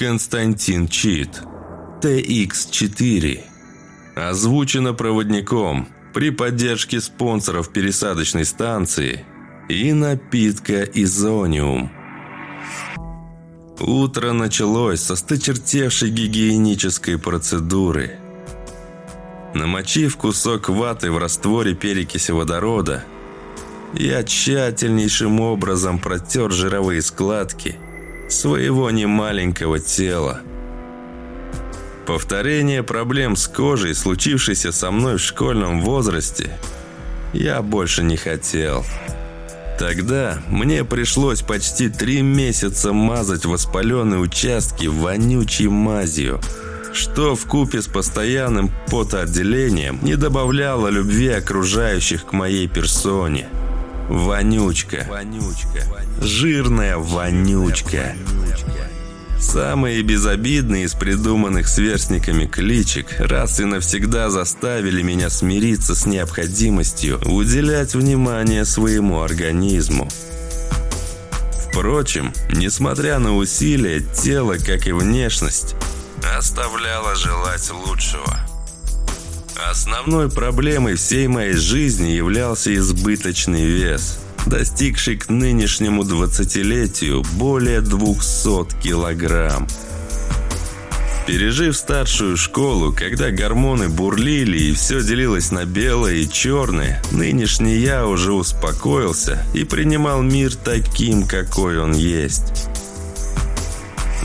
Константин Чит. TX4. Озвучено проводником при поддержке спонсоров пересадочной станции и напитка «Изониум». Утро началось со сточертевшей гигиенической процедуры. Намочив кусок ваты в растворе перекиси водорода, я тщательнейшим образом протер жировые складки своего немаленького тела. Повторение проблем с кожей, случившейся со мной в школьном возрасте, я больше не хотел. Тогда мне пришлось почти три месяца мазать воспаленные участки вонючей мазью, что в купе с постоянным потоотделением не добавляло любви окружающих к моей персоне. Вонючка. Вонючка. Жирная вонючка. Самые безобидные из придуманных сверстниками кличек раз и навсегда заставили меня смириться с необходимостью уделять внимание своему организму. Впрочем, несмотря на усилия, тело, как и внешность, оставляло желать лучшего. Основной проблемой всей моей жизни являлся избыточный вес, достигший к нынешнему двадцатилетию более 200 килограмм. Пережив старшую школу, когда гормоны бурлили и все делилось на белое и черное, нынешний я уже успокоился и принимал мир таким, какой он есть.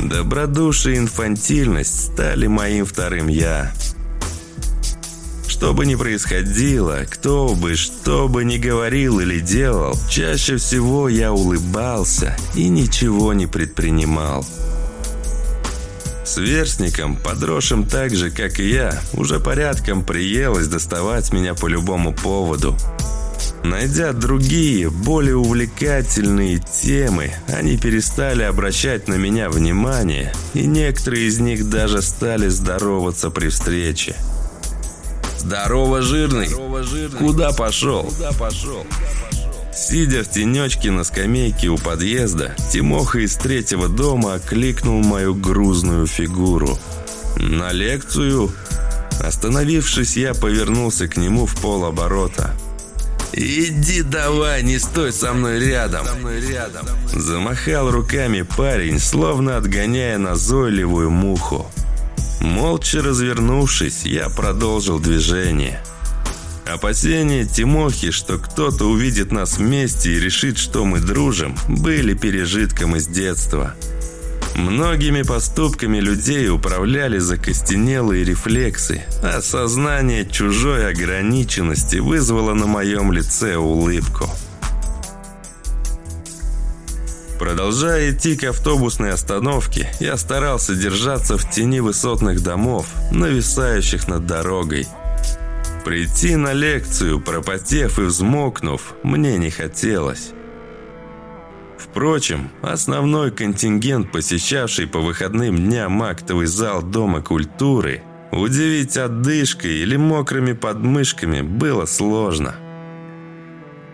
Добродушие и инфантильность стали моим вторым «я». Что бы ни происходило, кто бы, что бы ни говорил или делал, чаще всего я улыбался и ничего не предпринимал. Сверстникам, подросшим так же, как и я, уже порядком приелось доставать меня по любому поводу. Найдя другие, более увлекательные темы, они перестали обращать на меня внимание, и некоторые из них даже стали здороваться при встрече. «Здорово, жирный! Куда пошел?» Куда пошел? Сидя в тенечке на скамейке у подъезда, Тимоха из третьего дома окликнул мою грузную фигуру. «На лекцию?» Остановившись, я повернулся к нему в полоборота. «Иди давай, не стой со мной рядом!» Замахал руками парень, словно отгоняя назойливую муху. Молча развернувшись, я продолжил движение. Опасения Тимохи, что кто-то увидит нас вместе и решит, что мы дружим, были пережитком из детства. Многими поступками людей управляли закостенелые рефлексы, а сознание чужой ограниченности вызвало на моем лице улыбку. Продолжая идти к автобусной остановке, я старался держаться в тени высотных домов, нависающих над дорогой. Прийти на лекцию, пропотев и взмокнув, мне не хотелось. Впрочем, основной контингент, посещавший по выходным дням актовый зал Дома культуры, удивить отдышкой или мокрыми подмышками было сложно.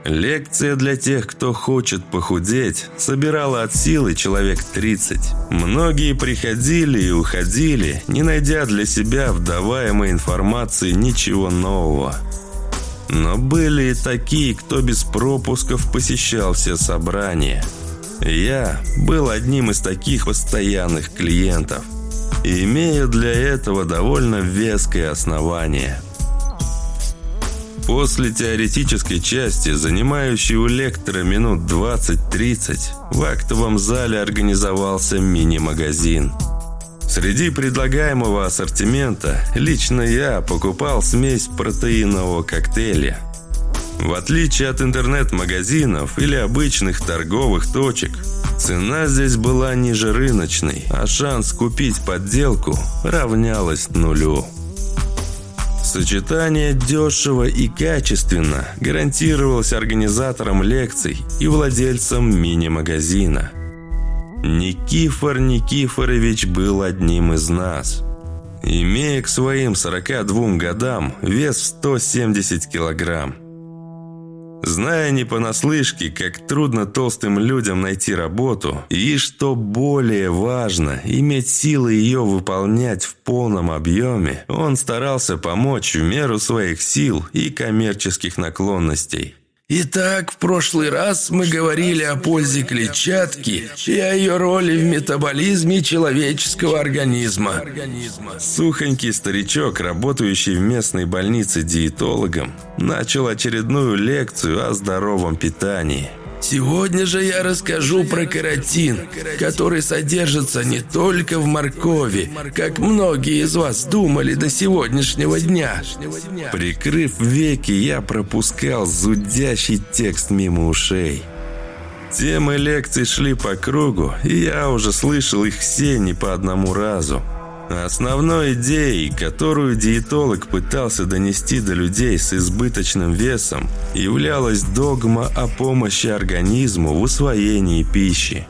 Лекция для тех, кто хочет похудеть, собирала от силы человек 30. Многие приходили и уходили, не найдя для себя вдаваемой информации ничего нового. Но были и такие, кто без пропусков посещал все собрания. Я был одним из таких постоянных клиентов, имея для этого довольно веское основание – После теоретической части, занимающей у лектора минут 20-30, в актовом зале организовался мини-магазин. Среди предлагаемого ассортимента лично я покупал смесь протеинового коктейля. В отличие от интернет-магазинов или обычных торговых точек, цена здесь была ниже рыночной, а шанс купить подделку равнялась нулю. Сочетание дешево и качественно гарантировалось организатором лекций и владельцем мини-магазина. Никифор Никифорович был одним из нас. Имея к своим 42 годам вес в 170 килограмм. Зная не понаслышке, как трудно толстым людям найти работу, и, что более важно, иметь силы ее выполнять в полном объеме, он старался помочь в меру своих сил и коммерческих наклонностей. Итак, в прошлый раз мы говорили о пользе клетчатки и о ее роли в метаболизме человеческого организма. Сухонький старичок, работающий в местной больнице диетологом, начал очередную лекцию о здоровом питании – Сегодня же я расскажу про каротин, который содержится не только в моркови, как многие из вас думали до сегодняшнего дня. Прикрыв веки, я пропускал зудящий текст мимо ушей. Темы лекций шли по кругу, и я уже слышал их все не по одному разу. Основной идеей, которую диетолог пытался донести до людей с избыточным весом, являлась догма о помощи организму в усвоении пищи.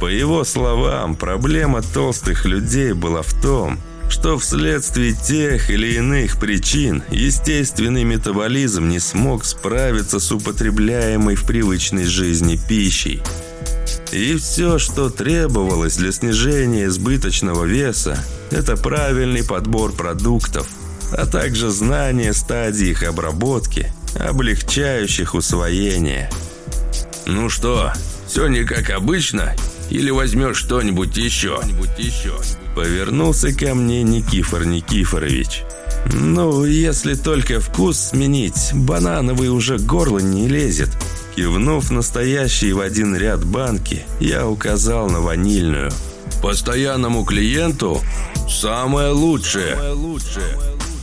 По его словам, проблема толстых людей была в том, что вследствие тех или иных причин естественный метаболизм не смог справиться с употребляемой в привычной жизни пищей – и все, что требовалось для снижения избыточного веса, это правильный подбор продуктов, а также знание стадий их обработки, облегчающих усвоение. «Ну что, все не как обычно? Или возьмешь что-нибудь еще?» Повернулся ко мне Никифор Никифорович. «Ну, если только вкус сменить, банановый уже горло не лезет». Кивнув настоящие в один ряд банки, я указал на ванильную. «Постоянному клиенту самое лучшее!»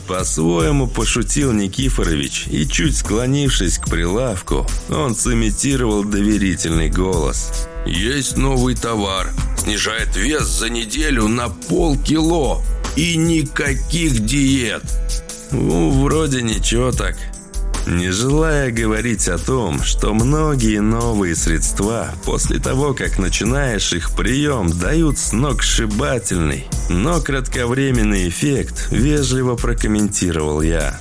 По-своему пошутил Никифорович и, чуть склонившись к прилавку, он сымитировал доверительный голос. «Есть новый товар. Снижает вес за неделю на полкило. И никаких диет!» «Ну, вроде ничего так. Не желая говорить о том, что многие новые средства после того, как начинаешь их прием, дают сногсшибательный, но кратковременный эффект, вежливо прокомментировал я.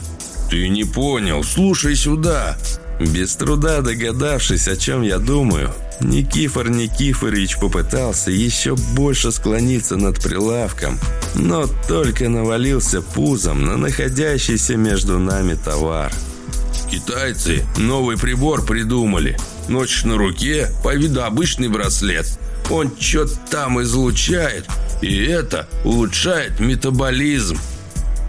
«Ты не понял, слушай сюда!» Без труда догадавшись, о чем я думаю, Никифор Никифорович попытался еще больше склониться над прилавком, но только навалился пузом на находящийся между нами товар – Китайцы новый прибор придумали. Ночь на руке, по виду обычный браслет. Он что-то там излучает, и это улучшает метаболизм.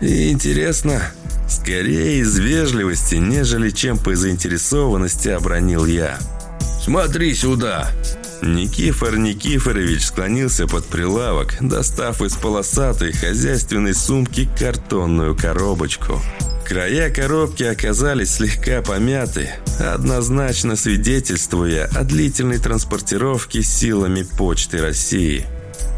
И интересно, скорее из вежливости, нежели чем по заинтересованности обронил я. «Смотри сюда!» Никифор Никифорович склонился под прилавок, достав из полосатой хозяйственной сумки картонную коробочку. Края коробки оказались слегка помяты, однозначно свидетельствуя о длительной транспортировке силами Почты России.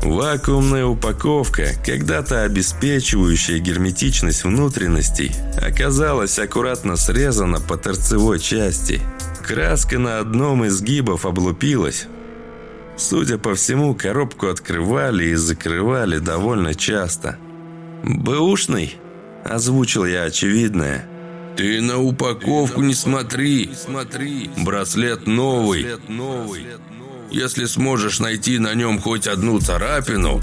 Вакуумная упаковка, когда-то обеспечивающая герметичность внутренностей, оказалась аккуратно срезана по торцевой части. Краска на одном из гибов облупилась. Судя по всему, коробку открывали и закрывали довольно часто. «Бэушный?» Озвучил я очевидное. Ты на упаковку не смотри. Браслет новый. Если сможешь найти на нем хоть одну царапину,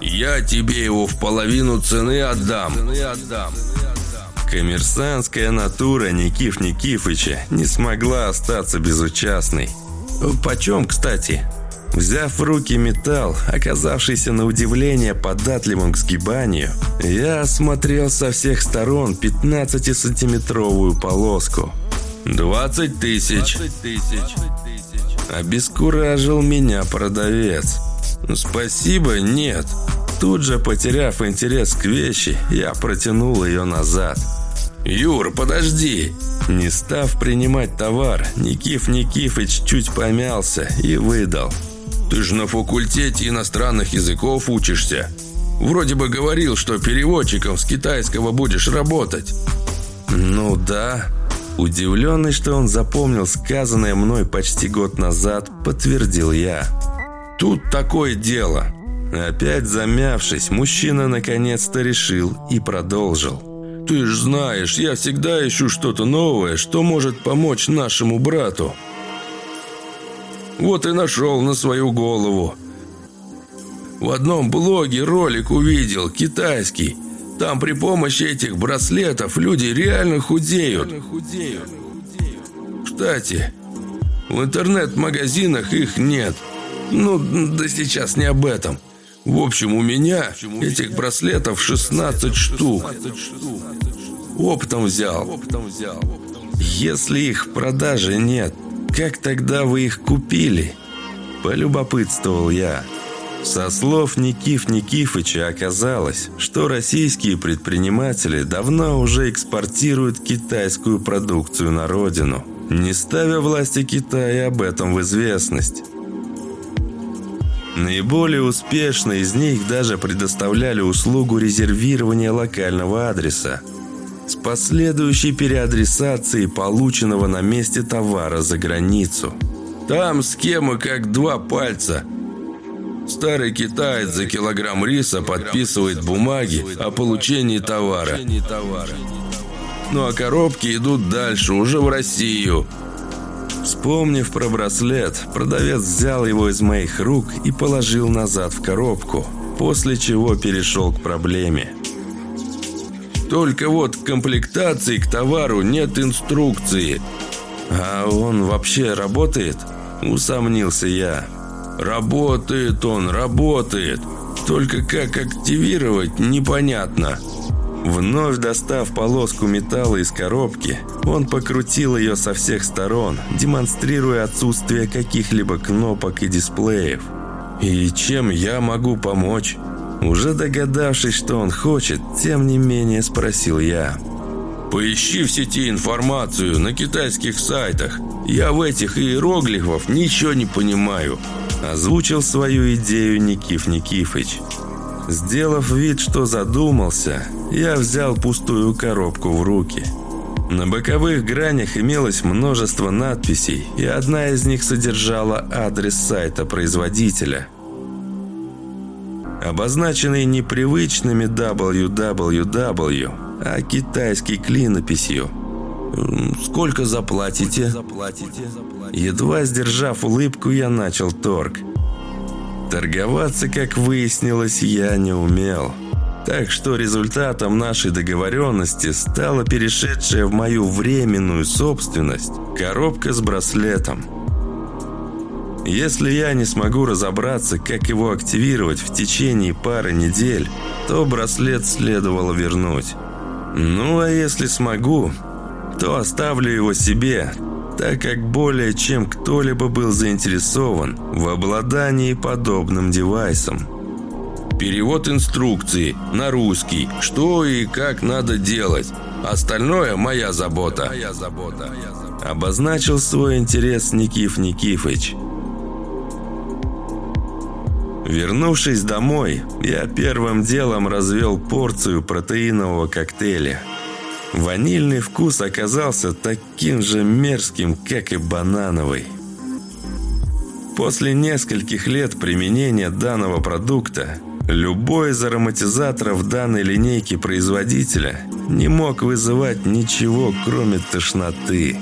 я тебе его в половину цены отдам. Коммерсантская натура Никиф Никифыча не смогла остаться безучастной. Почем, кстати? Взяв в руки металл, оказавшийся на удивление податливым к сгибанию, я осмотрел со всех сторон 15-сантиметровую полоску. «Двадцать тысяч!» Обескуражил меня продавец. «Спасибо, нет». Тут же, потеряв интерес к вещи, я протянул ее назад. «Юр, подожди!» Не став принимать товар, Никиф Никифыч чуть помялся и выдал. Ты же на факультете иностранных языков учишься. Вроде бы говорил, что переводчиком с китайского будешь работать». «Ну да». Удивленный, что он запомнил сказанное мной почти год назад, подтвердил я. «Тут такое дело». Опять замявшись, мужчина наконец-то решил и продолжил. Ты ж знаешь, я всегда ищу что-то новое, что может помочь нашему брату. Вот и нашел на свою голову. В одном блоге ролик увидел, китайский. Там при помощи этих браслетов люди реально худеют. Кстати, в интернет-магазинах их нет. Ну, да сейчас не об этом. В общем, у меня этих браслетов 16 штук. Оптом взял. Если их в продаже нет, как тогда вы их купили? Полюбопытствовал я. Со слов Никиф Никифыча оказалось, что российские предприниматели давно уже экспортируют китайскую продукцию на родину, не ставя власти Китая об этом в известность. Наиболее успешно из них даже предоставляли услугу резервирования локального адреса с последующей переадресацией полученного на месте товара за границу. Там схема как два пальца – Старый китаец за килограмм риса подписывает бумаги о получении товара. Ну а коробки идут дальше, уже в Россию. Вспомнив про браслет, продавец взял его из моих рук и положил назад в коробку, после чего перешел к проблеме. Только вот в комплектации к товару нет инструкции. А он вообще работает? Усомнился я. Работает он, работает. Только как активировать, непонятно. Вновь достав полоску металла из коробки, он покрутил ее со всех сторон, демонстрируя отсутствие каких-либо кнопок и дисплеев. «И чем я могу помочь?» Уже догадавшись, что он хочет, тем не менее спросил я. «Поищи в сети информацию на китайских сайтах. Я в этих иероглифов ничего не понимаю. Озвучил свою идею Никиф Никифыч. Сделав вид, что задумался, я взял пустую коробку в руки. На боковых гранях имелось множество надписей, и одна из них содержала адрес сайта производителя. Обозначенный непривычными www, а китайской клинописью. «Сколько заплатите?» Едва сдержав улыбку, я начал торг. Торговаться, как выяснилось, я не умел. Так что результатом нашей договоренности стала перешедшая в мою временную собственность коробка с браслетом. Если я не смогу разобраться, как его активировать в течение пары недель, то браслет следовало вернуть. Ну а если смогу, то оставлю его себе, так как более чем кто-либо был заинтересован в обладании подобным девайсом. Перевод инструкции на русский, что и как надо делать. Остальное моя забота. Моя забота. Обозначил свой интерес Никиф Никифыч. Вернувшись домой, я первым делом развел порцию протеинового коктейля – Ванильный вкус оказался таким же мерзким, как и банановый. После нескольких лет применения данного продукта, любой из ароматизаторов данной линейки производителя не мог вызывать ничего, кроме тошноты.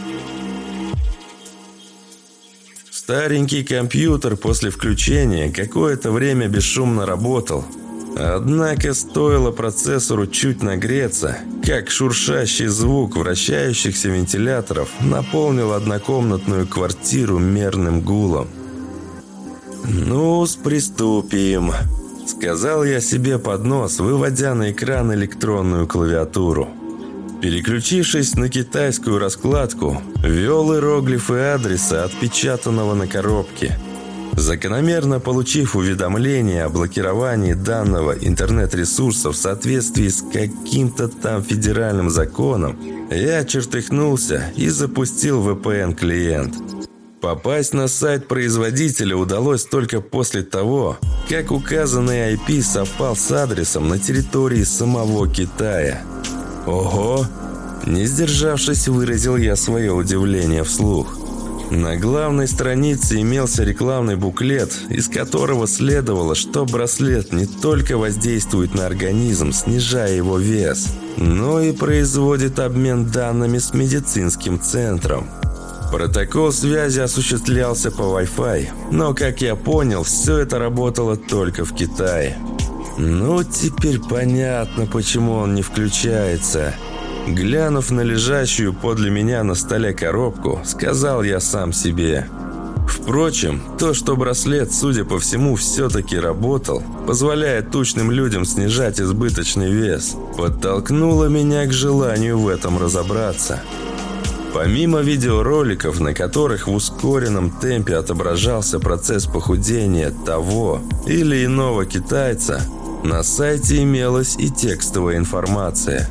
Старенький компьютер после включения какое-то время бесшумно работал – Однако стоило процессору чуть нагреться, как шуршащий звук вращающихся вентиляторов наполнил однокомнатную квартиру мерным гулом. ну приступим», — сказал я себе под нос, выводя на экран электронную клавиатуру. Переключившись на китайскую раскладку, ввел иероглифы адреса, отпечатанного на коробке — Закономерно получив уведомление о блокировании данного интернет-ресурса в соответствии с каким-то там федеральным законом, я чертыхнулся и запустил VPN-клиент. Попасть на сайт производителя удалось только после того, как указанный IP совпал с адресом на территории самого Китая. Ого! Не сдержавшись, выразил я свое удивление вслух. На главной странице имелся рекламный буклет, из которого следовало, что браслет не только воздействует на организм, снижая его вес, но и производит обмен данными с медицинским центром. Протокол связи осуществлялся по Wi-Fi, но, как я понял, все это работало только в Китае. Ну, теперь понятно, почему он не включается. Глянув на лежащую подле меня на столе коробку, сказал я сам себе. Впрочем, то, что браслет, судя по всему, все-таки работал, позволяя тучным людям снижать избыточный вес, подтолкнуло меня к желанию в этом разобраться. Помимо видеороликов, на которых в ускоренном темпе отображался процесс похудения того или иного китайца, на сайте имелась и текстовая информация.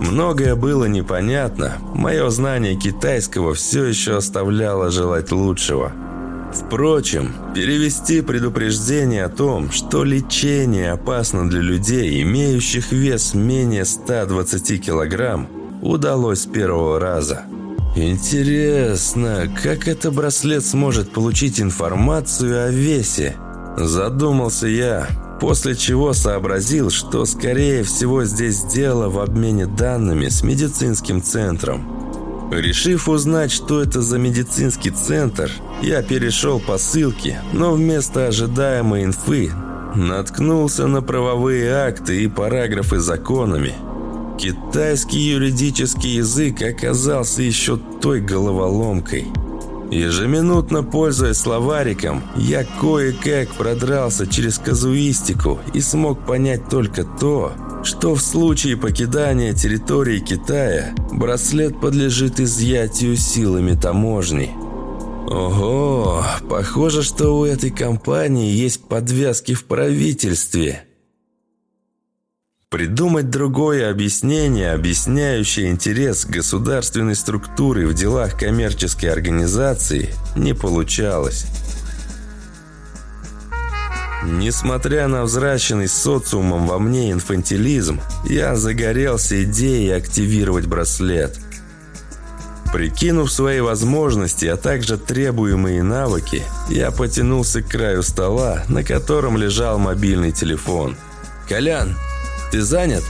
Многое было непонятно, мое знание китайского все еще оставляло желать лучшего. Впрочем, перевести предупреждение о том, что лечение опасно для людей, имеющих вес менее 120 килограмм, удалось с первого раза – «Интересно, как этот браслет сможет получить информацию о весе?» Задумался я, после чего сообразил, что, скорее всего, здесь дело в обмене данными с медицинским центром. Решив узнать, что это за медицинский центр, я перешел по ссылке, но вместо ожидаемой инфы наткнулся на правовые акты и параграфы законами – Китайский юридический язык оказался еще той головоломкой. Ежеминутно пользуясь словариком, я кое-как продрался через казуистику и смог понять только то, что в случае покидания территории Китая браслет подлежит изъятию силами таможни. Ого, похоже, что у этой компании есть подвязки в правительстве – Придумать другое объяснение, объясняющее интерес государственной структуры в делах коммерческой организации, не получалось. Несмотря на взращенный социумом во мне инфантилизм, я загорелся идеей активировать браслет. Прикинув свои возможности, а также требуемые навыки, я потянулся к краю стола, на котором лежал мобильный телефон. «Колян, ты занят?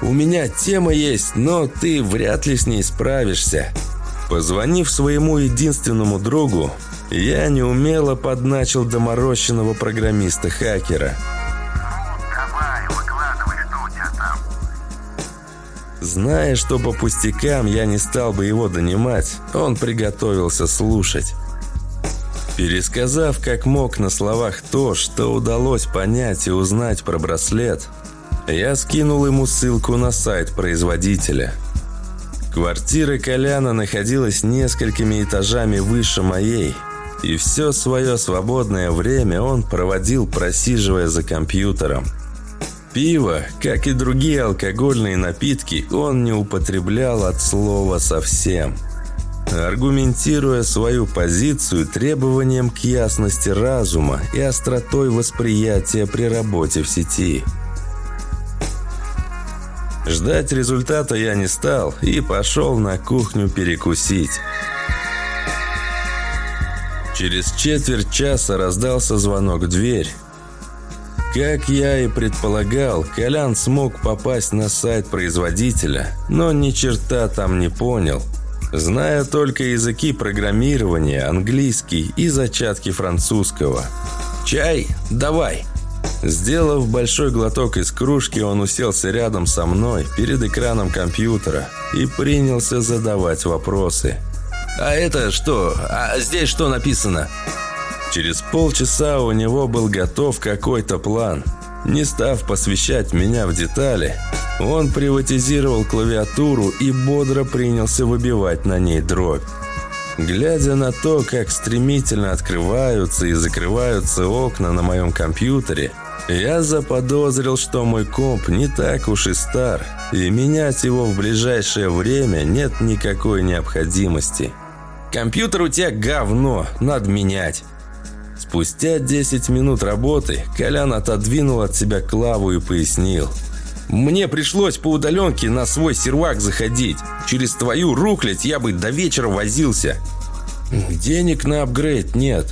У меня тема есть, но ты вряд ли с ней справишься. Позвонив своему единственному другу, я неумело подначил доморощенного программиста-хакера. Зная, что по пустякам я не стал бы его донимать, он приготовился слушать. Пересказав как мог на словах то, что удалось понять и узнать про браслет, я скинул ему ссылку на сайт производителя. Квартира Коляна находилась несколькими этажами выше моей, и все свое свободное время он проводил, просиживая за компьютером. Пиво, как и другие алкогольные напитки, он не употреблял от слова совсем. Аргументируя свою позицию требованием к ясности разума и остротой восприятия при работе в сети – Ждать результата я не стал и пошел на кухню перекусить. Через четверть часа раздался звонок в дверь. Как я и предполагал, Колян смог попасть на сайт производителя, но ни черта там не понял. Зная только языки программирования, английский и зачатки французского. «Чай? Давай!» Сделав большой глоток из кружки, он уселся рядом со мной перед экраном компьютера и принялся задавать вопросы. «А это что? А здесь что написано?» Через полчаса у него был готов какой-то план. Не став посвящать меня в детали, он приватизировал клавиатуру и бодро принялся выбивать на ней дробь. Глядя на то, как стремительно открываются и закрываются окна на моем компьютере, я заподозрил, что мой комп не так уж и стар, и менять его в ближайшее время нет никакой необходимости. «Компьютер у тебя говно, надо менять!» Спустя 10 минут работы Колян отодвинул от себя клаву и пояснил. «Мне пришлось по удаленке на свой сервак заходить. Через твою руклять я бы до вечера возился. Денег на апгрейд нет.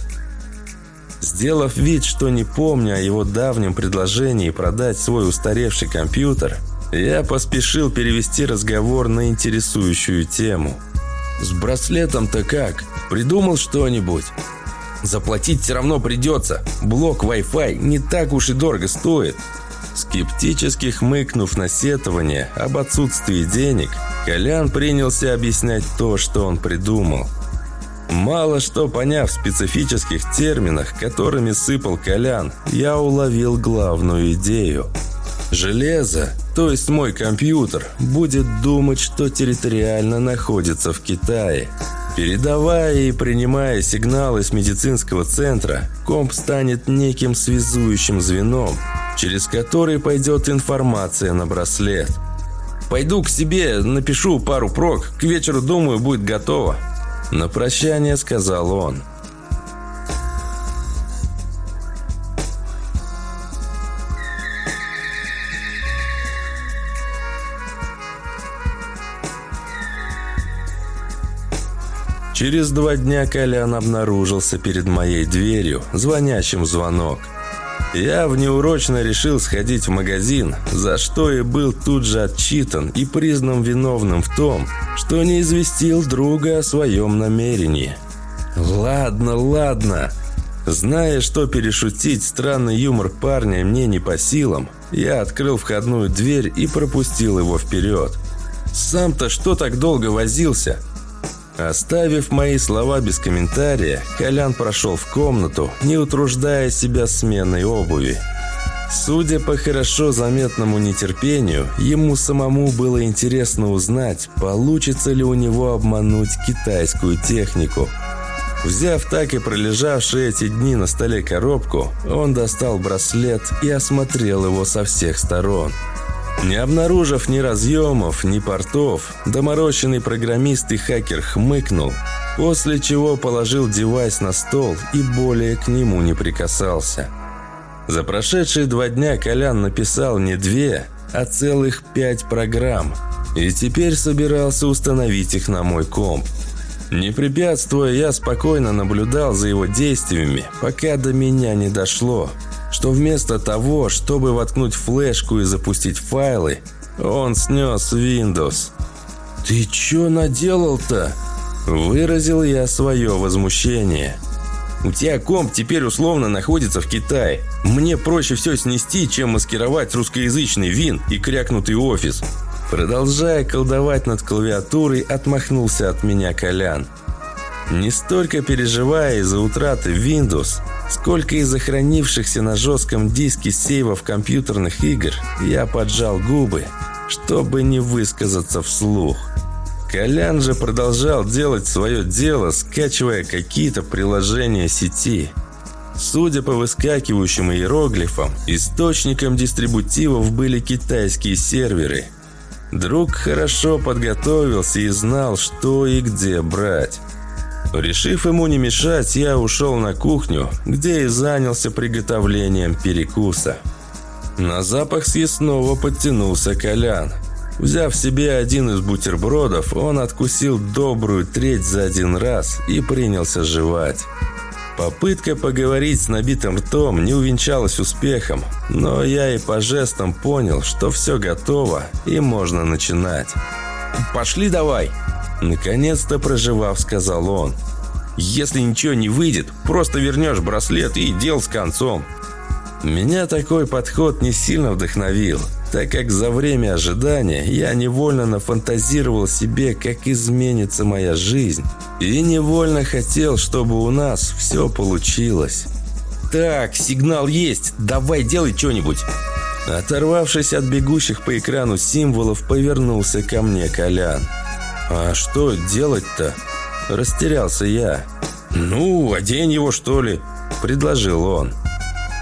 Сделав вид, что не помню о его давнем предложении продать свой устаревший компьютер, я поспешил перевести разговор на интересующую тему. «С браслетом-то как? Придумал что-нибудь?» «Заплатить все равно придется. Блок Wi-Fi не так уж и дорого стоит». Скептически хмыкнув на сетование об отсутствии денег, Колян принялся объяснять то, что он придумал. Мало что поняв в специфических терминах, которыми сыпал Колян, я уловил главную идею. Железо, то есть мой компьютер, будет думать, что территориально находится в Китае. Передавая и принимая сигналы с медицинского центра, комп станет неким связующим звеном, через который пойдет информация на браслет. «Пойду к себе, напишу пару прок, к вечеру, думаю, будет готово», на прощание сказал он. Через два дня Колян обнаружился перед моей дверью, звонящим звонок. Я внеурочно решил сходить в магазин, за что и был тут же отчитан и признан виновным в том, что не известил друга о своем намерении. «Ладно, ладно». Зная, что перешутить странный юмор парня мне не по силам, я открыл входную дверь и пропустил его вперед. «Сам-то что так долго возился?» Оставив мои слова без комментария, Колян прошел в комнату, не утруждая себя сменой обуви. Судя по хорошо заметному нетерпению, ему самому было интересно узнать, получится ли у него обмануть китайскую технику. Взяв так и пролежавшие эти дни на столе коробку, он достал браслет и осмотрел его со всех сторон – не обнаружив ни разъемов, ни портов, доморощенный программист и хакер хмыкнул, после чего положил девайс на стол и более к нему не прикасался. За прошедшие два дня Колян написал не две, а целых пять программ, и теперь собирался установить их на мой комп. Не препятствуя, я спокойно наблюдал за его действиями, пока до меня не дошло – что вместо того, чтобы воткнуть флешку и запустить файлы, он снес Windows. «Ты чё наделал-то?» Выразил я свое возмущение. «У тебя комп теперь условно находится в Китае. Мне проще все снести, чем маскировать русскоязычный вин и крякнутый офис». Продолжая колдовать над клавиатурой, отмахнулся от меня Колян. Не столько переживая из-за утраты Windows, Сколько из сохранившихся на жестком диске сейвов компьютерных игр, я поджал губы, чтобы не высказаться вслух. Колян же продолжал делать свое дело, скачивая какие-то приложения сети. Судя по выскакивающим иероглифам, источником дистрибутивов были китайские серверы. Друг хорошо подготовился и знал, что и где брать. Решив ему не мешать, я ушел на кухню, где и занялся приготовлением перекуса. На запах съестного подтянулся Колян. Взяв себе один из бутербродов, он откусил добрую треть за один раз и принялся жевать. Попытка поговорить с набитым ртом не увенчалась успехом, но я и по жестам понял, что все готово и можно начинать. «Пошли давай!» Наконец-то проживав, сказал он. «Если ничего не выйдет, просто вернешь браслет и дел с концом». Меня такой подход не сильно вдохновил, так как за время ожидания я невольно нафантазировал себе, как изменится моя жизнь, и невольно хотел, чтобы у нас все получилось. «Так, сигнал есть, давай делай что-нибудь!» Оторвавшись от бегущих по экрану символов, повернулся ко мне Колян. «А что делать-то?» Растерялся я. «Ну, одень его, что ли?» Предложил он.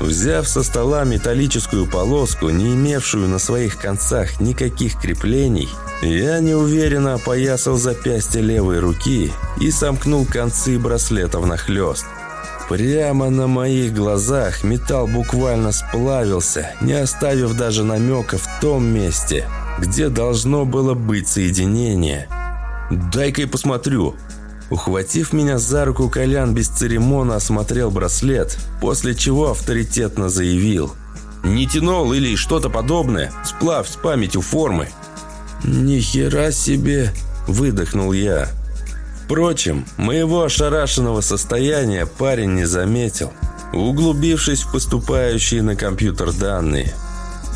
Взяв со стола металлическую полоску, не имевшую на своих концах никаких креплений, я неуверенно опоясал запястье левой руки и сомкнул концы браслета внахлёст. Прямо на моих глазах металл буквально сплавился, не оставив даже намека в том месте, где должно было быть соединение – «Дай-ка я посмотрю». Ухватив меня за руку, Колян без церемона осмотрел браслет, после чего авторитетно заявил. «Не тянул или что-то подобное. Сплав с памятью формы». «Ни хера себе!» – выдохнул я. Впрочем, моего ошарашенного состояния парень не заметил, углубившись в поступающие на компьютер данные –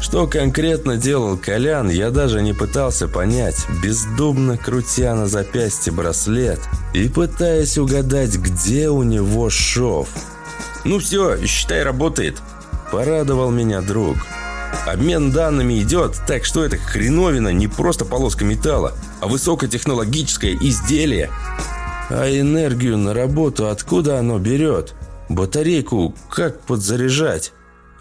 что конкретно делал Колян, я даже не пытался понять, бездумно крутя на запястье браслет и пытаясь угадать, где у него шов. «Ну все, считай, работает», – порадовал меня друг. «Обмен данными идет, так что эта хреновина не просто полоска металла, а высокотехнологическое изделие». «А энергию на работу откуда оно берет? Батарейку как подзаряжать?»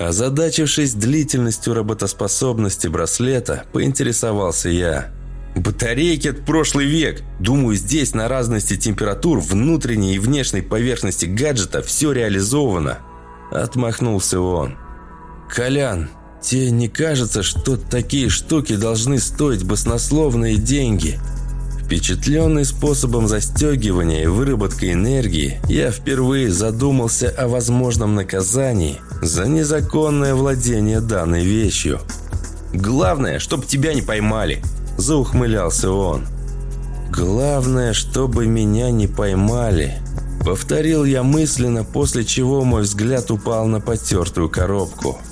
Озадачившись длительностью работоспособности браслета, поинтересовался я. «Батарейки – это прошлый век. Думаю, здесь на разности температур внутренней и внешней поверхности гаджета все реализовано». Отмахнулся он. «Колян, тебе не кажется, что такие штуки должны стоить баснословные деньги?» Впечатленный способом застегивания и выработки энергии, я впервые задумался о возможном наказании за незаконное владение данной вещью. «Главное, чтобы тебя не поймали», – заухмылялся он. «Главное, чтобы меня не поймали», – повторил я мысленно, после чего мой взгляд упал на потертую коробку –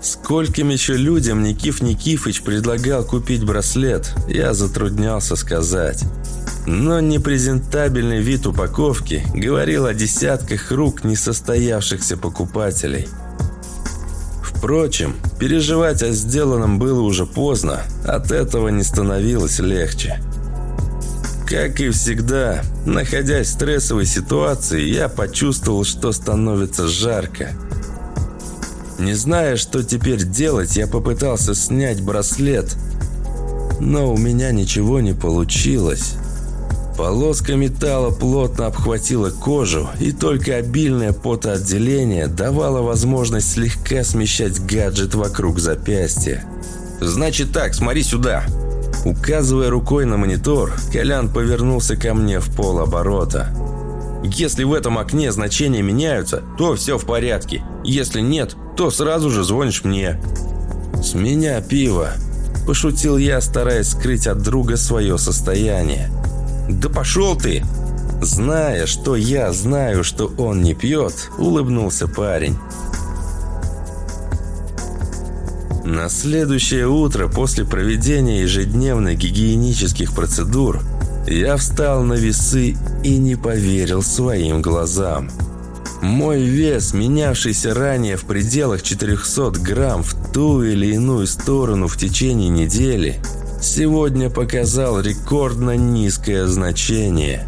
Скольким еще людям Никиф Никифыч предлагал купить браслет, я затруднялся сказать. Но непрезентабельный вид упаковки говорил о десятках рук несостоявшихся покупателей. Впрочем, переживать о сделанном было уже поздно, от этого не становилось легче. Как и всегда, находясь в стрессовой ситуации, я почувствовал, что становится жарко – не зная, что теперь делать, я попытался снять браслет, но у меня ничего не получилось. Полоска металла плотно обхватила кожу, и только обильное потоотделение давало возможность слегка смещать гаджет вокруг запястья. «Значит так, смотри сюда!» Указывая рукой на монитор, Колян повернулся ко мне в полоборота. «Если в этом окне значения меняются, то все в порядке. Если нет, то сразу же звонишь мне». «С меня пиво», – пошутил я, стараясь скрыть от друга свое состояние. «Да пошел ты!» Зная, что я знаю, что он не пьет, улыбнулся парень. На следующее утро после проведения ежедневных гигиенических процедур я встал на весы и не поверил своим глазам. Мой вес, менявшийся ранее в пределах 400 грамм в ту или иную сторону в течение недели, сегодня показал рекордно низкое значение.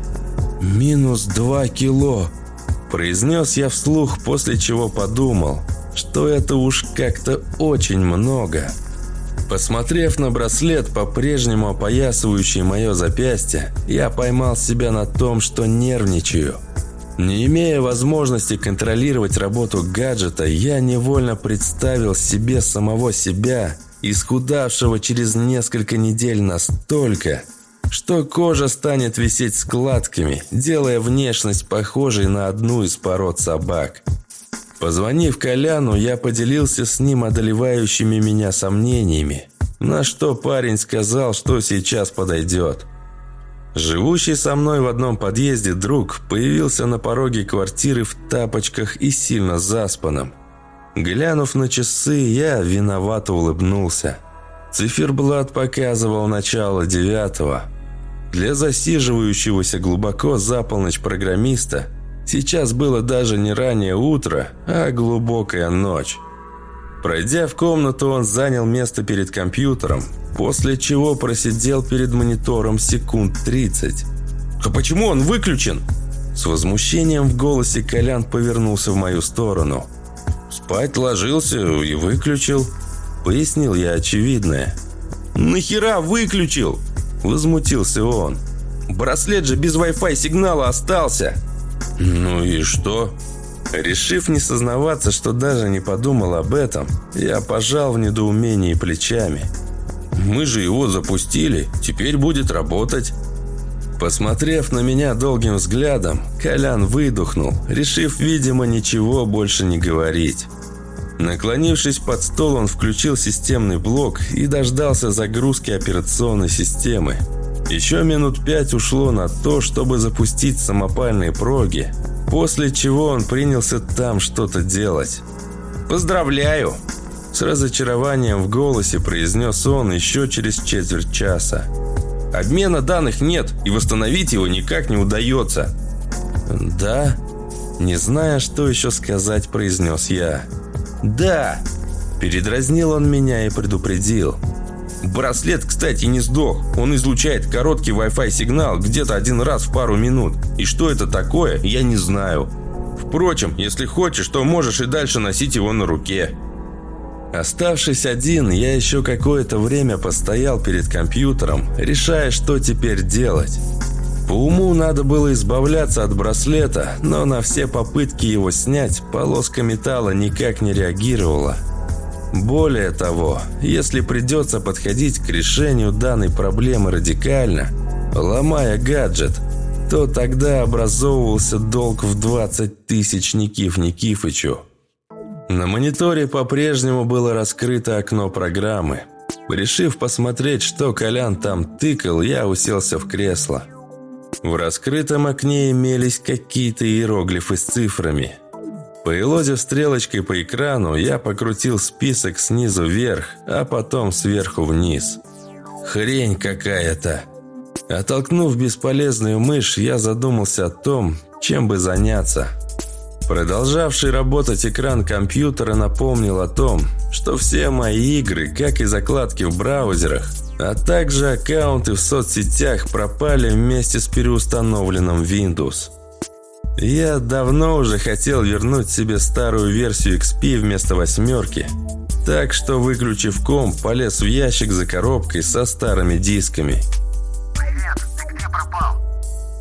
«Минус 2 кило», – произнес я вслух, после чего подумал, что это уж как-то очень много. Посмотрев на браслет, по-прежнему опоясывающий мое запястье, я поймал себя на том, что нервничаю – не имея возможности контролировать работу гаджета, я невольно представил себе самого себя, исхудавшего через несколько недель настолько, что кожа станет висеть складками, делая внешность похожей на одну из пород собак. Позвонив Коляну, я поделился с ним одолевающими меня сомнениями, на что парень сказал, что сейчас подойдет. Живущий со мной в одном подъезде друг появился на пороге квартиры в тапочках и сильно заспанным. Глянув на часы, я виновато улыбнулся. Циферблат показывал начало девятого. Для засиживающегося глубоко за полночь программиста сейчас было даже не раннее утро, а глубокая ночь. Пройдя в комнату, он занял место перед компьютером, после чего просидел перед монитором секунд 30. «А почему он выключен?» С возмущением в голосе Колян повернулся в мою сторону. «Спать ложился и выключил», — пояснил я очевидное. «Нахера выключил?» — возмутился он. «Браслет же без Wi-Fi сигнала остался!» «Ну и что?» Решив не сознаваться, что даже не подумал об этом, я пожал в недоумении плечами. «Мы же его запустили, теперь будет работать». Посмотрев на меня долгим взглядом, Колян выдохнул, решив, видимо, ничего больше не говорить. Наклонившись под стол, он включил системный блок и дождался загрузки операционной системы. Еще минут пять ушло на то, чтобы запустить самопальные проги, после чего он принялся там что-то делать. «Поздравляю!» С разочарованием в голосе произнес он еще через четверть часа. «Обмена данных нет, и восстановить его никак не удается». «Да?» Не зная, что еще сказать, произнес я. «Да!» Передразнил он меня и предупредил. Браслет, кстати, не сдох. Он излучает короткий Wi-Fi сигнал где-то один раз в пару минут. И что это такое, я не знаю. Впрочем, если хочешь, то можешь и дальше носить его на руке. Оставшись один, я еще какое-то время постоял перед компьютером, решая, что теперь делать. По уму надо было избавляться от браслета, но на все попытки его снять полоска металла никак не реагировала. Более того, если придется подходить к решению данной проблемы радикально, ломая гаджет, то тогда образовывался долг в 20 тысяч Никиф Никифычу. На мониторе по-прежнему было раскрыто окно программы. Решив посмотреть, что Колян там тыкал, я уселся в кресло. В раскрытом окне имелись какие-то иероглифы с цифрами. Поелозив стрелочкой по экрану, я покрутил список снизу вверх, а потом сверху вниз. Хрень какая-то. Оттолкнув бесполезную мышь, я задумался о том, чем бы заняться. Продолжавший работать экран компьютера напомнил о том, что все мои игры, как и закладки в браузерах, а также аккаунты в соцсетях пропали вместе с переустановленным Windows. Я давно уже хотел вернуть себе старую версию XP вместо восьмерки, так что, выключив комп, полез в ящик за коробкой со старыми дисками. «Привет, ты где пропал?»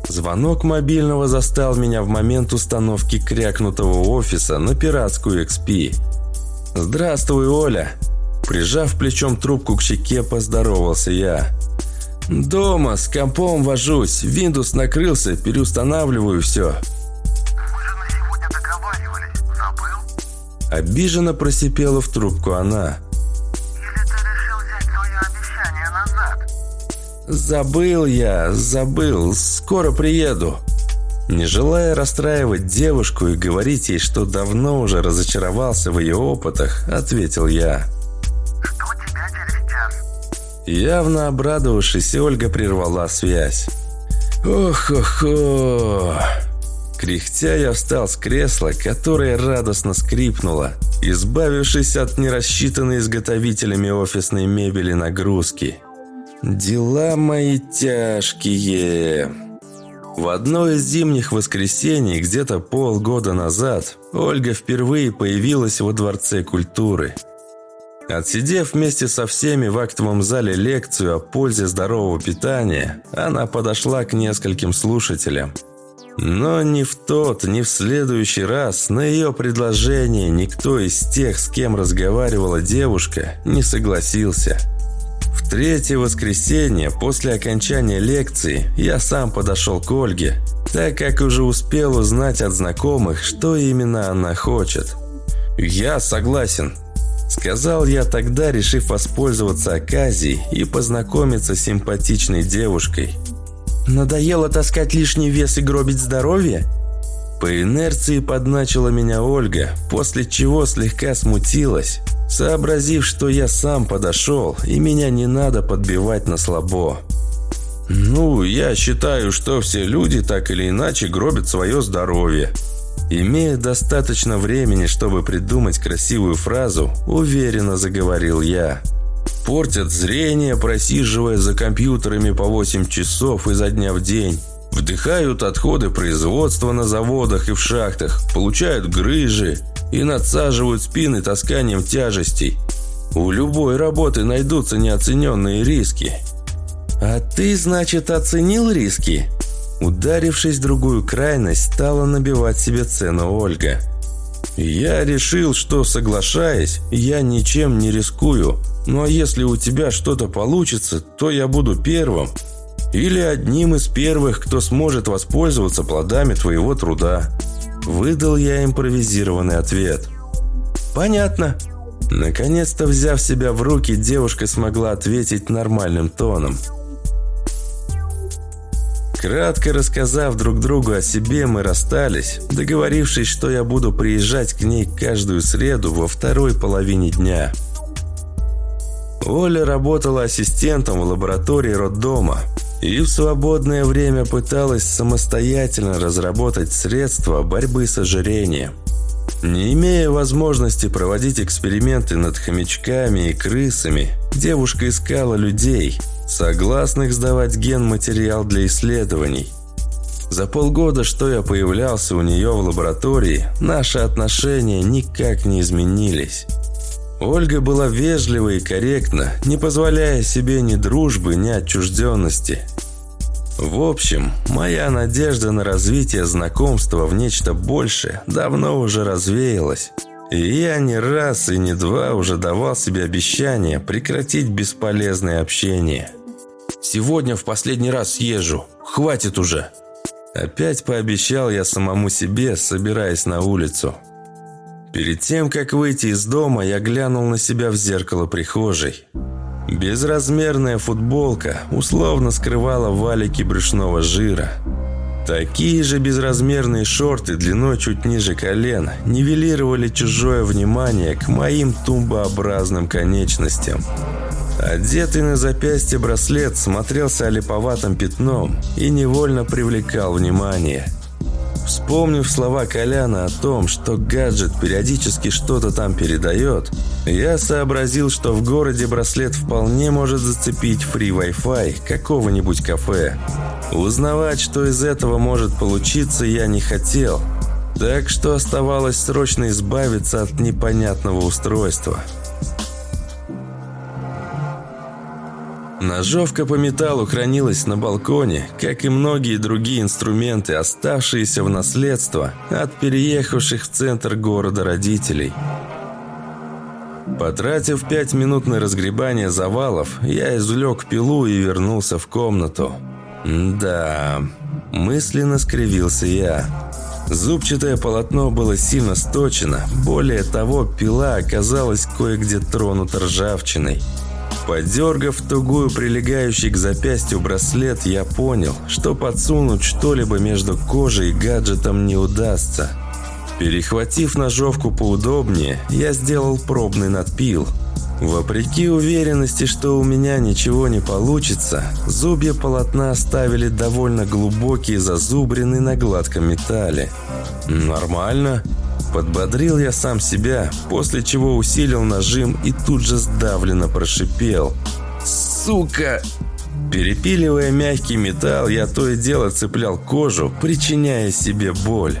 Звонок мобильного застал меня в момент установки крякнутого офиса на пиратскую XP. «Здравствуй, Оля!» Прижав плечом трубку к щеке, поздоровался я. «Дома, с компом вожусь, Windows накрылся, переустанавливаю все». «Мы же на сегодня договаривались, забыл? Обиженно просипела в трубку она. Или ты решил взять свое обещание назад?» «Забыл я, забыл, скоро приеду». Не желая расстраивать девушку и говорить ей, что давно уже разочаровался в ее опытах, ответил я. «Жду тебя через час». Явно обрадовавшись, Ольга прервала связь. «Ох-охо!» Кряхтя я встал с кресла, которое радостно скрипнуло, избавившись от нерассчитанной изготовителями офисной мебели нагрузки. «Дела мои тяжкие!» В одно из зимних воскресений, где-то полгода назад, Ольга впервые появилась во Дворце культуры – Отсидев вместе со всеми в актовом зале лекцию о пользе здорового питания, она подошла к нескольким слушателям. Но ни в тот, ни в следующий раз на ее предложение никто из тех, с кем разговаривала девушка, не согласился. В третье воскресенье после окончания лекции я сам подошел к Ольге, так как уже успел узнать от знакомых, что именно она хочет. «Я согласен», Сказал я тогда, решив воспользоваться оказией и познакомиться с симпатичной девушкой. «Надоело таскать лишний вес и гробить здоровье?» По инерции подначила меня Ольга, после чего слегка смутилась, сообразив, что я сам подошел и меня не надо подбивать на слабо. «Ну, я считаю, что все люди так или иначе гробят свое здоровье», Имея достаточно времени, чтобы придумать красивую фразу, уверенно заговорил я. Портят зрение, просиживая за компьютерами по 8 часов изо дня в день. Вдыхают отходы производства на заводах и в шахтах, получают грыжи и надсаживают спины тасканием тяжестей. У любой работы найдутся неоцененные риски. «А ты, значит, оценил риски?» Ударившись в другую крайность, стала набивать себе цену Ольга. «Я решил, что, соглашаясь, я ничем не рискую. Ну а если у тебя что-то получится, то я буду первым». Или одним из первых, кто сможет воспользоваться плодами твоего труда. Выдал я импровизированный ответ. Понятно. Наконец-то, взяв себя в руки, девушка смогла ответить нормальным тоном. Кратко рассказав друг другу о себе, мы расстались, договорившись, что я буду приезжать к ней каждую среду во второй половине дня. Оля работала ассистентом в лаборатории роддома и в свободное время пыталась самостоятельно разработать средства борьбы с ожирением. Не имея возможности проводить эксперименты над хомячками и крысами, девушка искала людей – согласных сдавать генматериал для исследований. За полгода, что я появлялся у нее в лаборатории, наши отношения никак не изменились. Ольга была вежлива и корректна, не позволяя себе ни дружбы, ни отчужденности. В общем, моя надежда на развитие знакомства в нечто большее давно уже развеялась. И я не раз и не два уже давал себе обещание прекратить бесполезное общение. Сегодня в последний раз съезжу. Хватит уже!» Опять пообещал я самому себе, собираясь на улицу. Перед тем, как выйти из дома, я глянул на себя в зеркало прихожей. Безразмерная футболка условно скрывала валики брюшного жира. Такие же безразмерные шорты длиной чуть ниже колен нивелировали чужое внимание к моим тумбообразным конечностям. Одетый на запястье браслет смотрелся олиповатым пятном и невольно привлекал внимание. Вспомнив слова Коляна о том, что гаджет периодически что-то там передает, я сообразил, что в городе браслет вполне может зацепить фри Wi-Fi какого-нибудь кафе. Узнавать, что из этого может получиться, я не хотел, так что оставалось срочно избавиться от непонятного устройства – Ножовка по металлу хранилась на балконе, как и многие другие инструменты, оставшиеся в наследство от переехавших в центр города родителей. Потратив пять минут на разгребание завалов, я извлек пилу и вернулся в комнату. Да, мысленно скривился я. Зубчатое полотно было сильно сточено, более того, пила оказалась кое-где тронута ржавчиной. Подергав тугую прилегающий к запястью браслет, я понял, что подсунуть что-либо между кожей и гаджетом не удастся. Перехватив ножовку поудобнее, я сделал пробный надпил. Вопреки уверенности, что у меня ничего не получится, зубья полотна оставили довольно глубокие зазубрины на гладком металле. Нормально. Подбодрил я сам себя, после чего усилил нажим и тут же сдавленно прошипел. «Сука!» Перепиливая мягкий металл, я то и дело цеплял кожу, причиняя себе боль.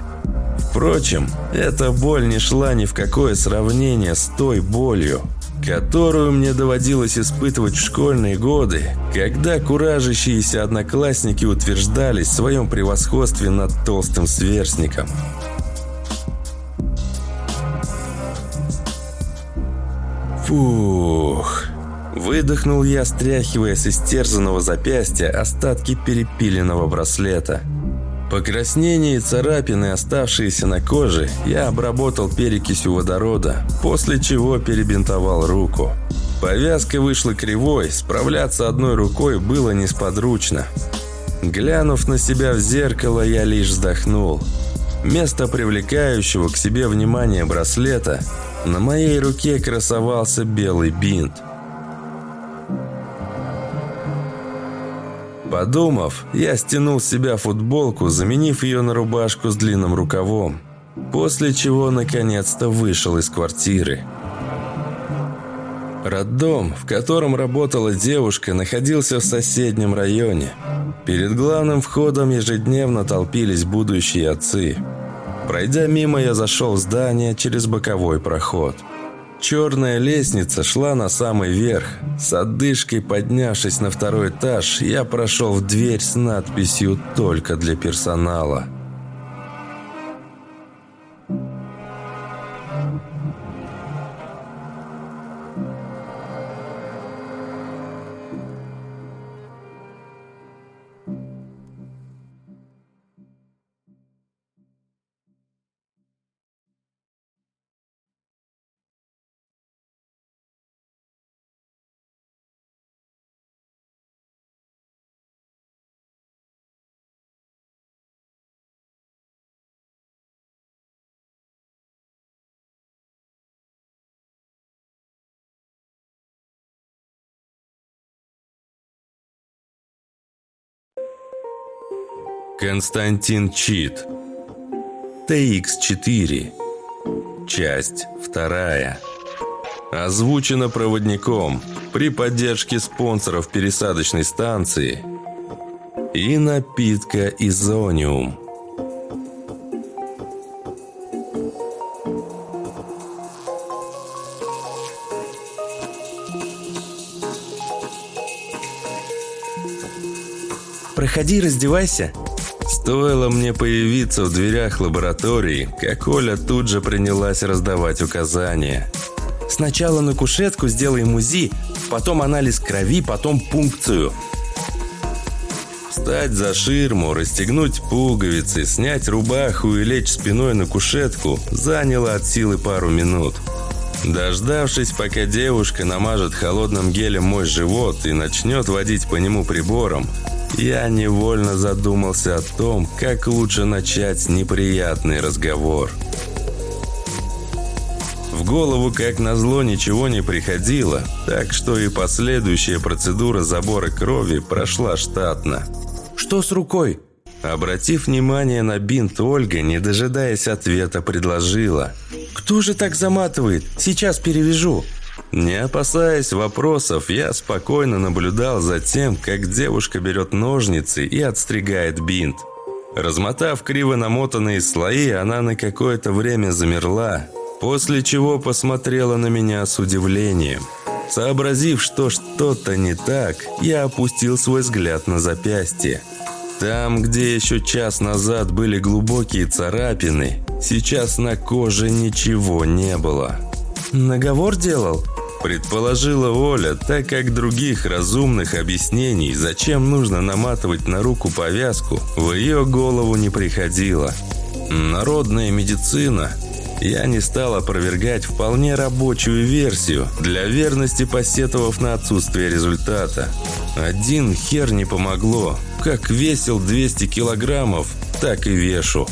Впрочем, эта боль не шла ни в какое сравнение с той болью, которую мне доводилось испытывать в школьные годы, когда куражащиеся одноклассники утверждались в своем превосходстве над толстым сверстником. Фух. Выдохнул я, стряхивая с истерзанного запястья остатки перепиленного браслета. Покраснение и царапины, оставшиеся на коже, я обработал перекисью водорода, после чего перебинтовал руку. Повязка вышла кривой, справляться одной рукой было несподручно. Глянув на себя в зеркало, я лишь вздохнул. Место привлекающего к себе внимания браслета на моей руке красовался белый бинт. Подумав, я стянул с себя футболку, заменив ее на рубашку с длинным рукавом, после чего наконец-то вышел из квартиры. Роддом, в котором работала девушка, находился в соседнем районе. Перед главным входом ежедневно толпились будущие отцы – Пройдя мимо, я зашел в здание через боковой проход. Черная лестница шла на самый верх. С отдышкой поднявшись на второй этаж, я прошел в дверь с надписью «Только для персонала». Константин Чит. TX4. Часть вторая. Озвучено проводником при поддержке спонсоров пересадочной станции и напитка Изониум. Проходи, раздевайся. Стоило мне появиться в дверях лаборатории, как Оля тут же принялась раздавать указания. Сначала на кушетку сделаем УЗИ, потом анализ крови, потом пункцию. Встать за ширму, расстегнуть пуговицы, снять рубаху и лечь спиной на кушетку заняло от силы пару минут. Дождавшись, пока девушка намажет холодным гелем мой живот и начнет водить по нему прибором, я невольно задумался о том, как лучше начать неприятный разговор. В голову, как назло, ничего не приходило, так что и последующая процедура забора крови прошла штатно. «Что с рукой?» Обратив внимание на бинт, Ольга, не дожидаясь ответа, предложила. «Кто же так заматывает? Сейчас перевяжу». Не опасаясь вопросов, я спокойно наблюдал за тем, как девушка берет ножницы и отстригает бинт. Размотав криво намотанные слои, она на какое-то время замерла, после чего посмотрела на меня с удивлением. Сообразив, что что-то не так, я опустил свой взгляд на запястье. Там, где еще час назад были глубокие царапины, сейчас на коже ничего не было. «Наговор делал?» Предположила Оля, так как других разумных объяснений, зачем нужно наматывать на руку повязку, в ее голову не приходило. Народная медицина. Я не стал опровергать вполне рабочую версию, для верности посетовав на отсутствие результата. Один хер не помогло. Как весил 200 килограммов, так и вешу.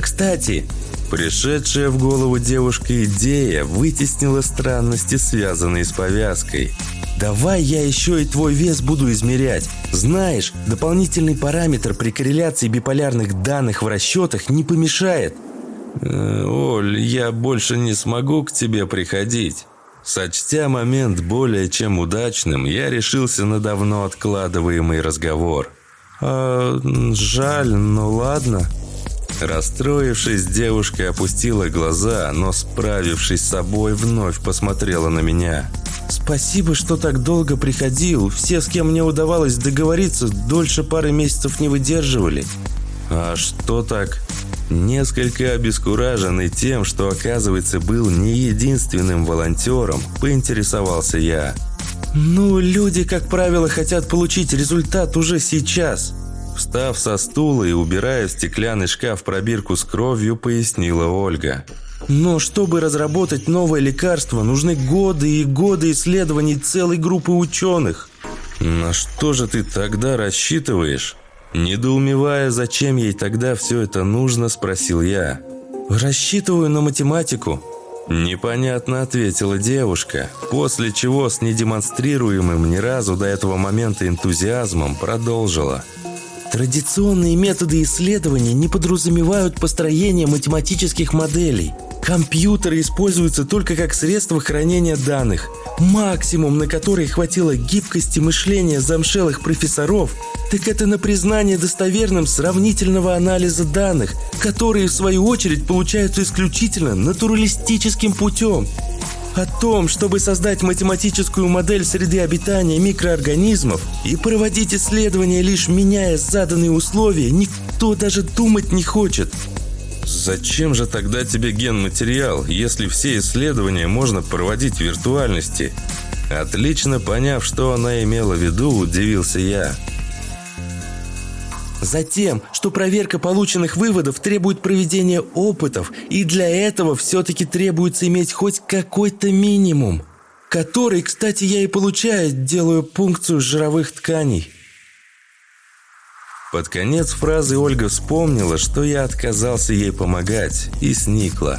«Кстати, Пришедшая в голову девушка идея вытеснила странности, связанные с повязкой. «Давай я еще и твой вес буду измерять. Знаешь, дополнительный параметр при корреляции биполярных данных в расчетах не помешает». Э, «Оль, я больше не смогу к тебе приходить». Сочтя момент более чем удачным, я решился на давно откладываемый разговор. «А, жаль, ну ладно». Расстроившись, девушка опустила глаза, но, справившись с собой, вновь посмотрела на меня. «Спасибо, что так долго приходил. Все, с кем мне удавалось договориться, дольше пары месяцев не выдерживали». «А что так?» Несколько обескураженный тем, что, оказывается, был не единственным волонтером, поинтересовался я. «Ну, люди, как правило, хотят получить результат уже сейчас». Встав со стула и убирая в стеклянный шкаф пробирку с кровью, пояснила Ольга. Но чтобы разработать новое лекарство, нужны годы и годы исследований целой группы ученых. На что же ты тогда рассчитываешь? Недоумевая, зачем ей тогда все это нужно, спросил я. Рассчитываю на математику. Непонятно ответила девушка, после чего с недемонстрируемым ни разу до этого момента энтузиазмом продолжила. Традиционные методы исследования не подразумевают построение математических моделей. Компьютеры используются только как средство хранения данных. Максимум, на который хватило гибкости мышления замшелых профессоров, так это на признание достоверным сравнительного анализа данных, которые в свою очередь получаются исключительно натуралистическим путем. О том, чтобы создать математическую модель среды обитания микроорганизмов и проводить исследования, лишь меняя заданные условия, никто даже думать не хочет. Зачем же тогда тебе генматериал, если все исследования можно проводить в виртуальности? Отлично поняв, что она имела в виду, удивился я. Затем, что проверка полученных выводов требует проведения опытов, и для этого все-таки требуется иметь хоть какой-то минимум, который, кстати, я и получаю, делаю пункцию жировых тканей. Под конец фразы Ольга вспомнила, что я отказался ей помогать, и сникла.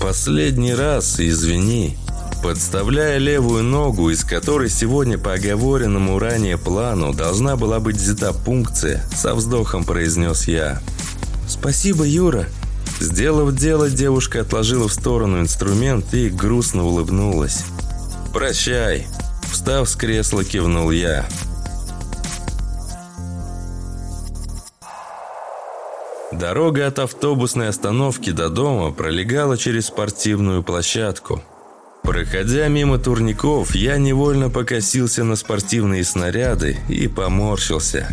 «Последний раз, извини». Подставляя левую ногу, из которой сегодня по оговоренному ранее плану должна была быть взята пункция, со вздохом произнес я. «Спасибо, Юра!» Сделав дело, девушка отложила в сторону инструмент и грустно улыбнулась. «Прощай!» Встав с кресла, кивнул я. Дорога от автобусной остановки до дома пролегала через спортивную площадку. Проходя мимо турников, я невольно покосился на спортивные снаряды и поморщился.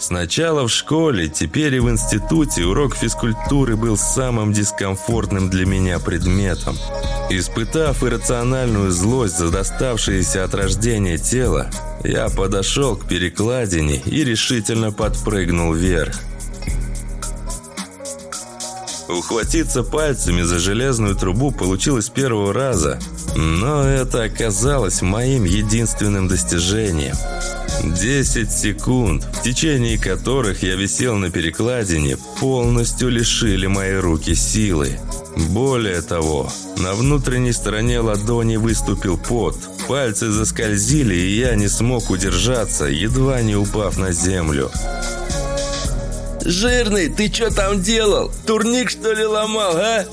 Сначала в школе, теперь и в институте урок физкультуры был самым дискомфортным для меня предметом. Испытав иррациональную злость за доставшееся от рождения тело, я подошел к перекладине и решительно подпрыгнул вверх. Ухватиться пальцами за железную трубу получилось первого раза, но это оказалось моим единственным достижением. 10 секунд, в течение которых я висел на перекладине, полностью лишили мои руки силы. Более того, на внутренней стороне ладони выступил пот, пальцы заскользили, и я не смог удержаться, едва не упав на землю. «Жирный, ты что там делал? Турник, что ли, ломал, а?»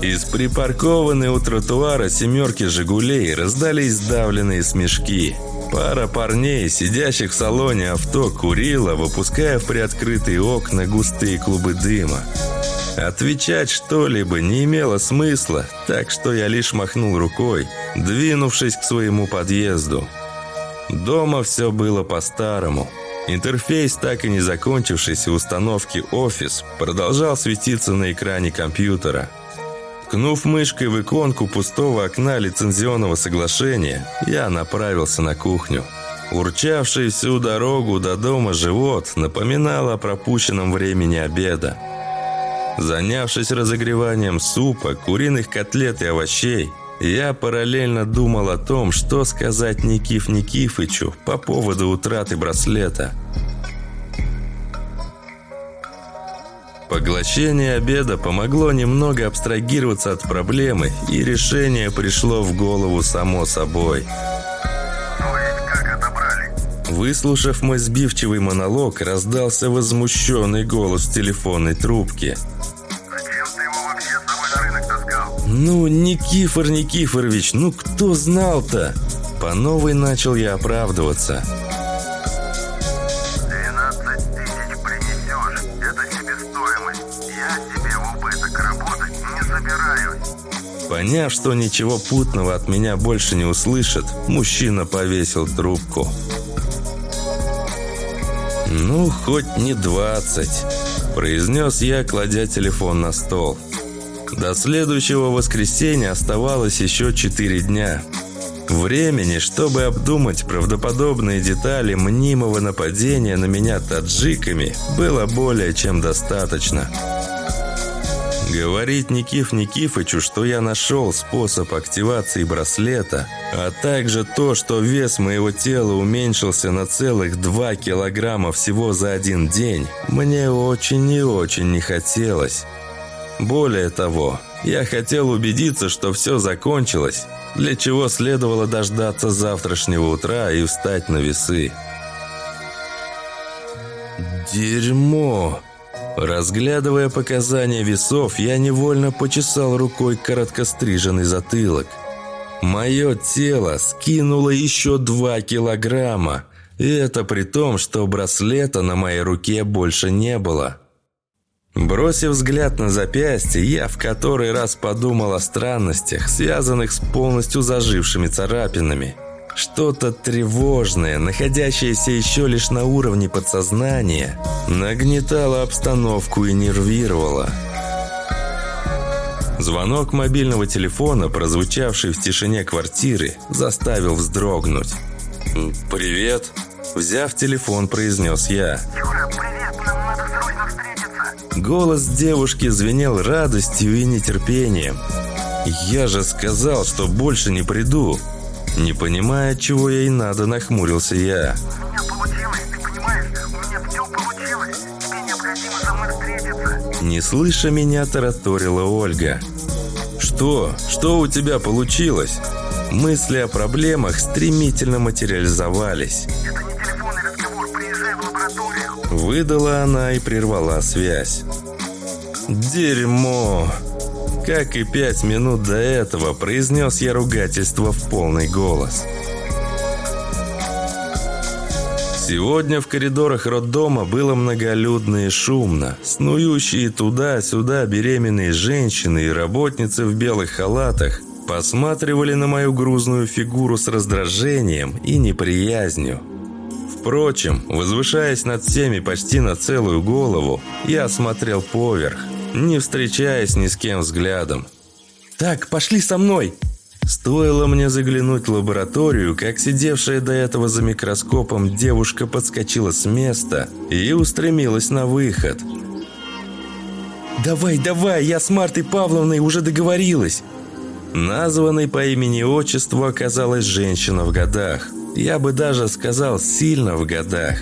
Из припаркованной у тротуара семерки «Жигулей» раздались сдавленные смешки. Пара парней, сидящих в салоне авто, курила, выпуская в приоткрытые окна густые клубы дыма. Отвечать что-либо не имело смысла, так что я лишь махнул рукой, двинувшись к своему подъезду. Дома все было по-старому – Интерфейс, так и не закончившейся установки Office, продолжал светиться на экране компьютера. Ткнув мышкой в иконку пустого окна лицензионного соглашения, я направился на кухню. Урчавший всю дорогу до дома живот напоминал о пропущенном времени обеда. Занявшись разогреванием супа, куриных котлет и овощей, я параллельно думал о том, что сказать Никиф Никифычу по поводу утраты браслета. Поглощение обеда помогло немного абстрагироваться от проблемы, и решение пришло в голову само собой. Выслушав мой сбивчивый монолог, раздался возмущенный голос телефонной трубки – «Ну, Никифор Никифорович, ну кто знал-то?» По новой начал я оправдываться. 12 тысяч принесешь. Это себестоимость. Я тебе в убыток работать не собираюсь. Поняв, что ничего путного от меня больше не услышит, мужчина повесил трубку. «Ну, хоть не двадцать», – произнес я, кладя телефон на стол. До следующего воскресенья оставалось еще четыре дня. Времени, чтобы обдумать правдоподобные детали мнимого нападения на меня таджиками, было более чем достаточно. Говорить Никиф Никифычу, что я нашел способ активации браслета, а также то, что вес моего тела уменьшился на целых 2 килограмма всего за один день, мне очень и очень не хотелось. Более того, я хотел убедиться, что все закончилось, для чего следовало дождаться завтрашнего утра и встать на весы. Дерьмо! Разглядывая показания весов, я невольно почесал рукой короткостриженный затылок. Мое тело скинуло еще два килограмма, и это при том, что браслета на моей руке больше не было. Бросив взгляд на запястье, я в который раз подумал о странностях, связанных с полностью зажившими царапинами. Что-то тревожное, находящееся еще лишь на уровне подсознания, нагнетало обстановку и нервировало. Звонок мобильного телефона, прозвучавший в тишине квартиры, заставил вздрогнуть. «Привет!» Взяв телефон, произнес я. Юра, привет, нам надо срочно. Голос девушки звенел радостью и нетерпением. «Я же сказал, что больше не приду!» Не понимая, чего ей надо, нахмурился я. Не слыша меня, тараторила Ольга. «Что? Что у тебя получилось?» Мысли о проблемах стремительно материализовались. Выдала она и прервала связь. Дерьмо! Как и пять минут до этого, произнес я ругательство в полный голос. Сегодня в коридорах роддома было многолюдно и шумно. Снующие туда-сюда беременные женщины и работницы в белых халатах посматривали на мою грузную фигуру с раздражением и неприязнью. Впрочем, возвышаясь над всеми почти на целую голову, я смотрел поверх, не встречаясь ни с кем взглядом. «Так, пошли со мной!» Стоило мне заглянуть в лабораторию, как сидевшая до этого за микроскопом девушка подскочила с места и устремилась на выход. «Давай, давай, я с Мартой Павловной уже договорилась!» Названной по имени-отчеству оказалась женщина в годах. Я бы даже сказал, сильно в годах.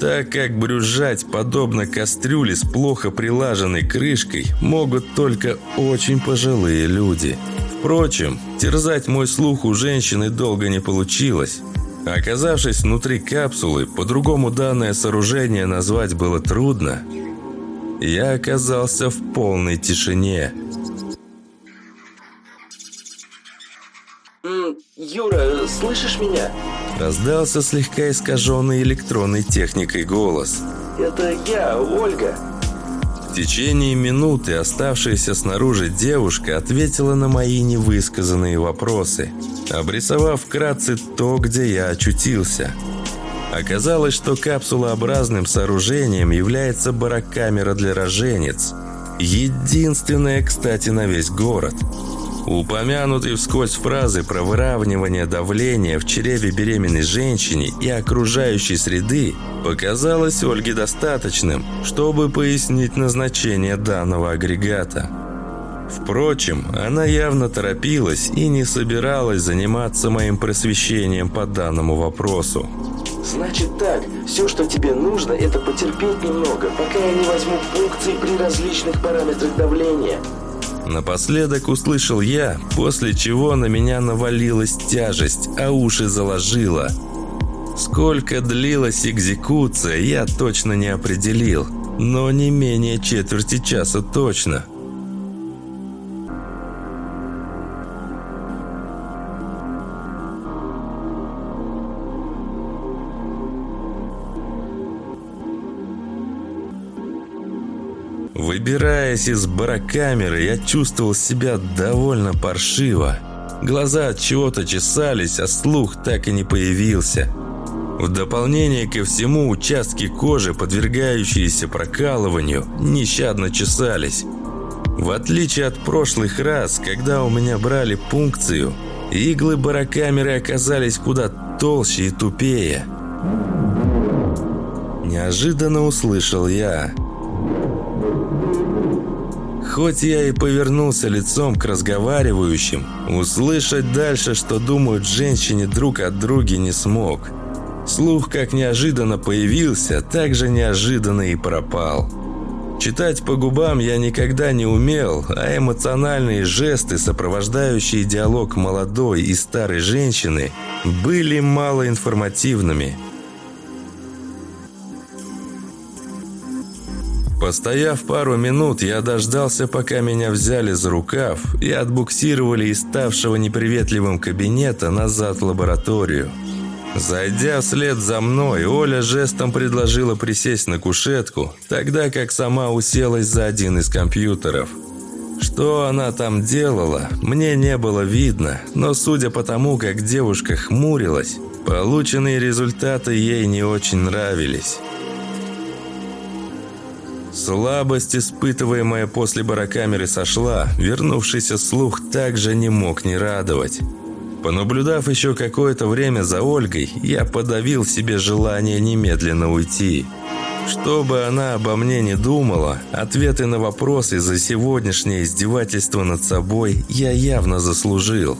Так как брюзжать, подобно кастрюле с плохо прилаженной крышкой, могут только очень пожилые люди – Впрочем, терзать мой слух у женщины долго не получилось. Оказавшись внутри капсулы, по-другому данное сооружение назвать было трудно. Я оказался в полной тишине. «Юра, слышишь меня?» Раздался слегка искаженный электронной техникой голос. «Это я, Ольга» течение минуты оставшаяся снаружи девушка ответила на мои невысказанные вопросы, обрисовав вкратце то, где я очутился. Оказалось, что капсулообразным сооружением является барокамера для роженец. Единственная, кстати, на весь город – Упомянутые вскользь фразы про выравнивание давления в чреве беременной женщине и окружающей среды показалось Ольге достаточным, чтобы пояснить назначение данного агрегата. Впрочем, она явно торопилась и не собиралась заниматься моим просвещением по данному вопросу. Значит так, все, что тебе нужно, это потерпеть немного, пока я не возьму функции при различных параметрах давления. Напоследок услышал я, после чего на меня навалилась тяжесть, а уши заложило. Сколько длилась экзекуция, я точно не определил, но не менее четверти часа точно. Выбираясь из барокамеры, я чувствовал себя довольно паршиво. Глаза от чего-то чесались, а слух так и не появился. В дополнение ко всему, участки кожи, подвергающиеся прокалыванию, нещадно чесались. В отличие от прошлых раз, когда у меня брали пункцию, иглы барокамеры оказались куда толще и тупее. Неожиданно услышал я – Хоть я и повернулся лицом к разговаривающим, услышать дальше, что думают женщине друг от друга не смог. Слух как неожиданно появился, так же неожиданно и пропал. Читать по губам я никогда не умел, а эмоциональные жесты, сопровождающие диалог молодой и старой женщины, были малоинформативными – Постояв пару минут, я дождался, пока меня взяли за рукав и отбуксировали из ставшего неприветливым кабинета назад в лабораторию. Зайдя вслед за мной, Оля жестом предложила присесть на кушетку, тогда как сама уселась за один из компьютеров. Что она там делала, мне не было видно, но судя по тому, как девушка хмурилась, полученные результаты ей не очень нравились. Слабость, испытываемая после барокамеры, сошла. Вернувшийся слух также не мог не радовать. Понаблюдав еще какое-то время за Ольгой, я подавил себе желание немедленно уйти. Что бы она обо мне не думала, ответы на вопросы за сегодняшнее издевательство над собой я явно заслужил.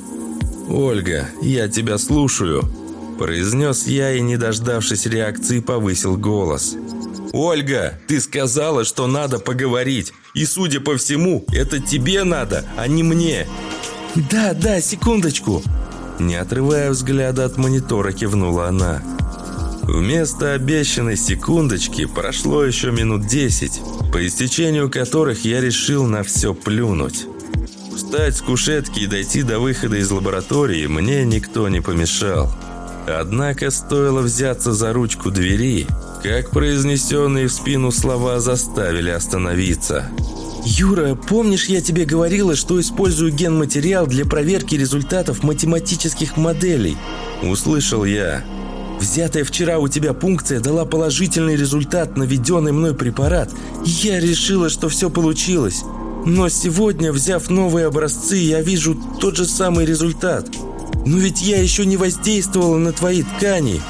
«Ольга, я тебя слушаю», – произнес я и, не дождавшись реакции, повысил голос – «Ольга, ты сказала, что надо поговорить. И, судя по всему, это тебе надо, а не мне». «Да, да, секундочку». Не отрывая взгляда от монитора, кивнула она. Вместо обещанной секундочки прошло еще минут десять, по истечению которых я решил на все плюнуть. Встать с кушетки и дойти до выхода из лаборатории мне никто не помешал. Однако стоило взяться за ручку двери, как произнесенные в спину слова заставили остановиться. «Юра, помнишь, я тебе говорила, что использую генматериал для проверки результатов математических моделей?» Услышал я. «Взятая вчера у тебя пункция дала положительный результат на введенный мной препарат. Я решила, что все получилось. Но сегодня, взяв новые образцы, я вижу тот же самый результат. Но ведь я еще не воздействовала на твои ткани».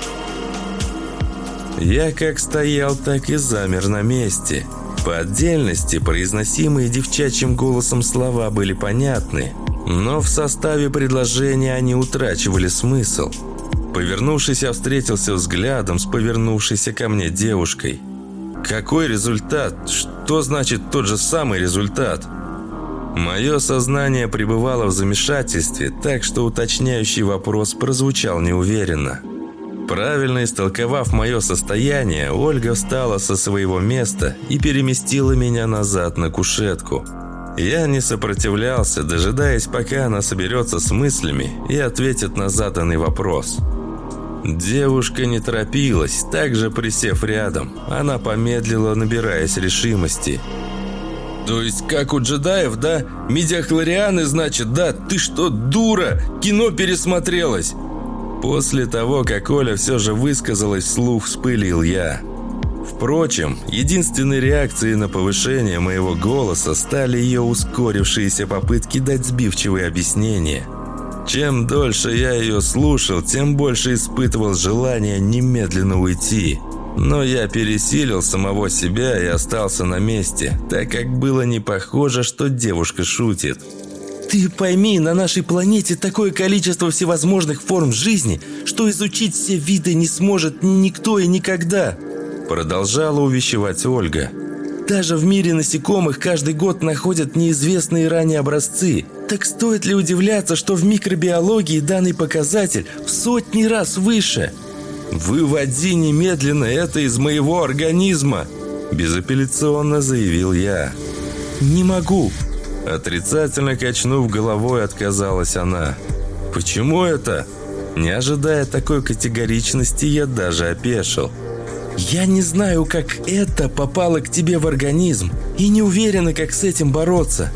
Я как стоял, так и замер на месте – по отдельности произносимые девчачьим голосом слова были понятны, но в составе предложения они утрачивали смысл. Повернувшись, я встретился взглядом с повернувшейся ко мне девушкой. Какой результат? Что значит тот же самый результат? Мое сознание пребывало в замешательстве, так что уточняющий вопрос прозвучал неуверенно. Правильно истолковав мое состояние, Ольга встала со своего места и переместила меня назад на кушетку. Я не сопротивлялся, дожидаясь, пока она соберется с мыслями и ответит на заданный вопрос. Девушка не торопилась, также присев рядом. Она помедлила, набираясь решимости. «То есть как у джедаев, да? Медиахлорианы, значит, да? Ты что, дура? Кино пересмотрелась!» После того, как Оля все же высказалась вслух, вспылил я. Впрочем, единственной реакцией на повышение моего голоса стали ее ускорившиеся попытки дать сбивчивые объяснения. Чем дольше я ее слушал, тем больше испытывал желание немедленно уйти. Но я пересилил самого себя и остался на месте, так как было не похоже, что девушка шутит. Ты пойми, на нашей планете такое количество всевозможных форм жизни, что изучить все виды не сможет никто и никогда. Продолжала увещевать Ольга. Даже в мире насекомых каждый год находят неизвестные ранее образцы. Так стоит ли удивляться, что в микробиологии данный показатель в сотни раз выше? «Выводи немедленно это из моего организма!» Безапелляционно заявил я. «Не могу!» Отрицательно качнув головой, отказалась она. «Почему это?» Не ожидая такой категоричности, я даже опешил. «Я не знаю, как это попало к тебе в организм и не уверена, как с этим бороться»,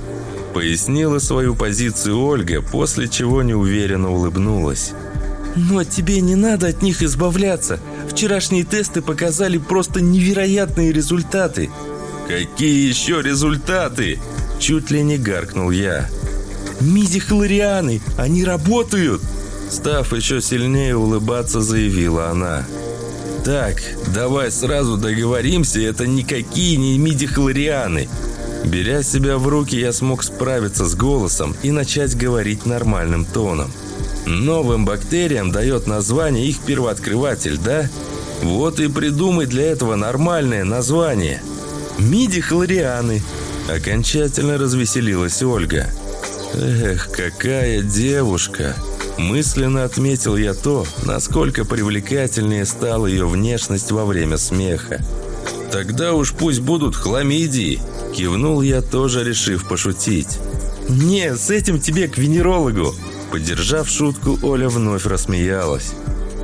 пояснила свою позицию Ольга, после чего неуверенно улыбнулась. «Но тебе не надо от них избавляться. Вчерашние тесты показали просто невероятные результаты». «Какие еще результаты?» Чуть ли не гаркнул я. «Миди-хлорианы! Они работают!» Став еще сильнее улыбаться, заявила она. «Так, давай сразу договоримся, это никакие не миди-хлорианы!» Беря себя в руки, я смог справиться с голосом и начать говорить нормальным тоном. Новым бактериям дает название их первооткрыватель, да? Вот и придумай для этого нормальное название. Миди-хлорианы. Окончательно развеселилась Ольга. Эх, какая девушка! Мысленно отметил я то, насколько привлекательнее стала ее внешность во время смеха. «Тогда уж пусть будут хламидии!» Кивнул я, тоже решив пошутить. «Не, с этим тебе к венерологу!» Поддержав шутку, Оля вновь рассмеялась.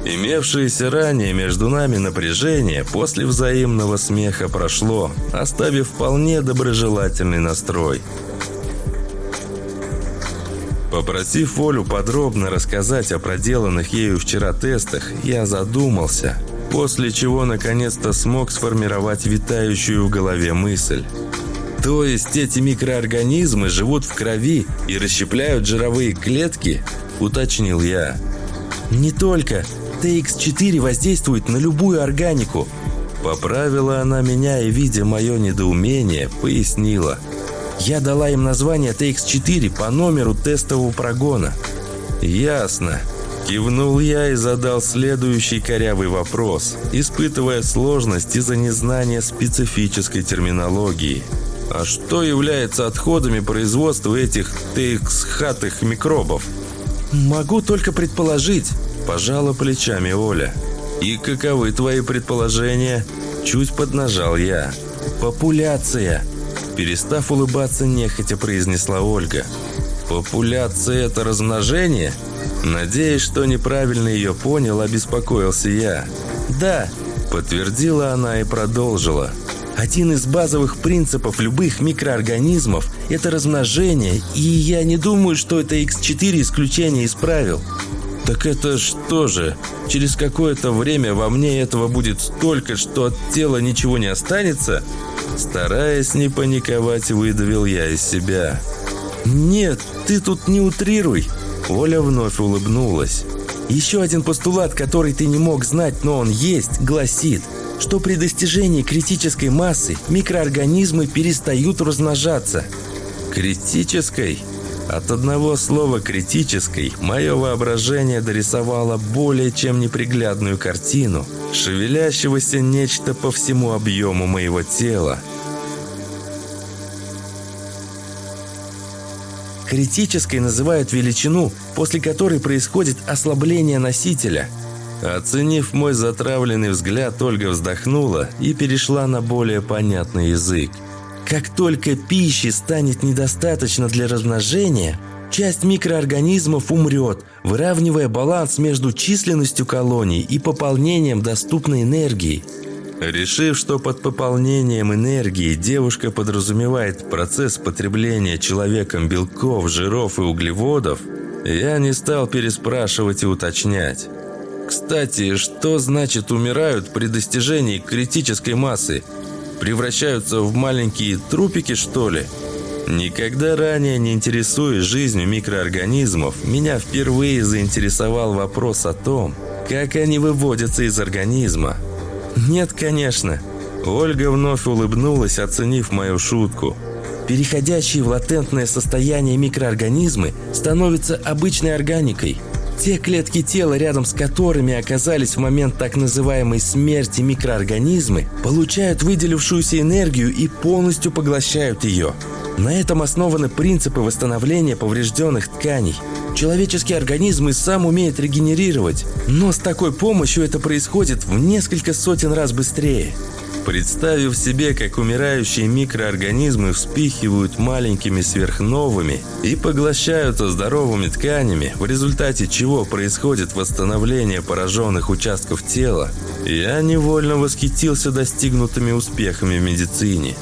Имевшееся ранее между нами напряжение после взаимного смеха прошло, оставив вполне доброжелательный настрой. Попросив Олю подробно рассказать о проделанных ею вчера тестах, я задумался, после чего наконец-то смог сформировать витающую в голове мысль. То есть эти микроорганизмы живут в крови и расщепляют жировые клетки? Уточнил я. Не только. TX4 воздействует на любую органику. Поправила она меня и, видя мое недоумение, пояснила. Я дала им название TX4 по номеру тестового прогона. Ясно. Кивнул я и задал следующий корявый вопрос, испытывая сложность из-за незнания специфической терминологии. А что является отходами производства этих TX-хатых микробов? Могу только предположить. Пожала плечами Оля. И каковы твои предположения? Чуть поднажал я. Популяция. Перестав улыбаться, нехотя произнесла Ольга. Популяция – это размножение? Надеюсь, что неправильно ее понял, обеспокоился я. Да, подтвердила она и продолжила. Один из базовых принципов любых микроорганизмов – это размножение, и я не думаю, что это X4 исключение из правил. Так это что же? Через какое-то время во мне этого будет столько, что от тела ничего не останется? Стараясь не паниковать, выдавил я из себя. Нет, ты тут не утрируй. Оля вновь улыбнулась. Еще один постулат, который ты не мог знать, но он есть, гласит – что при достижении критической массы микроорганизмы перестают размножаться. Критической? От одного слова «критической» мое воображение дорисовало более чем неприглядную картину, шевелящегося нечто по всему объему моего тела. Критической называют величину, после которой происходит ослабление носителя – Оценив мой затравленный взгляд, Ольга вздохнула и перешла на более понятный язык. Как только пищи станет недостаточно для размножения, часть микроорганизмов умрет, выравнивая баланс между численностью колоний и пополнением доступной энергии. Решив, что под пополнением энергии девушка подразумевает процесс потребления человеком белков, жиров и углеводов, я не стал переспрашивать и уточнять. Кстати, что значит умирают при достижении критической массы? Превращаются в маленькие трупики, что ли? Никогда ранее не интересуясь жизнью микроорганизмов, меня впервые заинтересовал вопрос о том, как они выводятся из организма. Нет, конечно. Ольга вновь улыбнулась, оценив мою шутку. Переходящие в латентное состояние микроорганизмы становятся обычной органикой – те клетки тела, рядом с которыми оказались в момент так называемой смерти микроорганизмы, получают выделившуюся энергию и полностью поглощают ее. На этом основаны принципы восстановления поврежденных тканей. Человеческий организм и сам умеет регенерировать, но с такой помощью это происходит в несколько сотен раз быстрее. Представив себе, как умирающие микроорганизмы вспихивают маленькими сверхновыми и поглощаются здоровыми тканями, в результате чего происходит восстановление пораженных участков тела, я невольно восхитился достигнутыми успехами в медицине.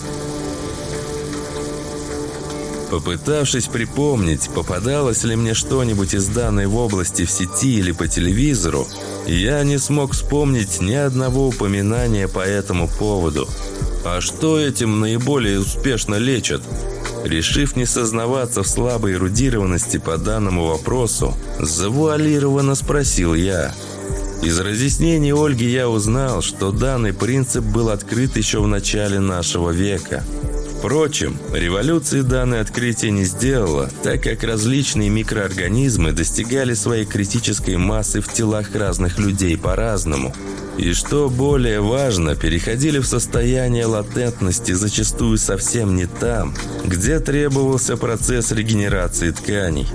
Попытавшись припомнить, попадалось ли мне что-нибудь из данной в области в сети или по телевизору, я не смог вспомнить ни одного упоминания по этому поводу. А что этим наиболее успешно лечат? Решив не сознаваться в слабой эрудированности по данному вопросу, завуалированно спросил я. Из разъяснений Ольги я узнал, что данный принцип был открыт еще в начале нашего века – Впрочем, революции данное открытие не сделало, так как различные микроорганизмы достигали своей критической массы в телах разных людей по-разному. И что более важно, переходили в состояние латентности зачастую совсем не там, где требовался процесс регенерации тканей.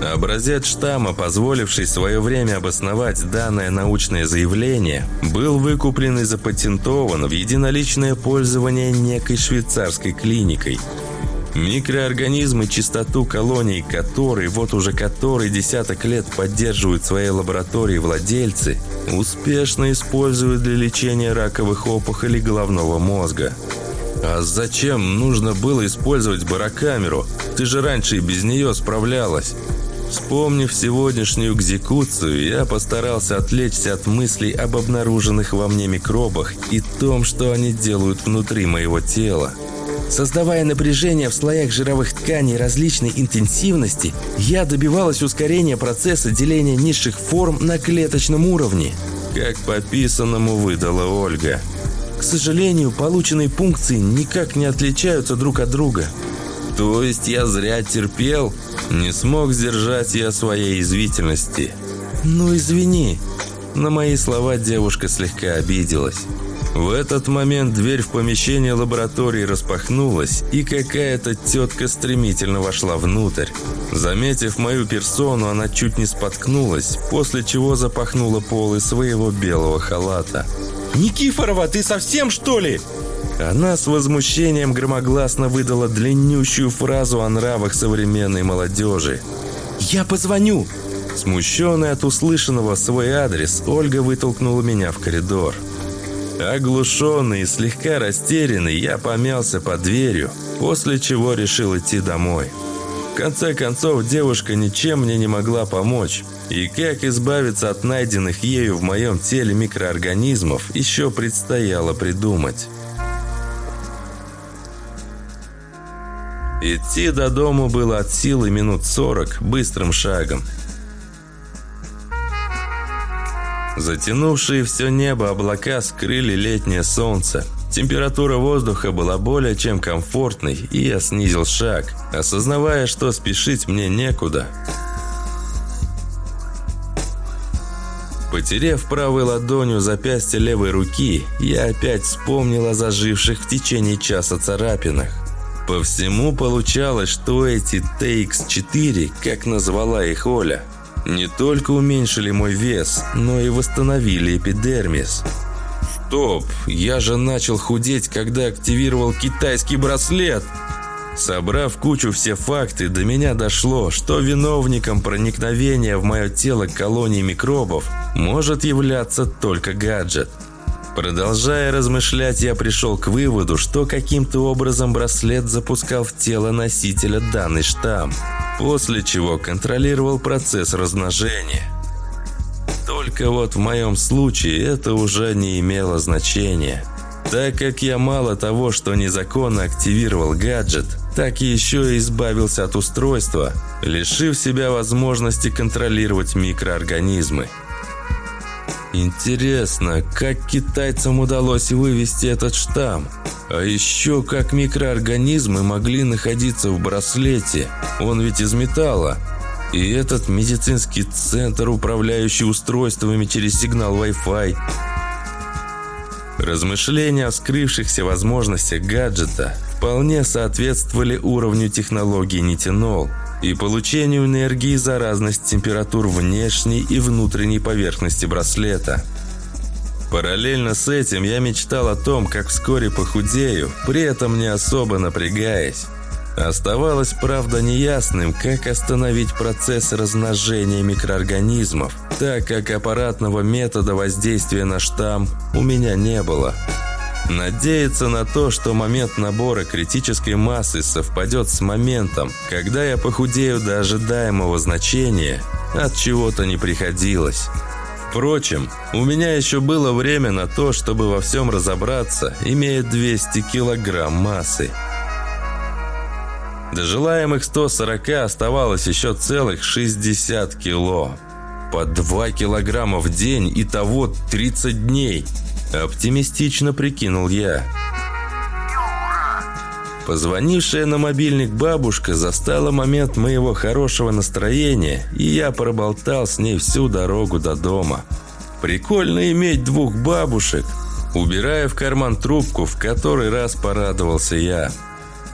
Образец штамма, позволивший в свое время обосновать данное научное заявление, был выкуплен и запатентован в единоличное пользование некой швейцарской клиникой. Микроорганизмы, чистоту колоний которой вот уже который десяток лет поддерживают в своей лаборатории владельцы, успешно используют для лечения раковых опухолей головного мозга. А зачем нужно было использовать барокамеру? Ты же раньше и без нее справлялась. Вспомнив сегодняшнюю экзекуцию, я постарался отвлечься от мыслей об обнаруженных во мне микробах и том, что они делают внутри моего тела. Создавая напряжение в слоях жировых тканей различной интенсивности, я добивалась ускорения процесса деления низших форм на клеточном уровне. Как пописанному выдала Ольга. К сожалению, полученные пункции никак не отличаются друг от друга. То есть я зря терпел? Не смог сдержать я своей извительности. Ну извини. На мои слова девушка слегка обиделась. В этот момент дверь в помещение лаборатории распахнулась, и какая-то тетка стремительно вошла внутрь. Заметив мою персону, она чуть не споткнулась, после чего запахнула полы своего белого халата. «Никифорова, ты совсем что ли?» Она с возмущением громогласно выдала длиннющую фразу о нравах современной молодежи. «Я позвоню!» Смущенный от услышанного свой адрес, Ольга вытолкнула меня в коридор. Оглушенный и слегка растерянный, я помялся под дверью, после чего решил идти домой. В конце концов, девушка ничем мне не могла помочь. И как избавиться от найденных ею в моем теле микроорганизмов, еще предстояло придумать. Идти до дому было от силы минут сорок быстрым шагом. Затянувшие все небо облака скрыли летнее солнце. Температура воздуха была более чем комфортной, и я снизил шаг, осознавая, что спешить мне некуда. Потерев правой ладонью запястье левой руки, я опять вспомнил о заживших в течение часа царапинах. По всему получалось, что эти TX4, как назвала их Оля, не только уменьшили мой вес, но и восстановили эпидермис. Стоп, я же начал худеть, когда активировал китайский браслет. Собрав кучу все факты, до меня дошло, что виновником проникновения в мое тело колонии микробов может являться только гаджет. Продолжая размышлять, я пришел к выводу, что каким-то образом браслет запускал в тело носителя данный штамм после чего контролировал процесс размножения. Только вот в моем случае это уже не имело значения. Так как я мало того, что незаконно активировал гаджет, так еще и избавился от устройства, лишив себя возможности контролировать микроорганизмы. Интересно, как китайцам удалось вывести этот штамм? А еще как микроорганизмы могли находиться в браслете? Он ведь из металла. И этот медицинский центр, управляющий устройствами через сигнал Wi-Fi. Размышления о скрывшихся возможностях гаджета вполне соответствовали уровню технологии нитинол – и получению энергии за разность температур внешней и внутренней поверхности браслета. Параллельно с этим я мечтал о том, как вскоре похудею, при этом не особо напрягаясь. Оставалось, правда, неясным, как остановить процесс размножения микроорганизмов, так как аппаратного метода воздействия на штамм у меня не было. Надеяться на то, что момент набора критической массы совпадет с моментом, когда я похудею до ожидаемого значения, от чего-то не приходилось. Впрочем, у меня еще было время на то, чтобы во всем разобраться, имея 200 килограмм массы. До желаемых 140 оставалось еще целых 60 кило. По 2 килограмма в день и того 30 дней – Оптимистично прикинул я. Позвонившая на мобильник бабушка застала момент моего хорошего настроения, и я проболтал с ней всю дорогу до дома. Прикольно иметь двух бабушек. Убирая в карман трубку, в который раз порадовался я.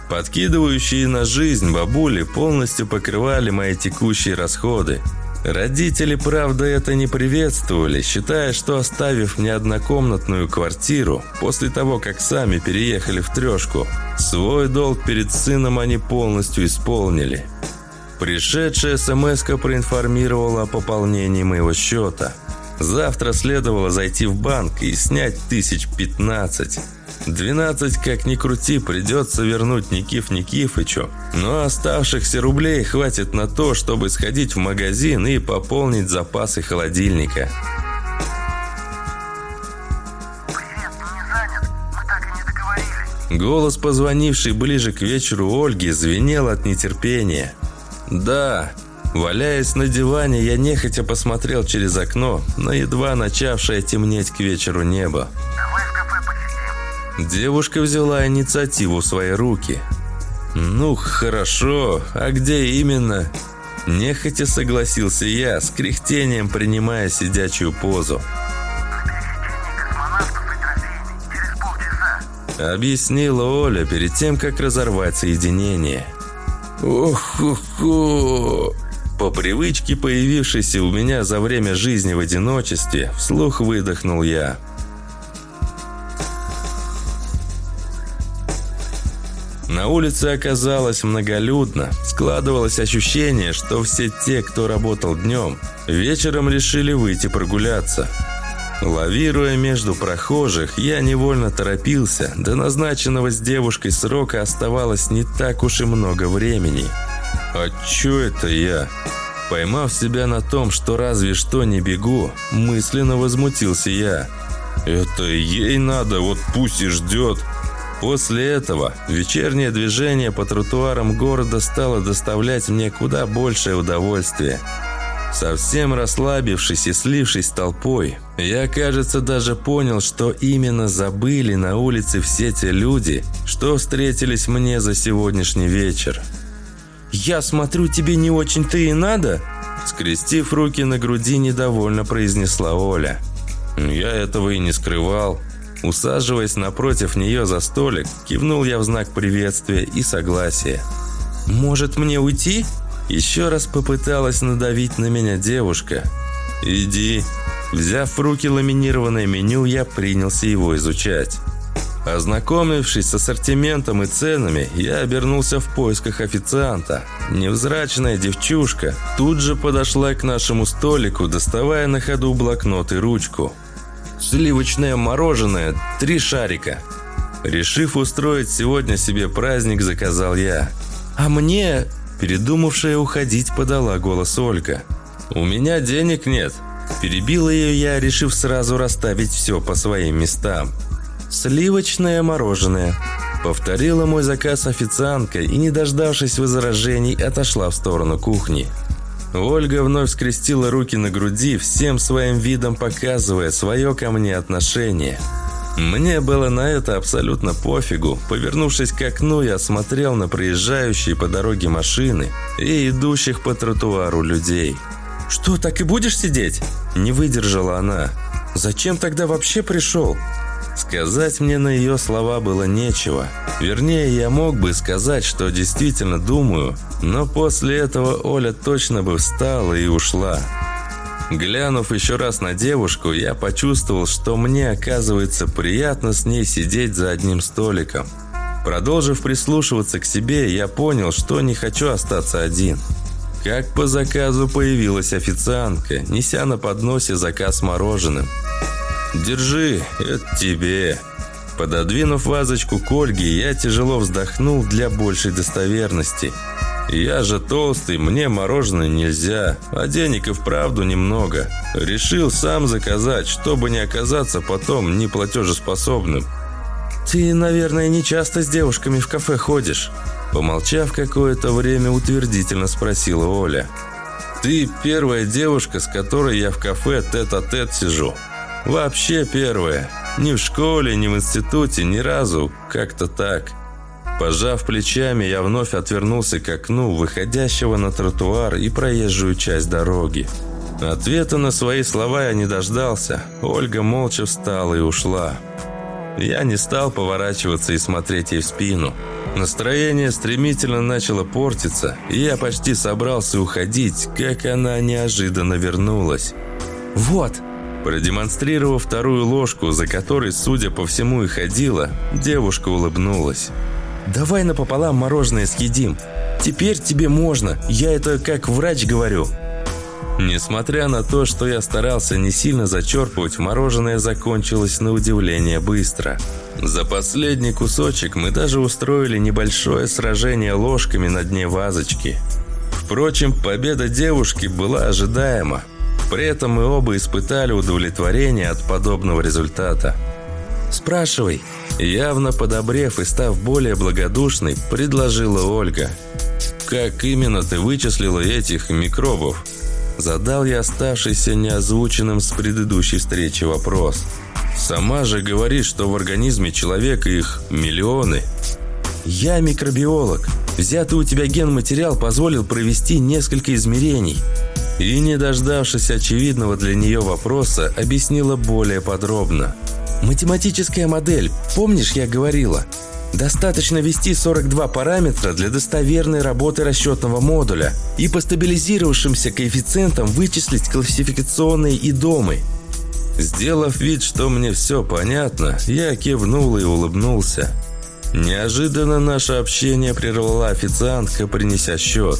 Подкидывающие на жизнь бабули полностью покрывали мои текущие расходы. Родители, правда, это не приветствовали, считая, что оставив мне однокомнатную квартиру, после того, как сами переехали в трешку, свой долг перед сыном они полностью исполнили. Пришедшая смс проинформировала о пополнении моего счета. Завтра следовало зайти в банк и снять тысяч пятнадцать. 12, как ни крути, придется вернуть Никиф Никифычу, но оставшихся рублей хватит на то, чтобы сходить в магазин и пополнить запасы холодильника. Голос, позвонивший ближе к вечеру Ольги, звенел от нетерпения. «Да». Валяясь на диване, я нехотя посмотрел через окно на едва начавшее темнеть к вечеру небо. Давай в. Девушка взяла инициативу в свои руки. «Ну, хорошо. А где именно?» Нехотя согласился я, с кряхтением принимая сидячую позу. Объяснила Оля перед тем, как разорвать соединение. Ох-хо-хо! По привычке, появившейся у меня за время жизни в одиночестве, вслух выдохнул я. На улице оказалось многолюдно. Складывалось ощущение, что все те, кто работал днем, вечером решили выйти прогуляться. Лавируя между прохожих, я невольно торопился. До назначенного с девушкой срока оставалось не так уж и много времени. «А чё это я?» Поймав себя на том, что разве что не бегу, мысленно возмутился я. «Это ей надо, вот пусть и ждет». После этого вечернее движение по тротуарам города стало доставлять мне куда большее удовольствие. Совсем расслабившись и слившись с толпой, я, кажется, даже понял, что именно забыли на улице все те люди, что встретились мне за сегодняшний вечер. «Я смотрю, тебе не очень-то и надо?» Скрестив руки на груди, недовольно произнесла Оля. Я этого и не скрывал. Усаживаясь напротив нее за столик, кивнул я в знак приветствия и согласия. «Может, мне уйти?» Еще раз попыталась надавить на меня девушка. «Иди». Взяв в руки ламинированное меню, я принялся его изучать. Ознакомившись с ассортиментом и ценами, я обернулся в поисках официанта. Невзрачная девчушка тут же подошла к нашему столику, доставая на ходу блокнот и ручку. Сливочное мороженое, три шарика. Решив устроить сегодня себе праздник, заказал я. А мне, передумавшая уходить, подала голос Ольга. У меня денег нет. Перебила ее я, решив сразу расставить все по своим местам. Сливочное мороженое. Повторила мой заказ официантка и, не дождавшись возражений, отошла в сторону кухни. Ольга вновь скрестила руки на груди, всем своим видом показывая свое ко мне отношение. Мне было на это абсолютно пофигу. Повернувшись к окну, я смотрел на проезжающие по дороге машины и идущих по тротуару людей. «Что, так и будешь сидеть?» Не выдержала она. «Зачем тогда вообще пришел?» Сказать мне на ее слова было нечего. Вернее, я мог бы сказать, что действительно думаю, но после этого Оля точно бы встала и ушла. Глянув еще раз на девушку, я почувствовал, что мне оказывается приятно с ней сидеть за одним столиком. Продолжив прислушиваться к себе, я понял, что не хочу остаться один. Как по заказу появилась официантка, неся на подносе заказ мороженым. «Держи, это тебе». Пододвинув вазочку к Ольге, я тяжело вздохнул для большей достоверности. «Я же толстый, мне мороженое нельзя, а денег и вправду немного. Решил сам заказать, чтобы не оказаться потом неплатежеспособным». «Ты, наверное, не часто с девушками в кафе ходишь?» Помолчав какое-то время, утвердительно спросила Оля. «Ты первая девушка, с которой я в кафе тет-а-тет -тет сижу. Вообще первое. Ни в школе, ни в институте, ни разу. Как-то так. Пожав плечами, я вновь отвернулся к окну, выходящего на тротуар и проезжую часть дороги. Ответа на свои слова я не дождался. Ольга молча встала и ушла. Я не стал поворачиваться и смотреть ей в спину. Настроение стремительно начало портиться, и я почти собрался уходить, как она неожиданно вернулась. «Вот!» Продемонстрировав вторую ложку, за которой, судя по всему, и ходила, девушка улыбнулась. «Давай напополам мороженое съедим. Теперь тебе можно, я это как врач говорю». Несмотря на то, что я старался не сильно зачерпывать, мороженое закончилось на удивление быстро. За последний кусочек мы даже устроили небольшое сражение ложками на дне вазочки. Впрочем, победа девушки была ожидаема. При этом мы оба испытали удовлетворение от подобного результата. «Спрашивай». Явно подобрев и став более благодушной, предложила Ольга. «Как именно ты вычислила этих микробов?» Задал я оставшийся неозвученным с предыдущей встречи вопрос. «Сама же говоришь, что в организме человека их миллионы». «Я микробиолог. Взятый у тебя генматериал позволил провести несколько измерений. И, не дождавшись очевидного для нее вопроса, объяснила более подробно. Математическая модель, помнишь, я говорила? Достаточно ввести 42 параметра для достоверной работы расчетного модуля и по стабилизировавшимся коэффициентам вычислить классификационные идомы. Сделав вид, что мне все понятно, я кивнул и улыбнулся. Неожиданно наше общение прервала официантка, принеся счет.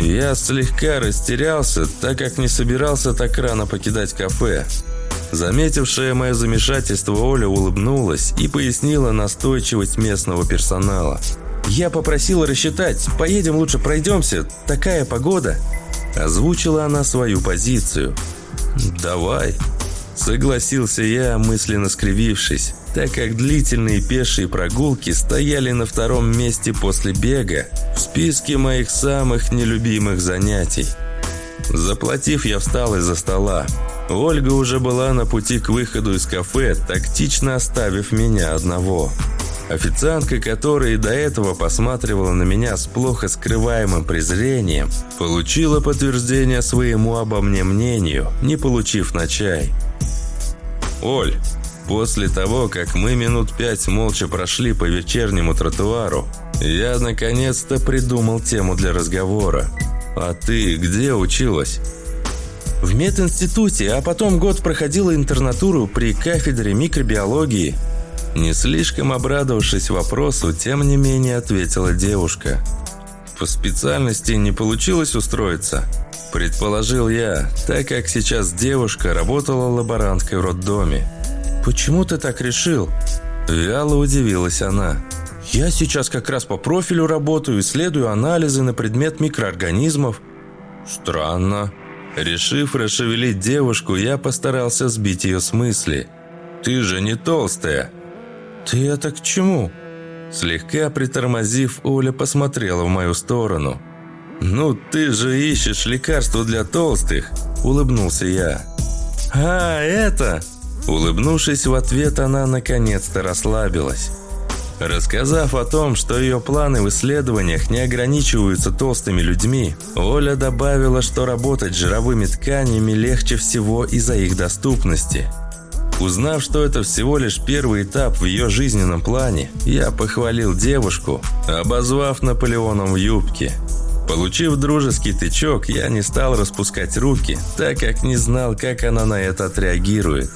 Я слегка растерялся, так как не собирался так рано покидать кафе. Заметившая мое замешательство, Оля улыбнулась и пояснила настойчивость местного персонала. «Я попросила рассчитать. Поедем лучше пройдемся. Такая погода». Озвучила она свою позицию. «Давай». Согласился я, мысленно скривившись, так как длительные пешие прогулки стояли на втором месте после бега в списке моих самых нелюбимых занятий. Заплатив, я встал из-за стола. Ольга уже была на пути к выходу из кафе, тактично оставив меня одного. Официантка, которая до этого посматривала на меня с плохо скрываемым презрением, получила подтверждение своему обо мне мнению, не получив на чай. «Оль, после того, как мы минут пять молча прошли по вечернему тротуару, я наконец-то придумал тему для разговора. А ты где училась?» В мединституте, а потом год проходила интернатуру при кафедре микробиологии. Не слишком обрадовавшись вопросу, тем не менее ответила девушка. По специальности не получилось устроиться. Предположил я, так как сейчас девушка работала лаборанткой в роддоме. «Почему ты так решил?» Вяло удивилась она. «Я сейчас как раз по профилю работаю, исследую анализы на предмет микроорганизмов». «Странно», Решив расшевелить девушку, я постарался сбить ее с мысли. «Ты же не толстая!» «Ты это к чему?» Слегка притормозив, Оля посмотрела в мою сторону. «Ну, ты же ищешь лекарства для толстых!» Улыбнулся я. «А, это...» Улыбнувшись в ответ, она наконец-то расслабилась. Рассказав о том, что ее планы в исследованиях не ограничиваются толстыми людьми, Оля добавила, что работать с жировыми тканями легче всего из-за их доступности. Узнав, что это всего лишь первый этап в ее жизненном плане, я похвалил девушку, обозвав Наполеоном в юбке. Получив дружеский тычок, я не стал распускать руки, так как не знал, как она на это отреагирует.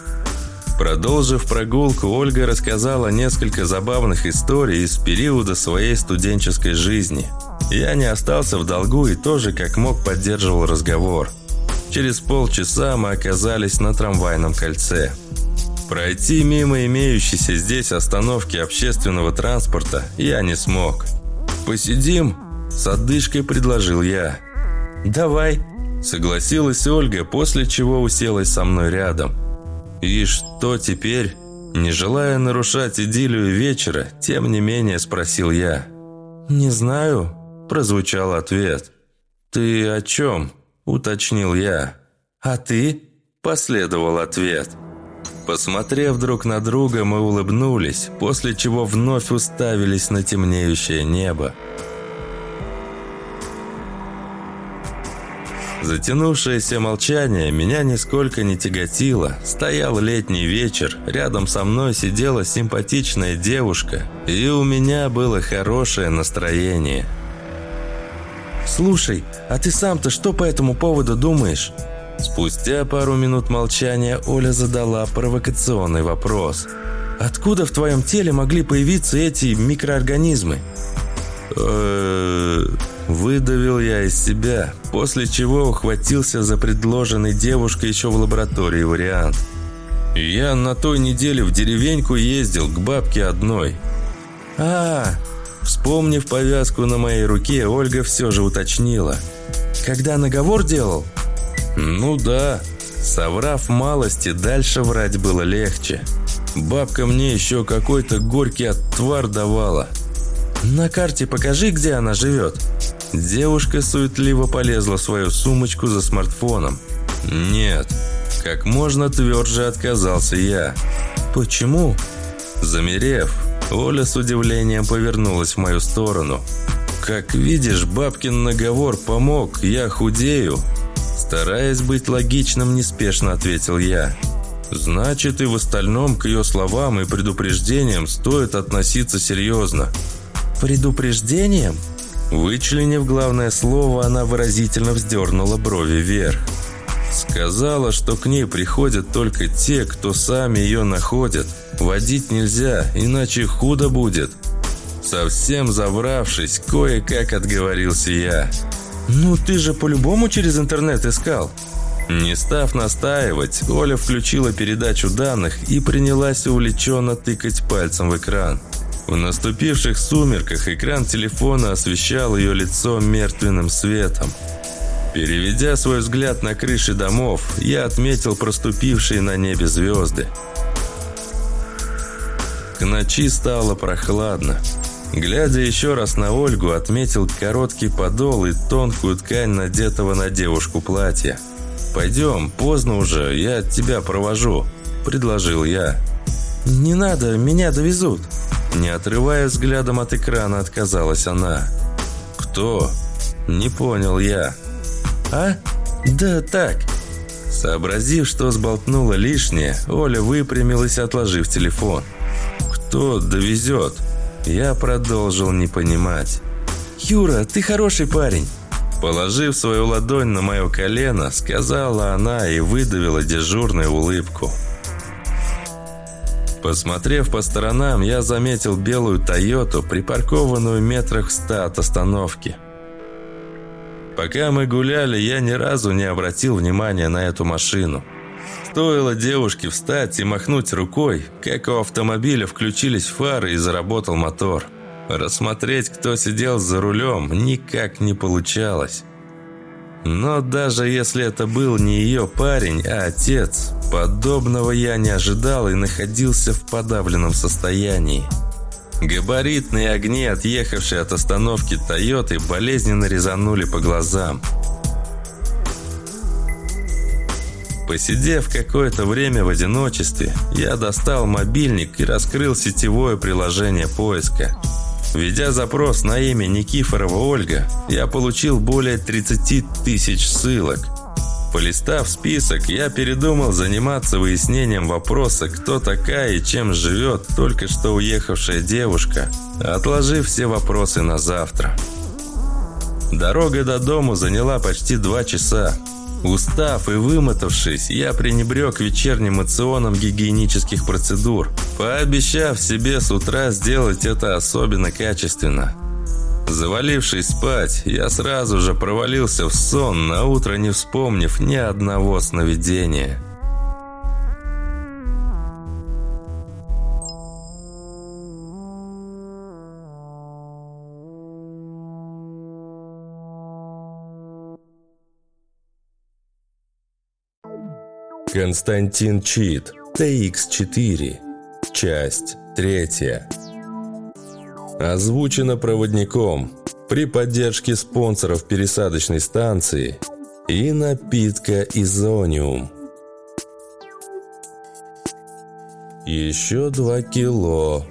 Продолжив прогулку, Ольга рассказала несколько забавных историй из периода своей студенческой жизни. Я не остался в долгу и тоже как мог поддерживал разговор. Через полчаса мы оказались на трамвайном кольце. Пройти мимо имеющейся здесь остановки общественного транспорта я не смог. «Посидим?» – с отдышкой предложил я. «Давай», – согласилась Ольга, после чего уселась со мной рядом. «И что теперь?» Не желая нарушать идиллию вечера, тем не менее спросил я. «Не знаю», – прозвучал ответ. «Ты о чем?» – уточнил я. «А ты?» – последовал ответ. Посмотрев друг на друга, мы улыбнулись, после чего вновь уставились на темнеющее небо. Затянувшееся молчание меня нисколько не тяготило. Стоял летний вечер, рядом со мной сидела симпатичная девушка, и у меня было хорошее настроение. «Слушай, а ты сам-то что по этому поводу думаешь?» Спустя пару минут молчания Оля задала провокационный вопрос. «Откуда в твоем теле могли появиться эти микроорганизмы?» Выдавил я из себя, после чего ухватился за предложенный девушкой еще в лаборатории вариант. Я на той неделе в деревеньку ездил к бабке одной. А, вспомнив повязку на моей руке, Ольга все же уточнила. Когда наговор делал? Ну да. Соврав малости, дальше врать было легче. Бабка мне еще какой-то горький отвар давала. На карте покажи, где она живет. Девушка суетливо полезла в свою сумочку за смартфоном. «Нет». Как можно тверже отказался я. «Почему?» Замерев, Оля с удивлением повернулась в мою сторону. «Как видишь, бабкин наговор помог, я худею». Стараясь быть логичным, неспешно ответил я. Значит, и в остальном к ее словам и предупреждениям стоит относиться серьезно. Предупреждением? Вычленив главное слово, она выразительно вздернула брови вверх. Сказала, что к ней приходят только те, кто сами ее находят. Водить нельзя, иначе худо будет. Совсем завравшись, кое-как отговорился я. «Ну ты же по-любому через интернет искал». Не став настаивать, Оля включила передачу данных и принялась увлеченно тыкать пальцем в экран. В наступивших сумерках экран телефона освещал ее лицо мертвенным светом. Переведя свой взгляд на крыши домов, я отметил проступившие на небе звезды. К ночи стало прохладно. Глядя еще раз на Ольгу, отметил короткий подол и тонкую ткань надетого на девушку платья. «Пойдем, поздно уже, я тебя провожу», – предложил я. «Не надо, меня довезут». Не отрывая взглядом от экрана, отказалась она. «Кто?» «Не понял я». «А? Да так». Сообразив, что сболтнула лишнее, Оля выпрямилась, отложив телефон. «Кто довезет?» Я продолжил не понимать. «Юра, ты хороший парень!» Положив свою ладонь на мое колено, сказала она и выдавила дежурную улыбку. Посмотрев по сторонам, я заметил белую «Тойоту», припаркованную метрах в ста от остановки. Пока мы гуляли, я ни разу не обратил внимания на эту машину. Стоило девушке встать и махнуть рукой, как у автомобиля включились фары и заработал мотор. Рассмотреть, кто сидел за рулем, никак не получалось. Но даже если это был не ее парень, а отец, подобного я не ожидал и находился в подавленном состоянии. Габаритные огни, отъехавшие от остановки «Тойоты», болезненно резанули по глазам – Посидев какое-то время в одиночестве, я достал мобильник и раскрыл сетевое приложение поиска. Введя запрос на имя Никифорова Ольга, я получил более 30 тысяч ссылок. Полистав список, я передумал заниматься выяснением вопроса, кто такая и чем живет только что уехавшая девушка, отложив все вопросы на завтра. Дорога до дому заняла почти два часа, Устав и вымотавшись, я пренебрег вечерним мационом гигиенических процедур, пообещав себе с утра сделать это особенно качественно. Завалившись спать, я сразу же провалился в сон, на утро не вспомнив ни одного сновидения. Константин Чит, TX4, часть третья. Озвучено проводником при поддержке спонсоров пересадочной станции и напитка Изониум. Еще два кило.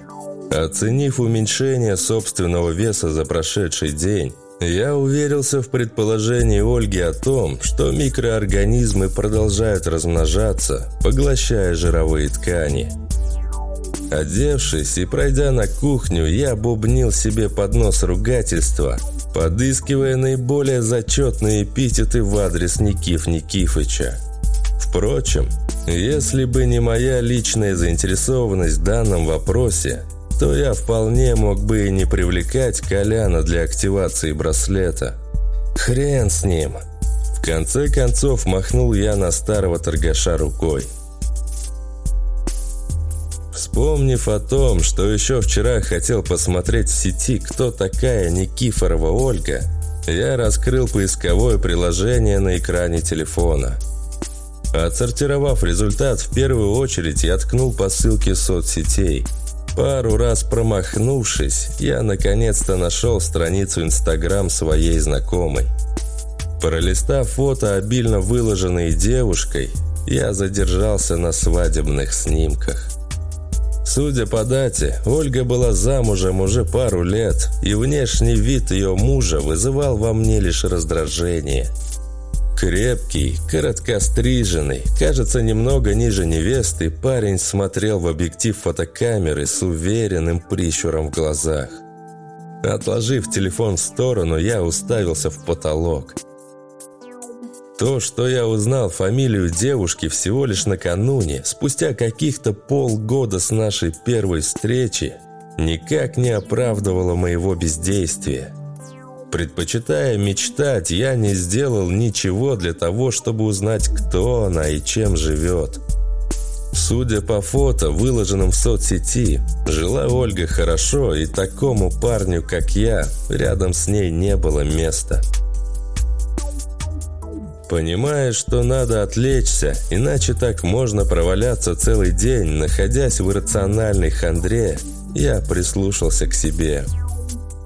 Оценив уменьшение собственного веса за прошедший день, я уверился в предположении Ольги о том, что микроорганизмы продолжают размножаться, поглощая жировые ткани. Одевшись и пройдя на кухню, я бубнил себе под нос ругательства, подыскивая наиболее зачетные эпитеты в адрес Никиф Никифыча. Впрочем, если бы не моя личная заинтересованность в данном вопросе, то я вполне мог бы и не привлекать Коляна для активации браслета. Хрен с ним. В конце концов махнул я на старого торгаша рукой. Вспомнив о том, что еще вчера хотел посмотреть в сети, кто такая Никифорова Ольга, я раскрыл поисковое приложение на экране телефона. Отсортировав результат, в первую очередь я ткнул по ссылке соцсетей – Пару раз промахнувшись, я наконец-то нашел страницу Инстаграм своей знакомой. Пролистав фото, обильно выложенные девушкой, я задержался на свадебных снимках. Судя по дате, Ольга была замужем уже пару лет, и внешний вид ее мужа вызывал во мне лишь раздражение. Крепкий, короткостриженный, кажется, немного ниже невесты, парень смотрел в объектив фотокамеры с уверенным прищуром в глазах. Отложив телефон в сторону, я уставился в потолок. То, что я узнал фамилию девушки всего лишь накануне, спустя каких-то полгода с нашей первой встречи, никак не оправдывало моего бездействия. Предпочитая мечтать, я не сделал ничего для того, чтобы узнать, кто она и чем живет. Судя по фото, выложенным в соцсети, жила Ольга хорошо, и такому парню, как я, рядом с ней не было места. Понимая, что надо отвлечься, иначе так можно проваляться целый день, находясь в иррациональной хандре, я прислушался к себе.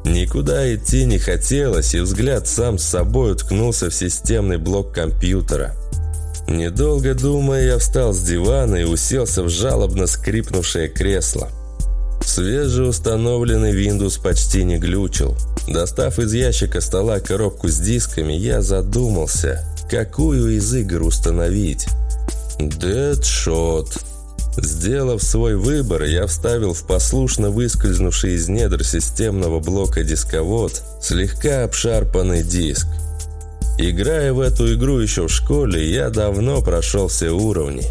Никуда идти не хотелось, и взгляд сам с собой уткнулся в системный блок компьютера. Недолго думая, я встал с дивана и уселся в жалобно скрипнувшее кресло. Свежеустановленный Windows почти не глючил. Достав из ящика стола коробку с дисками, я задумался, какую из игр установить. Deadshot. Сделав свой выбор, я вставил в послушно выскользнувший из недр системного блока дисковод слегка обшарпанный диск. Играя в эту игру еще в школе, я давно прошел все уровни.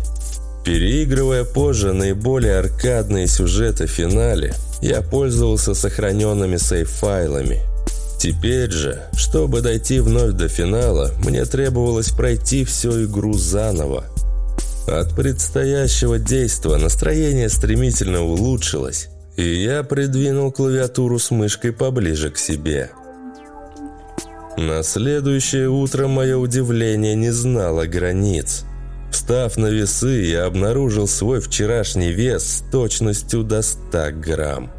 Переигрывая позже наиболее аркадные сюжеты в финале, я пользовался сохраненными сейф-файлами. Теперь же, чтобы дойти вновь до финала, мне требовалось пройти всю игру заново. От предстоящего действа настроение стремительно улучшилось, и я придвинул клавиатуру с мышкой поближе к себе. На следующее утро мое удивление не знало границ. Встав на весы, я обнаружил свой вчерашний вес с точностью до 100 грамм.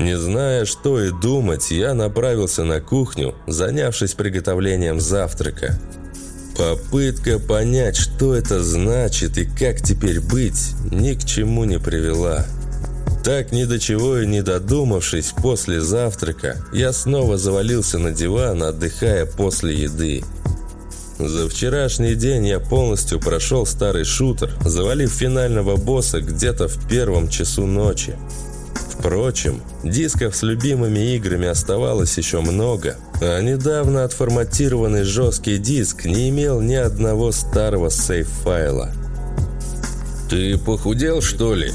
Не зная, что и думать, я направился на кухню, занявшись приготовлением завтрака. Попытка понять, что это значит и как теперь быть, ни к чему не привела. Так ни до чего и не додумавшись, после завтрака я снова завалился на диван, отдыхая после еды. За вчерашний день я полностью прошел старый шутер, завалив финального босса где-то в первом часу ночи. Впрочем, дисков с любимыми играми оставалось еще много, а недавно отформатированный жесткий диск не имел ни одного старого сейф-файла. «Ты похудел, что ли?»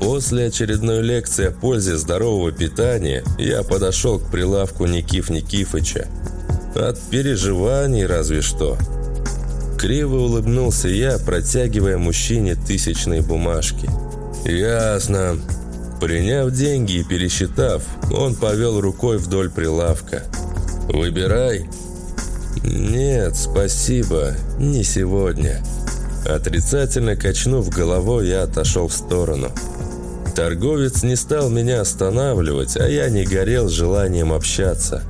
После очередной лекции о пользе здорового питания я подошел к прилавку Никиф Никифыча. От переживаний разве что. Криво улыбнулся я, протягивая мужчине тысячные бумажки. «Ясно». Приняв деньги и пересчитав, он повел рукой вдоль прилавка. «Выбирай». «Нет, спасибо, не сегодня». Отрицательно качнув головой, я отошел в сторону. Торговец не стал меня останавливать, а я не горел желанием общаться.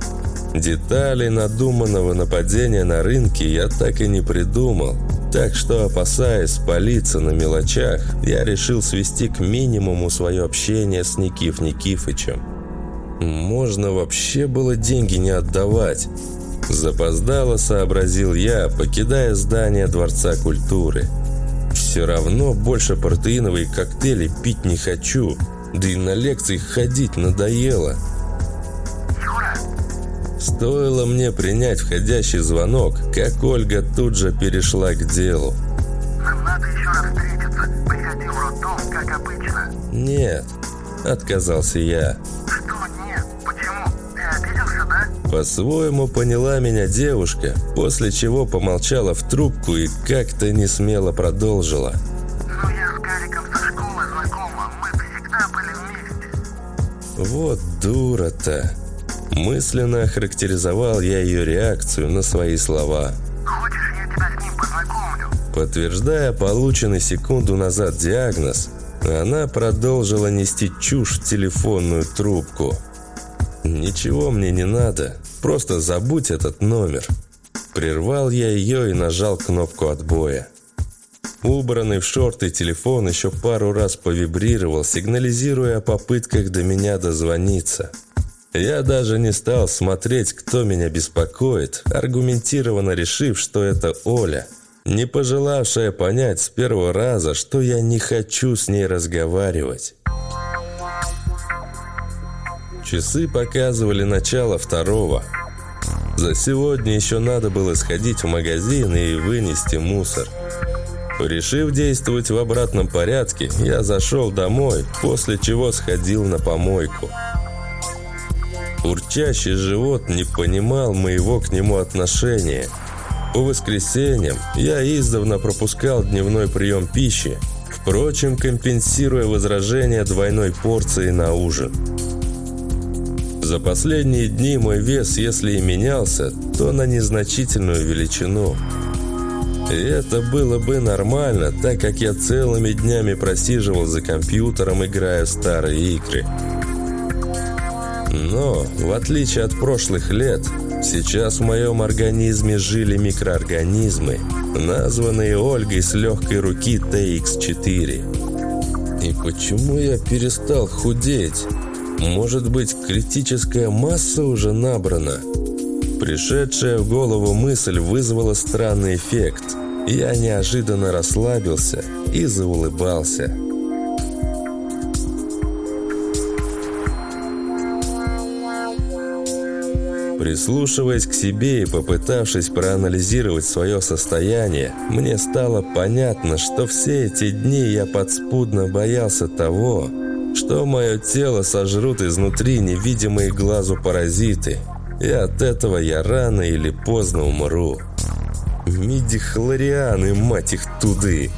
Деталей надуманного нападения на рынке я так и не придумал. Так что, опасаясь спалиться на мелочах, я решил свести к минимуму свое общение с Никиф Никифычем. Можно вообще было деньги не отдавать. Запоздало сообразил я, покидая здание Дворца культуры. Все равно больше протеиновые коктейли пить не хочу, да и на лекции ходить надоело. Стоило мне принять входящий звонок, как Ольга тут же перешла к делу. Нам надо еще раз встретиться. Приходи в роддом, как обычно. «Нет», — отказался я. Что нет? Почему? Ты обиделся, да? По-своему поняла меня девушка, после чего помолчала в трубку и как-то не смело продолжила. Ну, я с Гариком со школы знакома. Мы всегда были вместе. Вот дура-то. Мысленно охарактеризовал я ее реакцию на свои слова. Хочешь, я тебя с ним познакомлю? Подтверждая полученный секунду назад диагноз, она продолжила нести чушь в телефонную трубку. «Ничего мне не надо, просто забудь этот номер». Прервал я ее и нажал кнопку отбоя. Убранный в шорты телефон еще пару раз повибрировал, сигнализируя о попытках до меня дозвониться. Я даже не стал смотреть, кто меня беспокоит, аргументированно решив, что это Оля, не пожелавшая понять с первого раза, что я не хочу с ней разговаривать. Часы показывали начало второго. За сегодня еще надо было сходить в магазин и вынести мусор. Решив действовать в обратном порядке, я зашел домой, после чего сходил на помойку. Урчащий живот не понимал моего к нему отношения. По воскресеньям я издавна пропускал дневной прием пищи, впрочем, компенсируя возражение двойной порции на ужин. За последние дни мой вес, если и менялся, то на незначительную величину. И это было бы нормально, так как я целыми днями просиживал за компьютером, играя в старые игры. Но, в отличие от прошлых лет, сейчас в моем организме жили микроорганизмы, названные Ольгой с легкой руки TX4. И почему я перестал худеть? Может быть, критическая масса уже набрана? Пришедшая в голову мысль вызвала странный эффект. Я неожиданно расслабился и заулыбался. Прислушиваясь к себе и попытавшись проанализировать свое состояние, мне стало понятно, что все эти дни я подспудно боялся того, что мое тело сожрут изнутри невидимые глазу паразиты, и от этого я рано или поздно умру. Мидихлорианы, мать их туды!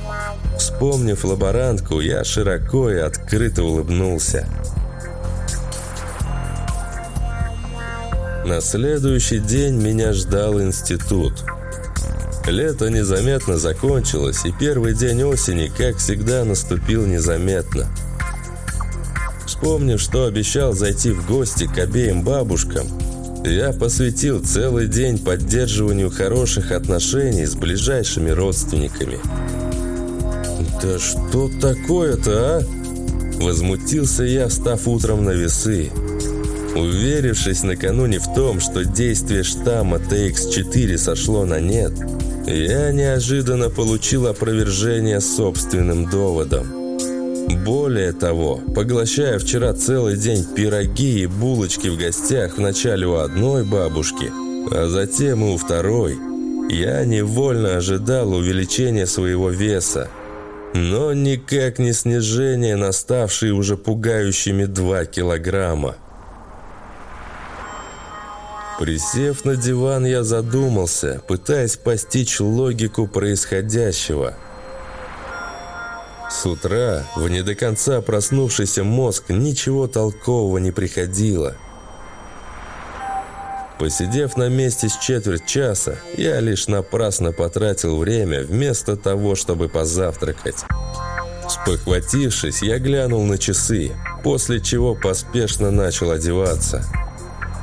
Вспомнив лаборантку, я широко и открыто улыбнулся. На следующий день меня ждал институт. Лето незаметно закончилось, и первый день осени, как всегда, наступил незаметно. Вспомнив, что обещал зайти в гости к обеим бабушкам, я посвятил целый день поддерживанию хороших отношений с ближайшими родственниками. «Да что такое-то, а?» Возмутился я, встав утром на весы. Уверившись накануне в том, что действие штамма TX4 сошло на нет, я неожиданно получил опровержение собственным доводом. Более того, поглощая вчера целый день пироги и булочки в гостях вначале у одной бабушки, а затем и у второй, я невольно ожидал увеличения своего веса, но никак не снижения на ставшие уже пугающими 2 килограмма. Присев на диван, я задумался, пытаясь постичь логику происходящего. С утра в не до конца проснувшийся мозг ничего толкового не приходило. Посидев на месте с четверть часа, я лишь напрасно потратил время вместо того, чтобы позавтракать. Спохватившись, я глянул на часы, после чего поспешно начал одеваться –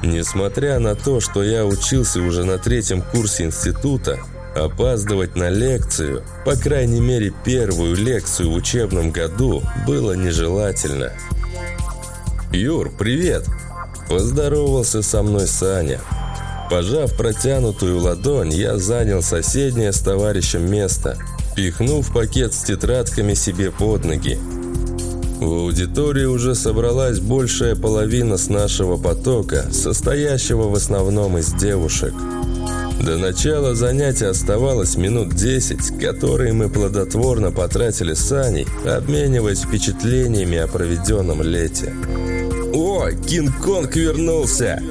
Несмотря на то, что я учился уже на третьем курсе института, опаздывать на лекцию, по крайней мере первую лекцию в учебном году, было нежелательно. «Юр, привет!» Поздоровался со мной Саня. Пожав протянутую ладонь, я занял соседнее с товарищем место, пихнув пакет с тетрадками себе под ноги. В аудитории уже собралась большая половина с нашего потока, состоящего в основном из девушек. До начала занятия оставалось минут 10, которые мы плодотворно потратили с Аней, обмениваясь впечатлениями о проведенном лете. «О, Кинг-Конг вернулся!»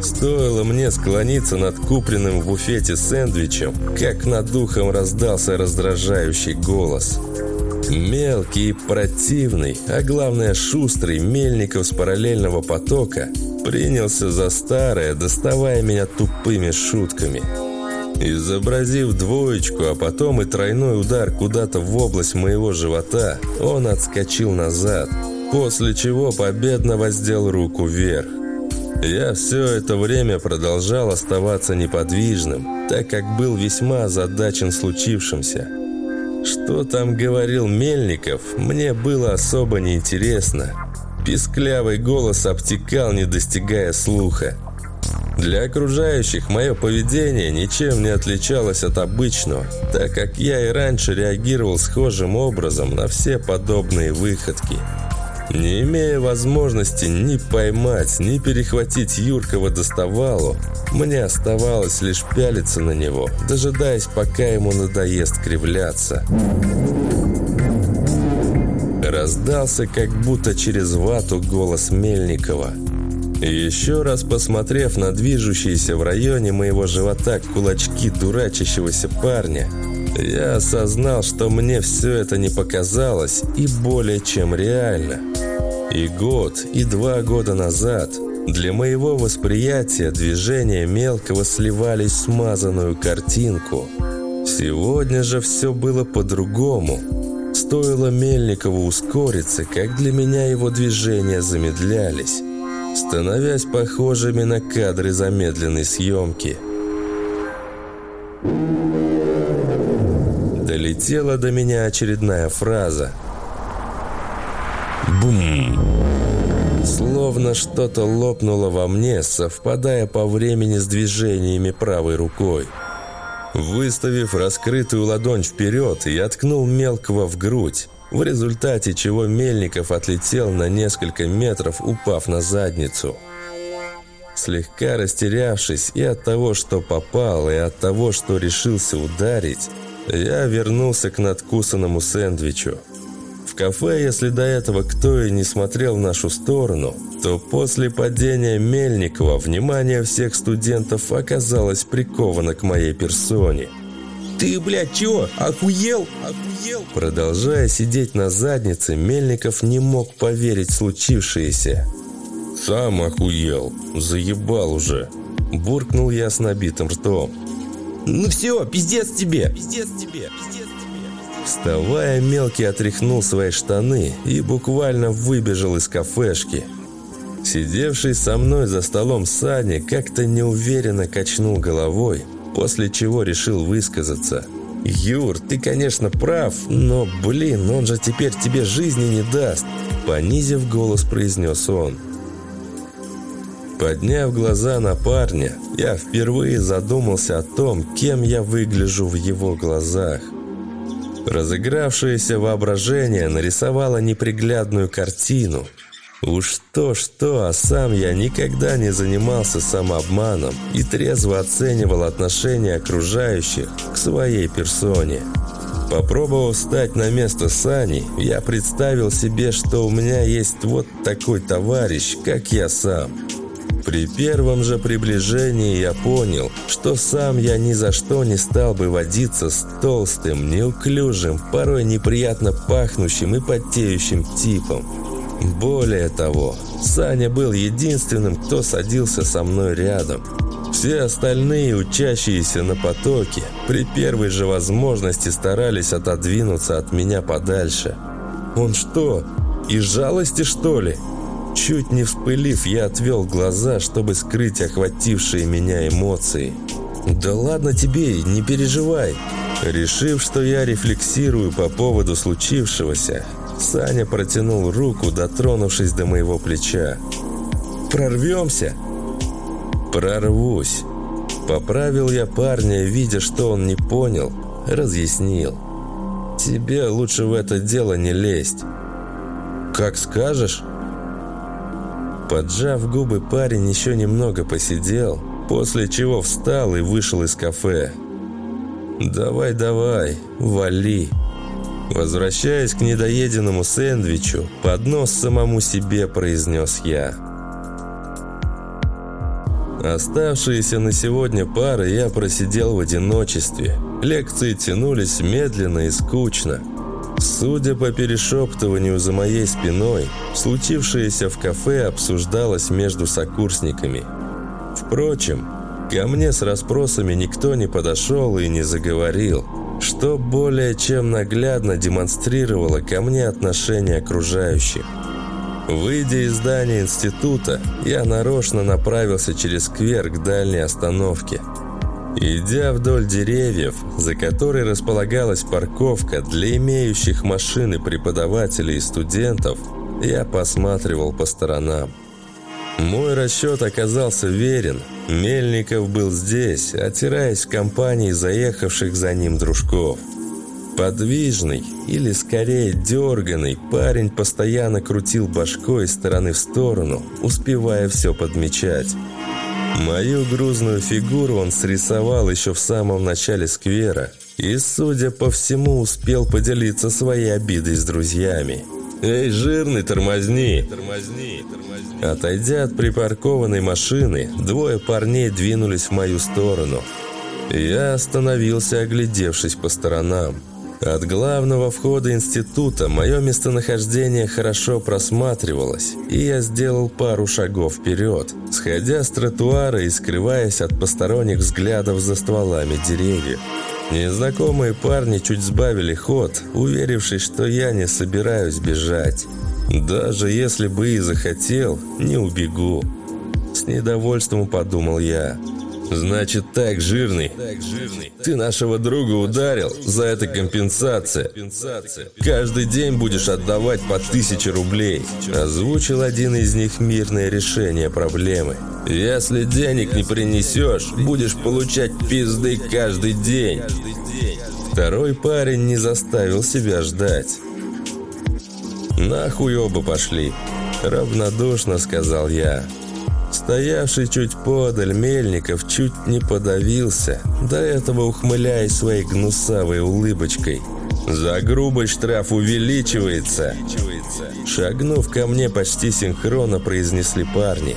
Стоило мне склониться над купленным в буфете сэндвичем, как над духом раздался раздражающий голос – Мелкий противный, а главное шустрый Мельников с параллельного потока принялся за старое, доставая меня тупыми шутками. Изобразив двоечку, а потом и тройной удар куда-то в область моего живота, он отскочил назад, после чего победно воздел руку вверх. Я все это время продолжал оставаться неподвижным, так как был весьма озадачен случившимся. Что там говорил Мельников, мне было особо неинтересно. Писклявый голос обтекал, не достигая слуха. Для окружающих мое поведение ничем не отличалось от обычного, так как я и раньше реагировал схожим образом на все подобные выходки. Не имея возможности ни поймать, ни перехватить Юркова доставалу, мне оставалось лишь пялиться на него, дожидаясь, пока ему надоест кривляться. Раздался как будто через вату голос Мельникова – еще раз посмотрев на движущиеся в районе моего живота кулачки дурачащегося парня, я осознал, что мне все это не показалось и более чем реально. И год, и два года назад для моего восприятия движения мелкого сливались в смазанную картинку. Сегодня же все было по-другому. Стоило Мельникову ускориться, как для меня его движения замедлялись становясь похожими на кадры замедленной съемки. Долетела до меня очередная фраза. Бум! Словно что-то лопнуло во мне, совпадая по времени с движениями правой рукой. Выставив раскрытую ладонь вперед, я ткнул мелкого в грудь в результате чего Мельников отлетел на несколько метров, упав на задницу. Слегка растерявшись и от того, что попал, и от того, что решился ударить, я вернулся к надкусанному сэндвичу. В кафе, если до этого кто и не смотрел в нашу сторону, то после падения Мельникова внимание всех студентов оказалось приковано к моей персоне – «Ты, блядь, чего? Охуел? Охуел?» Продолжая сидеть на заднице, Мельников не мог поверить в случившееся. «Сам охуел. Заебал уже!» Буркнул я с набитым ртом. «Ну все, пиздец тебе! Пиздец тебе! Пиздец тебе!» Вставая, мелкий отряхнул свои штаны и буквально выбежал из кафешки. Сидевший со мной за столом Саня как-то неуверенно качнул головой, после чего решил высказаться. «Юр, ты, конечно, прав, но, блин, он же теперь тебе жизни не даст», понизив голос, произнес он. Подняв глаза на парня, я впервые задумался о том, кем я выгляжу в его глазах. Разыгравшееся воображение нарисовало неприглядную картину – Уж то-что, а сам я никогда не занимался самообманом и трезво оценивал отношение окружающих к своей персоне. Попробовав встать на место Сани, я представил себе, что у меня есть вот такой товарищ, как я сам. При первом же приближении я понял, что сам я ни за что не стал бы водиться с толстым, неуклюжим, порой неприятно пахнущим и потеющим типом. Более того, Саня был единственным, кто садился со мной рядом. Все остальные, учащиеся на потоке, при первой же возможности старались отодвинуться от меня подальше. «Он что, из жалости, что ли?» Чуть не вспылив, я отвел глаза, чтобы скрыть охватившие меня эмоции. «Да ладно тебе, не переживай!» Решив, что я рефлексирую по поводу случившегося, Саня протянул руку, дотронувшись до моего плеча. «Прорвемся?» «Прорвусь!» Поправил я парня, видя, что он не понял, разъяснил. «Тебе лучше в это дело не лезть». «Как скажешь?» Поджав губы, парень еще немного посидел, после чего встал и вышел из кафе. «Давай, давай, вали!» Возвращаясь к недоеденному сэндвичу, поднос самому себе произнес я. Оставшиеся на сегодня пары я просидел в одиночестве. Лекции тянулись медленно и скучно. Судя по перешептыванию за моей спиной, случившееся в кафе обсуждалось между сокурсниками. Впрочем, ко мне с расспросами никто не подошел и не заговорил – что более чем наглядно демонстрировало ко мне отношение окружающих. Выйдя из здания института, я нарочно направился через сквер к дальней остановке. Идя вдоль деревьев, за которой располагалась парковка для имеющих машины преподавателей и студентов, я посматривал по сторонам. Мой расчет оказался верен. Мельников был здесь, отираясь в компании заехавших за ним дружков. Подвижный, или скорее дерганный, парень постоянно крутил башкой из стороны в сторону, успевая все подмечать. Мою грузную фигуру он срисовал еще в самом начале сквера и, судя по всему, успел поделиться своей обидой с друзьями. «Эй, жирный, тормозни!» Отойдя от припаркованной машины, двое парней двинулись в мою сторону. Я остановился, оглядевшись по сторонам. От главного входа института мое местонахождение хорошо просматривалось, и я сделал пару шагов вперед, сходя с тротуара и скрываясь от посторонних взглядов за стволами деревьев. Незнакомые парни чуть сбавили ход, уверившись, что я не собираюсь бежать. Даже если бы и захотел, не убегу. С недовольством подумал я. Значит так, жирный. Ты нашего друга ударил, за это компенсация. Каждый день будешь отдавать по тысяче рублей. Озвучил один из них мирное решение проблемы. Если денег не принесешь, будешь получать пизды каждый день. Второй парень не заставил себя ждать. «Нахуй оба пошли», – равнодушно сказал я. Стоявший чуть подаль Мельников чуть не подавился, до этого ухмыляясь своей гнусавой улыбочкой. «За грубый штраф увеличивается!» Шагнув ко мне почти синхронно произнесли парни.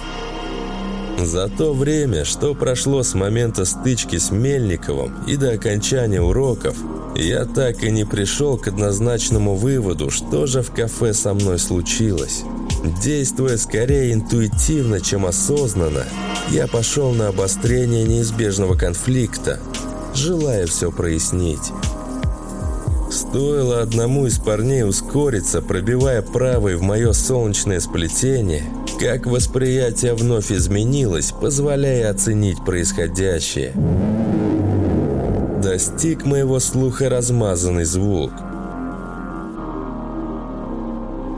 За то время, что прошло с момента стычки с Мельниковым и до окончания уроков, я так и не пришел к однозначному выводу, что же в кафе со мной случилось. Действуя скорее интуитивно, чем осознанно, я пошел на обострение неизбежного конфликта, желая все прояснить. Стоило одному из парней ускориться, пробивая правой в мое солнечное сплетение, как восприятие вновь изменилось, позволяя оценить происходящее. Достиг моего слуха размазанный звук –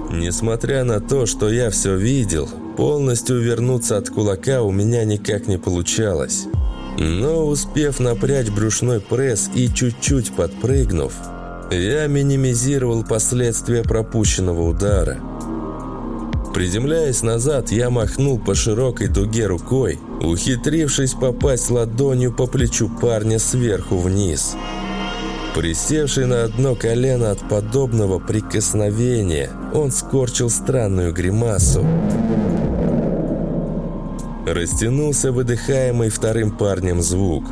Несмотря на то, что я все видел, полностью вернуться от кулака у меня никак не получалось. Но успев напрячь брюшной пресс и чуть-чуть подпрыгнув, я минимизировал последствия пропущенного удара. Приземляясь назад, я махнул по широкой дуге рукой, ухитрившись попасть ладонью по плечу парня сверху вниз – Присевший на одно колено от подобного прикосновения, он скорчил странную гримасу. Растянулся выдыхаемый вторым парнем звук.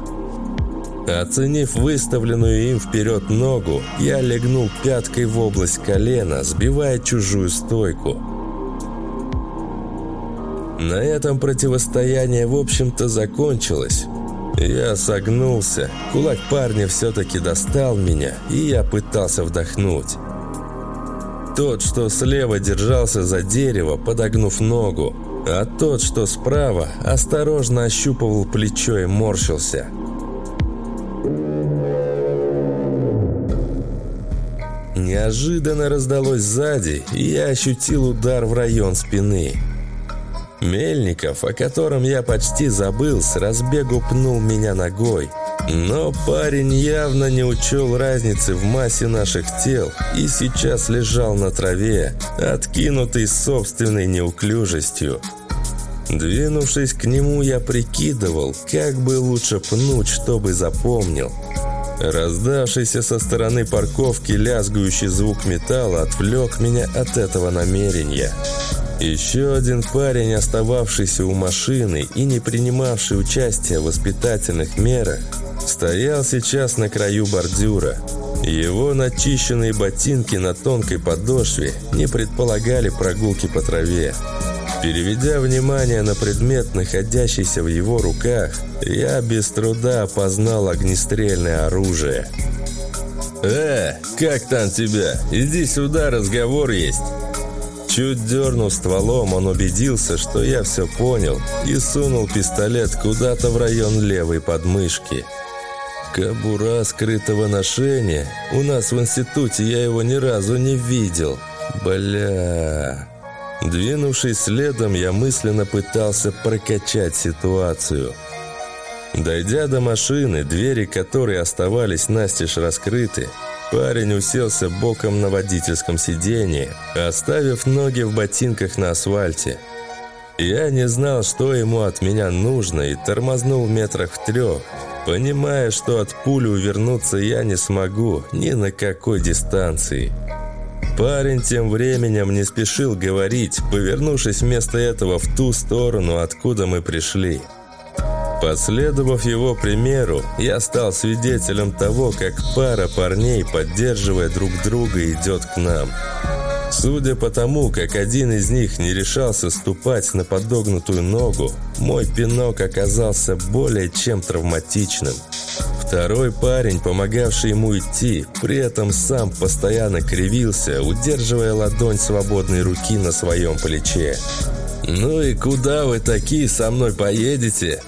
Оценив выставленную им вперед ногу, я легнул пяткой в область колена, сбивая чужую стойку. На этом противостояние, в общем-то, закончилось. Я согнулся. Кулак парня все-таки достал меня, и я пытался вдохнуть. Тот, что слева держался за дерево, подогнув ногу, а тот, что справа, осторожно ощупывал плечо и морщился. Неожиданно раздалось сзади, и я ощутил удар в район спины. Мельников, о котором я почти забыл, с разбегу пнул меня ногой. Но парень явно не учел разницы в массе наших тел и сейчас лежал на траве, откинутый собственной неуклюжестью. Двинувшись к нему, я прикидывал, как бы лучше пнуть, чтобы запомнил. Раздавшийся со стороны парковки лязгающий звук металла отвлек меня от этого намерения. Еще один парень, остававшийся у машины и не принимавший участия в воспитательных мерах, стоял сейчас на краю бордюра. Его начищенные ботинки на тонкой подошве не предполагали прогулки по траве. Переведя внимание на предмет, находящийся в его руках, я без труда опознал огнестрельное оружие. «Э, как там тебя? Иди сюда, разговор есть!» Чуть дернув стволом, он убедился, что я все понял, и сунул пистолет куда-то в район левой подмышки. Кобура скрытого ношения. У нас в институте я его ни разу не видел. Бля... Двинувшись следом, я мысленно пытался прокачать ситуацию. Дойдя до машины, двери которой оставались настежь раскрыты, парень уселся боком на водительском сиденье, оставив ноги в ботинках на асфальте. Я не знал, что ему от меня нужно, и тормознул в метрах в трех, понимая, что от пули увернуться я не смогу ни на какой дистанции. Парень тем временем не спешил говорить, повернувшись вместо этого в ту сторону, откуда мы пришли. Последовав его примеру, я стал свидетелем того, как пара парней, поддерживая друг друга, идет к нам. Судя по тому, как один из них не решался ступать на подогнутую ногу, мой пинок оказался более чем травматичным. Второй парень, помогавший ему идти, при этом сам постоянно кривился, удерживая ладонь свободной руки на своем плече. «Ну и куда вы такие со мной поедете?»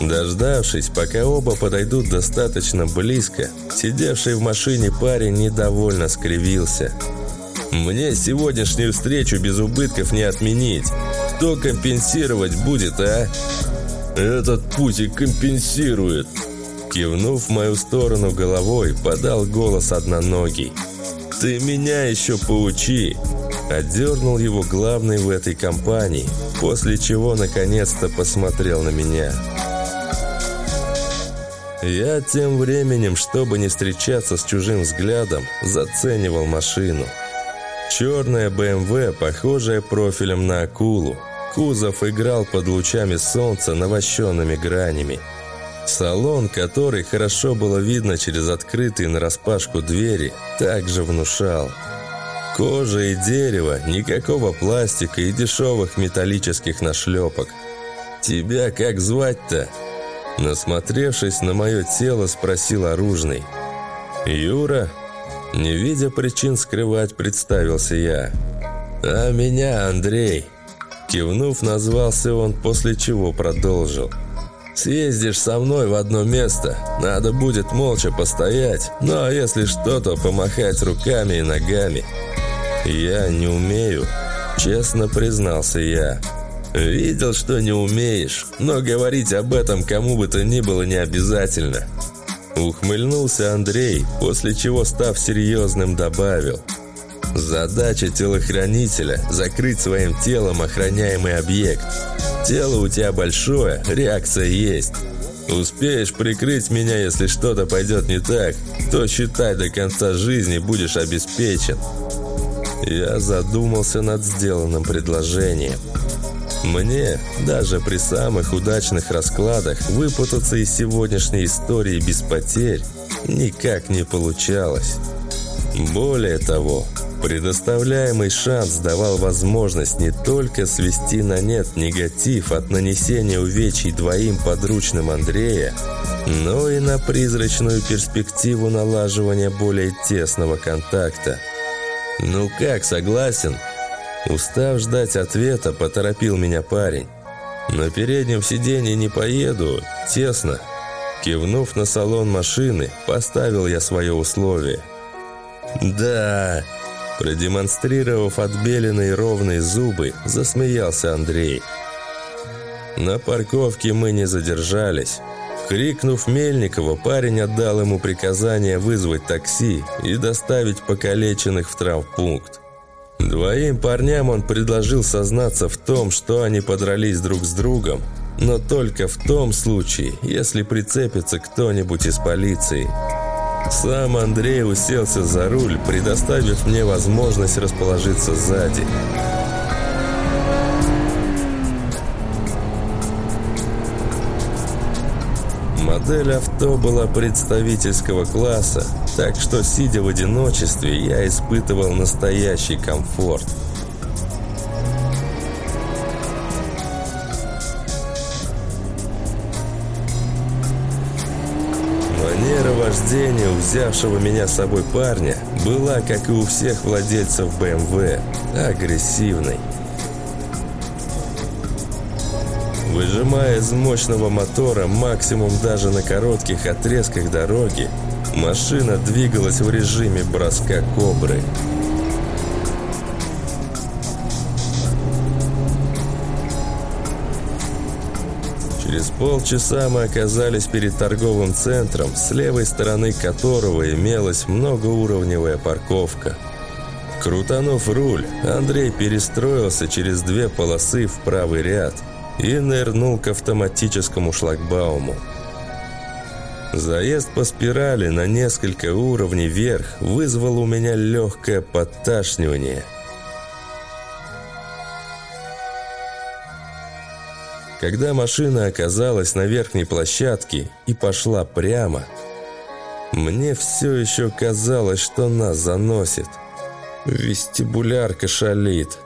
Дождавшись, пока оба подойдут достаточно близко, сидевший в машине парень недовольно скривился. «Мне сегодняшнюю встречу без убытков не отменить. Кто компенсировать будет, а?» «Этот путик компенсирует», Кивнув в мою сторону головой, подал голос одноногий. «Ты меня еще поучи!» Отдернул его главный в этой компании, после чего наконец-то посмотрел на меня. Я тем временем, чтобы не встречаться с чужим взглядом, заценивал машину. Черная БМВ, похожая профилем на акулу. Кузов играл под лучами солнца навощенными гранями. Салон, который хорошо было видно через открытые нараспашку двери, также внушал. Кожа и дерево, никакого пластика и дешевых металлических нашлепок. «Тебя как звать-то?» Насмотревшись на мое тело, спросил оружный. «Юра?» Не видя причин скрывать, представился я. «А меня Андрей!» Кивнув, назвался он, после чего продолжил. Съездишь со мной в одно место, надо будет молча постоять, ну а если что, то помахать руками и ногами. Я не умею, честно признался я. Видел, что не умеешь, но говорить об этом кому бы то ни было не обязательно. Ухмыльнулся Андрей, после чего, став серьезным, добавил. Задача телохранителя – закрыть своим телом охраняемый объект. Тело у тебя большое, реакция есть. Успеешь прикрыть меня, если что-то пойдет не так, то считай до конца жизни будешь обеспечен. Я задумался над сделанным предложением. Мне, даже при самых удачных раскладах, выпутаться из сегодняшней истории без потерь никак не получалось. Более того, Предоставляемый шанс давал возможность не только свести на нет негатив от нанесения увечий двоим подручным Андрея, но и на призрачную перспективу налаживания более тесного контакта. «Ну как, согласен?» Устав ждать ответа, поторопил меня парень. «На переднем сиденье не поеду, тесно». Кивнув на салон машины, поставил я свое условие. «Да, Продемонстрировав отбеленные ровные зубы, засмеялся Андрей. На парковке мы не задержались. Крикнув Мельникова, парень отдал ему приказание вызвать такси и доставить покалеченных в травмпункт. Двоим парням он предложил сознаться в том, что они подрались друг с другом, но только в том случае, если прицепится кто-нибудь из полиции – сам Андрей уселся за руль, предоставив мне возможность расположиться сзади. Модель авто была представительского класса, так что, сидя в одиночестве, я испытывал настоящий комфорт – Вождение у взявшего меня с собой парня была, как и у всех владельцев БМВ, агрессивной. Выжимая из мощного мотора максимум даже на коротких отрезках дороги, Машина двигалась в режиме броска «Кобры». Через полчаса мы оказались перед торговым центром, с левой стороны которого имелась многоуровневая парковка. Крутанув руль, Андрей перестроился через две полосы в правый ряд и нырнул к автоматическому шлагбауму. Заезд по спирали на несколько уровней вверх вызвал у меня легкое подташнивание. Когда машина оказалась на верхней площадке и пошла прямо, мне все еще казалось, что нас заносит. Вестибулярка шалит.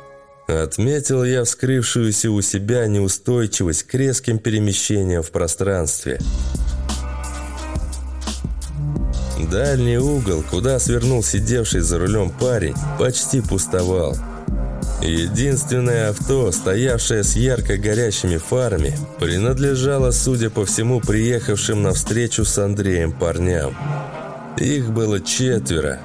Отметил я вскрывшуюся у себя неустойчивость к резким перемещениям в пространстве. Дальний угол, куда свернул сидевший за рулем парень, почти пустовал. Единственное авто, стоявшее с ярко горящими фарами, принадлежало, судя по всему, приехавшим навстречу с Андреем парням. Их было четверо.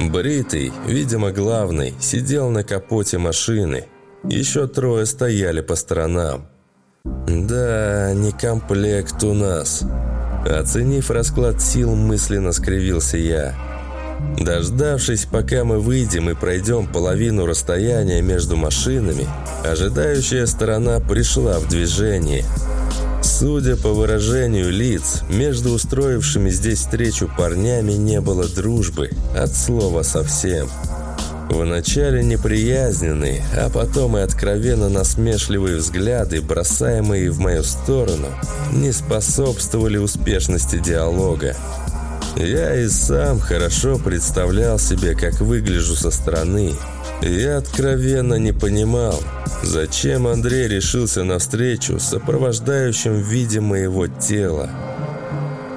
Бритый, видимо главный, сидел на капоте машины. Еще трое стояли по сторонам. «Да, не комплект у нас». Оценив расклад сил, мысленно скривился я. Дождавшись, пока мы выйдем и пройдем половину расстояния между машинами, ожидающая сторона пришла в движение. Судя по выражению лиц, между устроившими здесь встречу парнями не было дружбы, от слова совсем. Вначале неприязненные, а потом и откровенно насмешливые взгляды, бросаемые в мою сторону, не способствовали успешности диалога. Я и сам хорошо представлял себе, как выгляжу со стороны. Я откровенно не понимал, зачем Андрей решился навстречу сопровождающим в виде моего тела.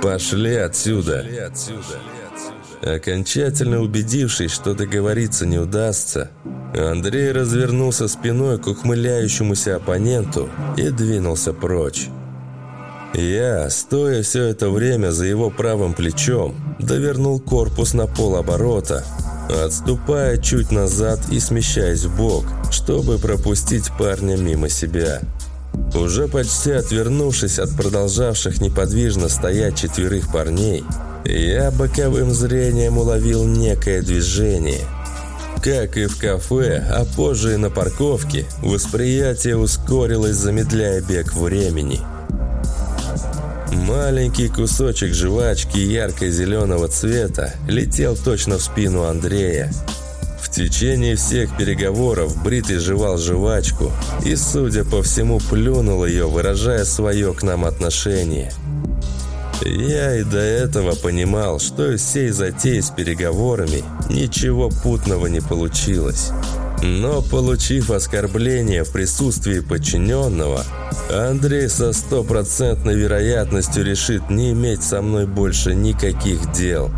«Пошли отсюда!», Пошли отсюда. Окончательно убедившись, что договориться не удастся, Андрей развернулся спиной к ухмыляющемуся оппоненту и двинулся прочь. Я, стоя все это время за его правым плечом, довернул корпус на полоборота, отступая чуть назад и смещаясь в бок, чтобы пропустить парня мимо себя. Уже почти отвернувшись от продолжавших неподвижно стоять четверых парней, я боковым зрением уловил некое движение. Как и в кафе, а позже и на парковке, восприятие ускорилось, замедляя бег времени. Маленький кусочек жвачки ярко-зеленого цвета летел точно в спину Андрея. В течение всех переговоров Бритый жевал жвачку и, судя по всему, плюнул ее, выражая свое к нам отношение – я и до этого понимал, что из всей затеи с переговорами ничего путного не получилось. Но, получив оскорбление в присутствии подчиненного, Андрей со стопроцентной вероятностью решит не иметь со мной больше никаких дел.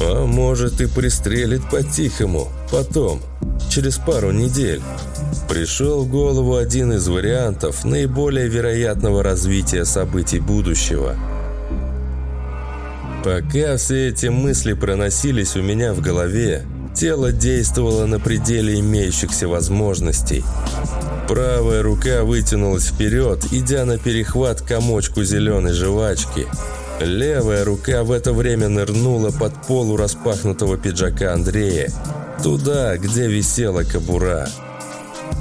А может и пристрелит по-тихому, потом, через пару недель. Пришел в голову один из вариантов наиболее вероятного развития событий будущего – Пока все эти мысли проносились у меня в голове, тело действовало на пределе имеющихся возможностей. Правая рука вытянулась вперед, идя на перехват комочку зеленой жвачки. Левая рука в это время нырнула под полу распахнутого пиджака Андрея, туда, где висела кобура.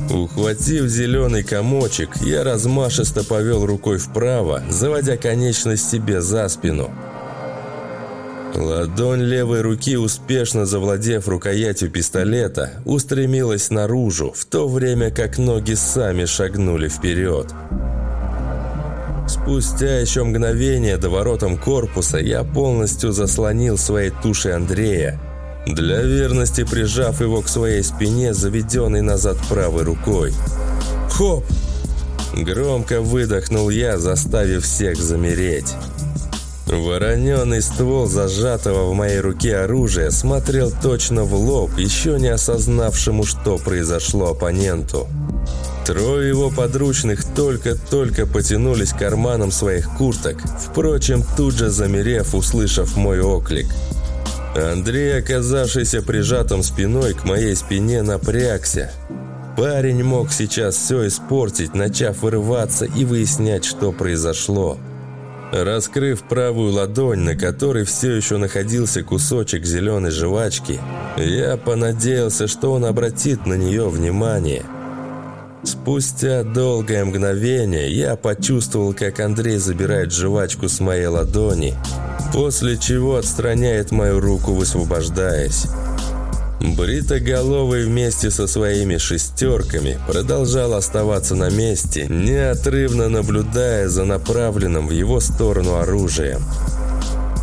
Ухватив зеленый комочек, я размашисто повел рукой вправо, заводя конечность себе за спину – Ладонь левой руки, успешно завладев рукоятью пистолета, устремилась наружу, в то время как ноги сами шагнули вперед. Спустя еще мгновение до воротом корпуса я полностью заслонил своей тушей Андрея, для верности прижав его к своей спине, заведенной назад правой рукой. «Хоп!» Громко выдохнул я, заставив всех замереть. Вороненый ствол зажатого в моей руке оружия смотрел точно в лоб, еще не осознавшему, что произошло оппоненту. Трое его подручных только-только потянулись к карманам своих курток, впрочем, тут же замерев, услышав мой оклик. Андрей, оказавшийся прижатым спиной к моей спине, напрягся. Парень мог сейчас все испортить, начав вырываться и выяснять, что произошло. Раскрыв правую ладонь, на которой все еще находился кусочек зеленой жвачки, я понадеялся, что он обратит на нее внимание. Спустя долгое мгновение я почувствовал, как Андрей забирает жвачку с моей ладони, после чего отстраняет мою руку, высвобождаясь. Бритоголовый вместе со своими шестерками продолжал оставаться на месте, неотрывно наблюдая за направленным в его сторону оружием.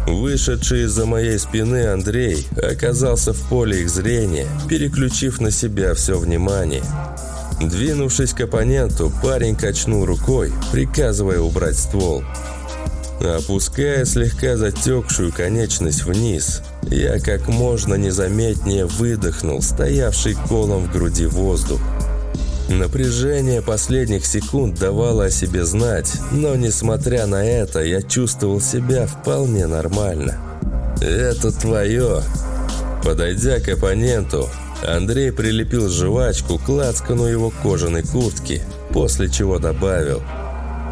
Вышедший из-за моей спины Андрей оказался в поле их зрения, переключив на себя все внимание. Двинувшись к оппоненту, парень качнул рукой, приказывая убрать ствол. Опуская слегка затекшую конечность вниз, я как можно незаметнее выдохнул стоявший колом в груди воздух. Напряжение последних секунд давало о себе знать, но несмотря на это, я чувствовал себя вполне нормально. «Это твое!» Подойдя к оппоненту, Андрей прилепил жвачку к лацкану его кожаной куртки, после чего добавил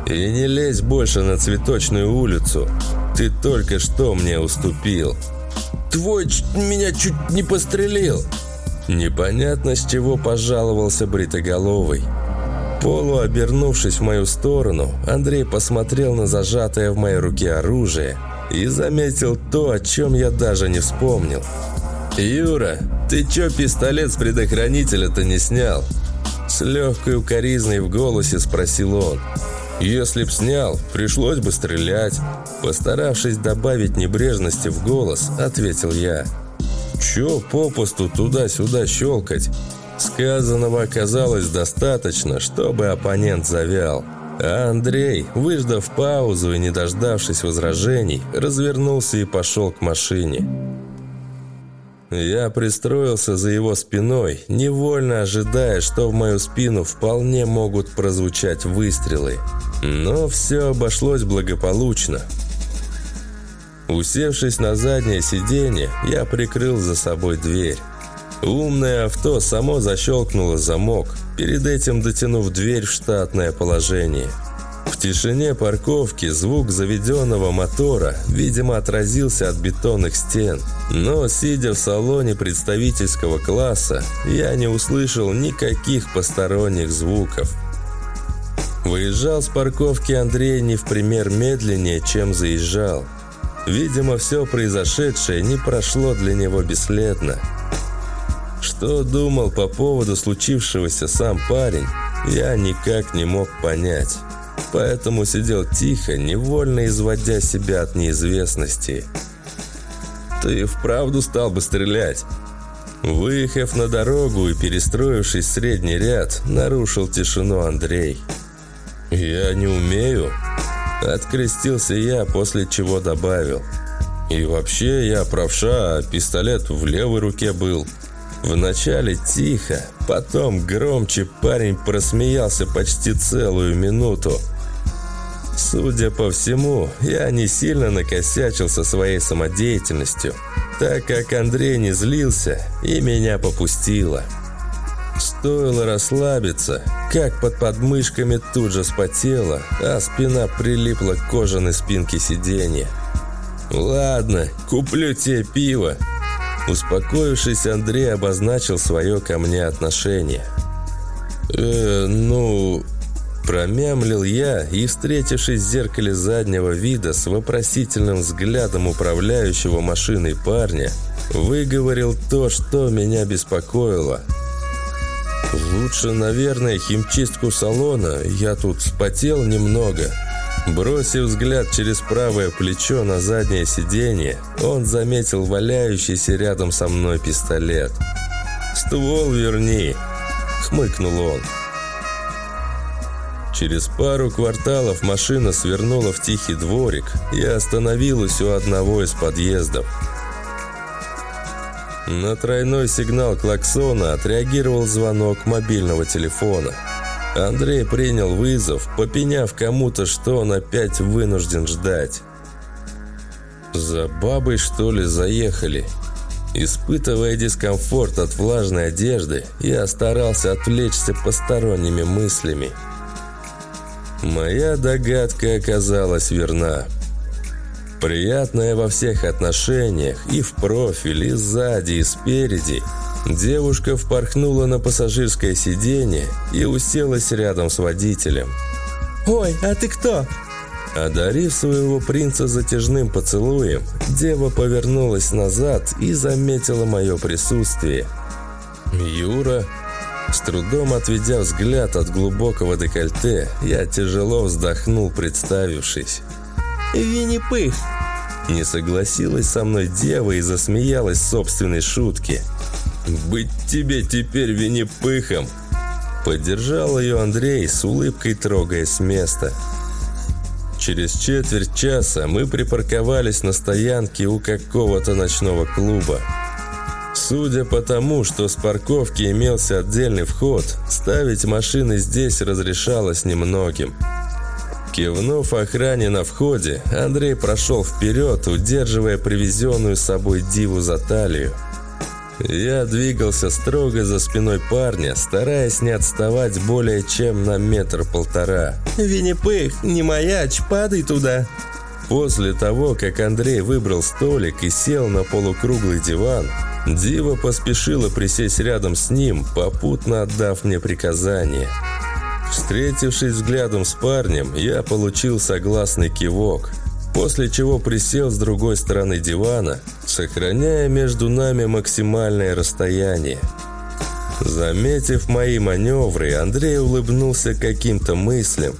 «И не лезь больше на цветочную улицу, ты только что мне уступил». Твой меня чуть не пострелил!» Непонятно, с чего пожаловался Бритоголовый. Полуобернувшись в мою сторону, Андрей посмотрел на зажатое в моей руке оружие и заметил то, о чем я даже не вспомнил. «Юра, ты чё пистолет с предохранителя-то не снял?» С легкой укоризной в голосе спросил он. Если б снял, пришлось бы стрелять. Постаравшись добавить небрежности в голос, ответил я. Чё попусту туда-сюда щелкать? Сказанного оказалось достаточно, чтобы оппонент завял. А Андрей, выждав паузу и не дождавшись возражений, развернулся и пошел к машине. Я пристроился за его спиной, невольно ожидая, что в мою спину вполне могут прозвучать выстрелы. Но все обошлось благополучно. Усевшись на заднее сиденье, я прикрыл за собой дверь. Умное авто само защелкнуло замок, перед этим дотянув дверь в штатное положение – в тишине парковки звук заведенного мотора, видимо, отразился от бетонных стен. Но, сидя в салоне представительского класса, я не услышал никаких посторонних звуков. Выезжал с парковки Андрей не в пример медленнее, чем заезжал. Видимо, все произошедшее не прошло для него бесследно. Что думал по поводу случившегося сам парень, я никак не мог понять поэтому сидел тихо, невольно изводя себя от неизвестности. «Ты вправду стал бы стрелять?» Выехав на дорогу и перестроившись средний ряд, нарушил тишину Андрей. «Я не умею», — открестился я, после чего добавил. «И вообще я правша, а пистолет в левой руке был». Вначале тихо, потом громче парень просмеялся почти целую минуту. Судя по всему, я не сильно накосячил со своей самодеятельностью, так как Андрей не злился и меня попустило. Стоило расслабиться, как под подмышками тут же спотело, а спина прилипла к кожаной спинке сиденья. «Ладно, куплю тебе пиво», Успокоившись, Андрей обозначил свое ко мне отношение. «Э, ну...» Промямлил я и, встретившись в зеркале заднего вида с вопросительным взглядом управляющего машиной парня, выговорил то, что меня беспокоило. «Лучше, наверное, химчистку салона. Я тут спотел немного». Бросив взгляд через правое плечо на заднее сиденье, он заметил валяющийся рядом со мной пистолет. «Ствол верни!» — хмыкнул он. Через пару кварталов машина свернула в тихий дворик и остановилась у одного из подъездов. На тройной сигнал клаксона отреагировал звонок мобильного телефона – Андрей принял вызов, попеняв кому-то, что он опять вынужден ждать. «За бабой, что ли, заехали?» Испытывая дискомфорт от влажной одежды, я старался отвлечься посторонними мыслями. Моя догадка оказалась верна. Приятная во всех отношениях, и в профиль, и сзади, и спереди, девушка впорхнула на пассажирское сиденье и уселась рядом с водителем. «Ой, а ты кто?» Одарив своего принца затяжным поцелуем, дева повернулась назад и заметила мое присутствие. «Юра?» С трудом отведя взгляд от глубокого декольте, я тяжело вздохнул, представившись. «Винни-Пых!» Не согласилась со мной дева и засмеялась собственной шутке. «Быть тебе теперь Винни-Пыхом!» Поддержал ее Андрей с улыбкой, трогая с места. Через четверть часа мы припарковались на стоянке у какого-то ночного клуба. Судя по тому, что с парковки имелся отдельный вход, ставить машины здесь разрешалось немногим. Кивнув охране на входе, Андрей прошел вперед, удерживая привезенную с собой диву за талию. Я двигался строго за спиной парня, стараясь не отставать более чем на метр-полтора. «Винни-Пых, не маяч, падай туда!» После того, как Андрей выбрал столик и сел на полукруглый диван, Дива поспешила присесть рядом с ним, попутно отдав мне приказание. Встретившись взглядом с парнем, я получил согласный кивок – после чего присел с другой стороны дивана, сохраняя между нами максимальное расстояние. Заметив мои маневры, Андрей улыбнулся каким-то мыслям,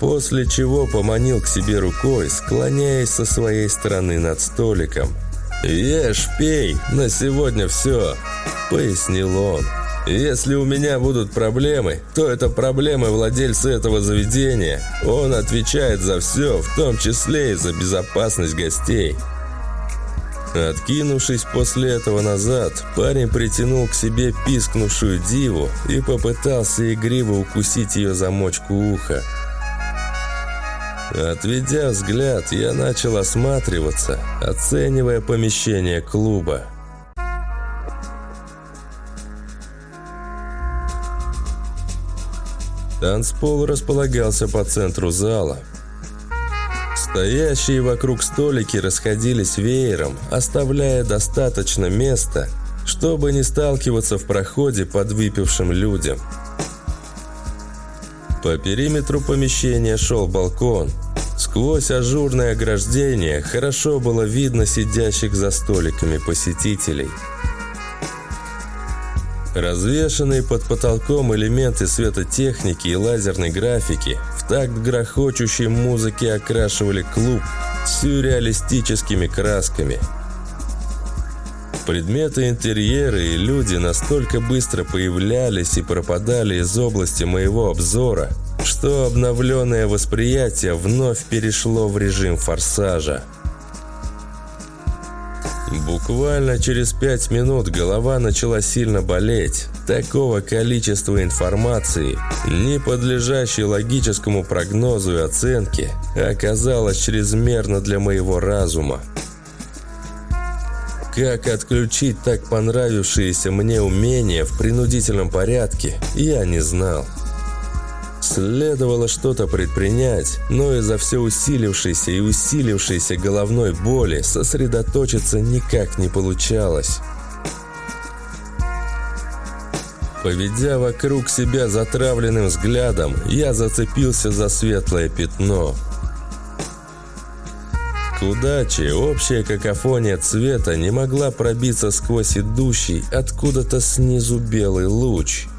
после чего поманил к себе рукой, склоняясь со своей стороны над столиком. «Ешь, пей, на сегодня все», — пояснил он. Если у меня будут проблемы, то это проблемы владельца этого заведения. Он отвечает за все, в том числе и за безопасность гостей. Откинувшись после этого назад, парень притянул к себе пискнувшую диву и попытался игриво укусить ее замочку уха. Отведя взгляд, я начал осматриваться, оценивая помещение клуба. Танцпол располагался по центру зала. Стоящие вокруг столики расходились веером, оставляя достаточно места, чтобы не сталкиваться в проходе под выпившим людям. По периметру помещения шел балкон. Сквозь ажурное ограждение хорошо было видно сидящих за столиками посетителей – Развешанные под потолком элементы светотехники и лазерной графики в такт грохочущей музыки окрашивали клуб сюрреалистическими красками. Предметы интерьера и люди настолько быстро появлялись и пропадали из области моего обзора, что обновленное восприятие вновь перешло в режим форсажа. Буквально через пять минут голова начала сильно болеть. Такого количества информации, не подлежащей логическому прогнозу и оценке, оказалось чрезмерно для моего разума. Как отключить так понравившиеся мне умения в принудительном порядке, я не знал. Следовало что-то предпринять, но из-за все усилившейся и усилившейся головной боли сосредоточиться никак не получалось. Поведя вокруг себя затравленным взглядом, я зацепился за светлое пятно. К удаче, общая какофония цвета не могла пробиться сквозь идущий откуда-то снизу белый луч –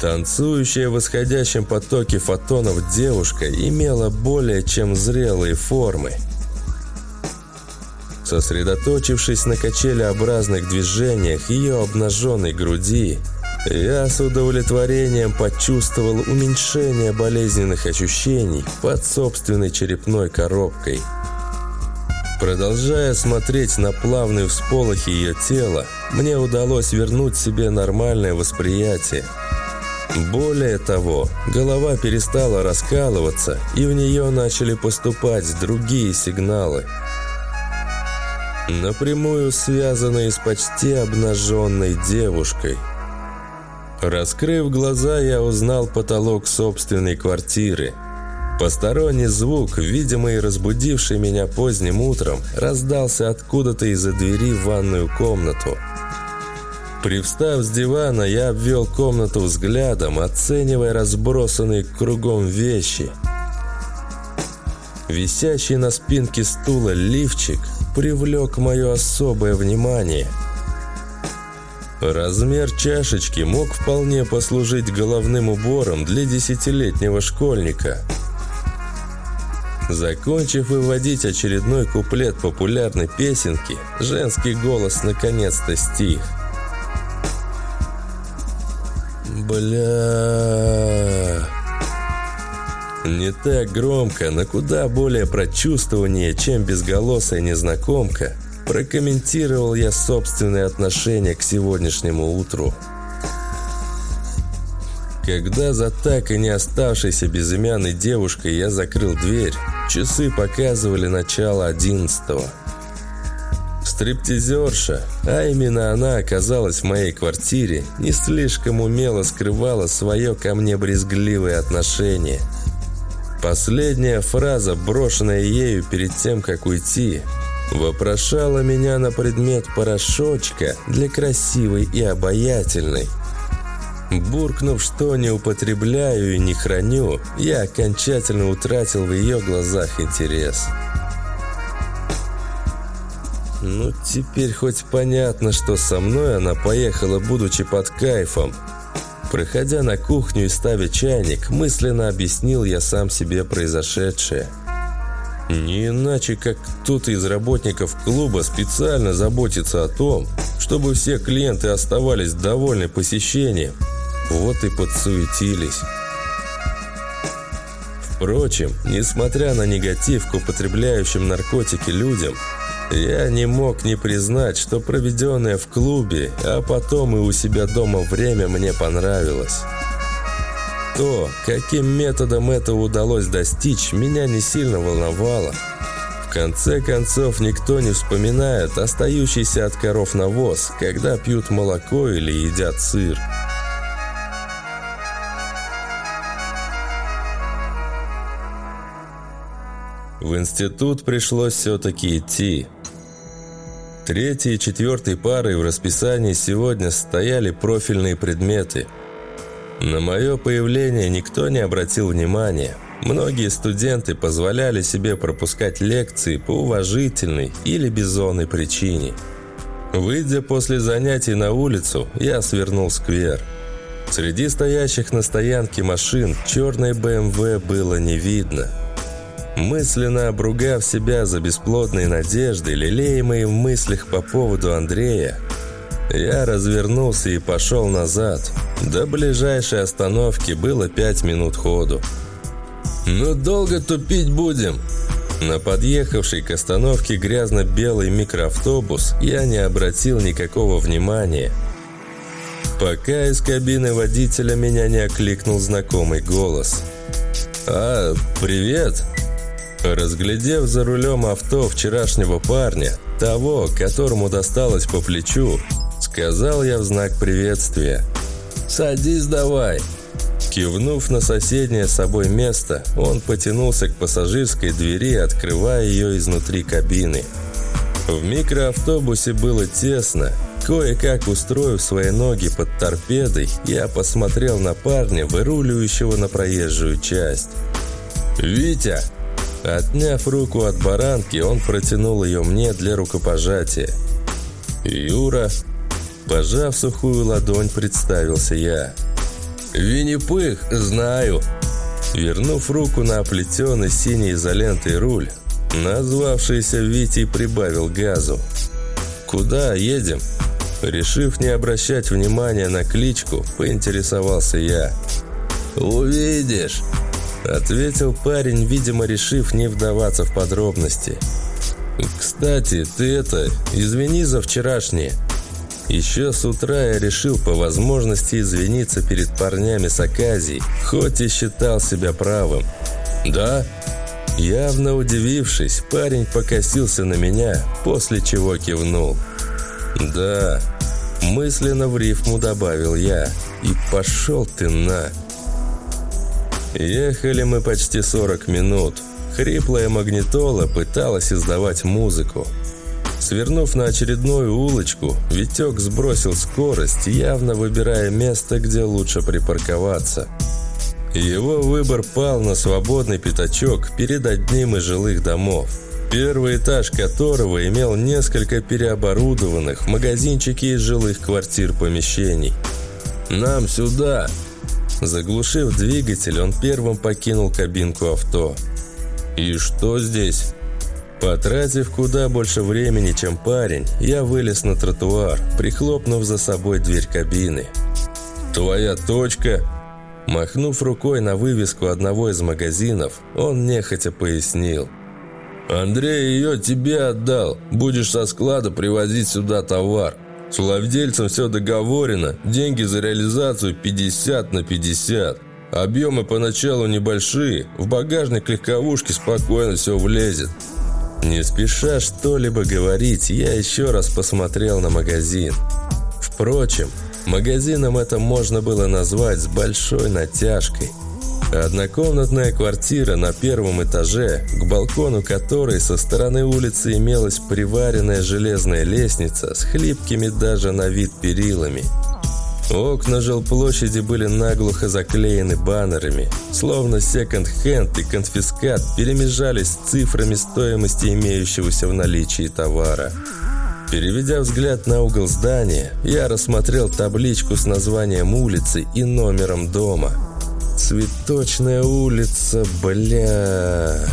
Танцующая в восходящем потоке фотонов девушка имела более чем зрелые формы. Сосредоточившись на качелеобразных движениях ее обнаженной груди, я с удовлетворением почувствовал уменьшение болезненных ощущений под собственной черепной коробкой. Продолжая смотреть на плавные всполохи ее тела, мне удалось вернуть себе нормальное восприятие – более того, голова перестала раскалываться, и в нее начали поступать другие сигналы. напрямую связанные с почти обнаженной девушкой. Раскрыв глаза, я узнал потолок собственной квартиры. Посторонний звук, видимый разбудивший меня поздним утром, раздался откуда-то из-за двери в ванную комнату. Привстав с дивана, я обвел комнату взглядом, оценивая разбросанные кругом вещи. Висящий на спинке стула лифчик привлек мое особое внимание. Размер чашечки мог вполне послужить головным убором для десятилетнего школьника. Закончив выводить очередной куплет популярной песенки, женский голос наконец-то стих. Бля. Не так громко, но куда более прочувствование, чем безголосая незнакомка, прокомментировал я собственное отношение к сегодняшнему утру. Когда за так и не оставшейся безымянной девушкой я закрыл дверь, часы показывали начало одиннадцатого. Стриптизерша, а именно она оказалась в моей квартире, не слишком умело скрывала свое ко мне брезгливое отношение. Последняя фраза, брошенная ею перед тем, как уйти, вопрошала меня на предмет порошочка для красивой и обаятельной. Буркнув, что не употребляю и не храню, я окончательно утратил в ее глазах интерес. Ну, теперь хоть понятно, что со мной она поехала, будучи под кайфом. Проходя на кухню и ставя чайник, мысленно объяснил я сам себе произошедшее. Не иначе, как кто-то из работников клуба специально заботится о том, чтобы все клиенты оставались довольны посещением. Вот и подсуетились. Впрочем, несмотря на негатив к употребляющим наркотики людям, я не мог не признать, что проведенное в клубе, а потом и у себя дома время мне понравилось. То, каким методом это удалось достичь, меня не сильно волновало. В конце концов, никто не вспоминает остающийся от коров навоз, когда пьют молоко или едят сыр. В институт пришлось все-таки идти. Третьей и четвертой парой в расписании сегодня стояли профильные предметы. На мое появление никто не обратил внимания. Многие студенты позволяли себе пропускать лекции по уважительной или безонной причине. Выйдя после занятий на улицу, я свернул сквер. Среди стоящих на стоянке машин черной БМВ было не видно – Мысленно обругав себя за бесплодные надежды, лелеемые в мыслях по поводу Андрея, я развернулся и пошел назад. До ближайшей остановки было пять минут ходу. «Ну долго тупить будем?» На подъехавший к остановке грязно-белый микроавтобус я не обратил никакого внимания. Пока из кабины водителя меня не окликнул знакомый голос. «А, привет!» Разглядев за рулем авто вчерашнего парня, того, которому досталось по плечу, сказал я в знак приветствия. «Садись давай!» Кивнув на соседнее с собой место, он потянулся к пассажирской двери, открывая ее изнутри кабины. В микроавтобусе было тесно. Кое-как устроив свои ноги под торпедой, я посмотрел на парня, выруливающего на проезжую часть. «Витя!» Отняв руку от баранки, он протянул ее мне для рукопожатия. «Юра!» Пожав сухую ладонь, представился я. «Винни-Пых, знаю!» Вернув руку на оплетенный синей изолентой руль, назвавшийся Витей прибавил газу. «Куда едем?» Решив не обращать внимания на кличку, поинтересовался я. «Увидишь!» Ответил парень, видимо, решив не вдаваться в подробности. «Кстати, ты это, извини за вчерашнее». Еще с утра я решил по возможности извиниться перед парнями с Аказией, хоть и считал себя правым. «Да?» Явно удивившись, парень покосился на меня, после чего кивнул. «Да», мысленно в рифму добавил я. «И пошел ты на...» Ехали мы почти 40 минут. Хриплая магнитола пыталась издавать музыку. Свернув на очередную улочку, Витек сбросил скорость, явно выбирая место, где лучше припарковаться. Его выбор пал на свободный пятачок перед одним из жилых домов, первый этаж которого имел несколько переоборудованных в магазинчики из жилых квартир помещений. «Нам сюда!» Заглушив двигатель, он первым покинул кабинку авто. «И что здесь?» Потратив куда больше времени, чем парень, я вылез на тротуар, прихлопнув за собой дверь кабины. «Твоя точка?» Махнув рукой на вывеску одного из магазинов, он нехотя пояснил. «Андрей ее тебе отдал. Будешь со склада привозить сюда товар. С владельцем все договорено. Деньги за реализацию 50 на 50. Объемы поначалу небольшие. В багажник легковушки спокойно все влезет. Не спеша что-либо говорить, я еще раз посмотрел на магазин. Впрочем, магазином это можно было назвать с большой натяжкой. Однокомнатная квартира на первом этаже, к балкону которой со стороны улицы имелась приваренная железная лестница с хлипкими даже на вид перилами – Окна жилплощади были наглухо заклеены баннерами, словно секонд-хенд и конфискат перемежались с цифрами стоимости имеющегося в наличии товара. Переведя взгляд на угол здания, я рассмотрел табличку с названием улицы и номером дома. «Цветочная улица, бля...»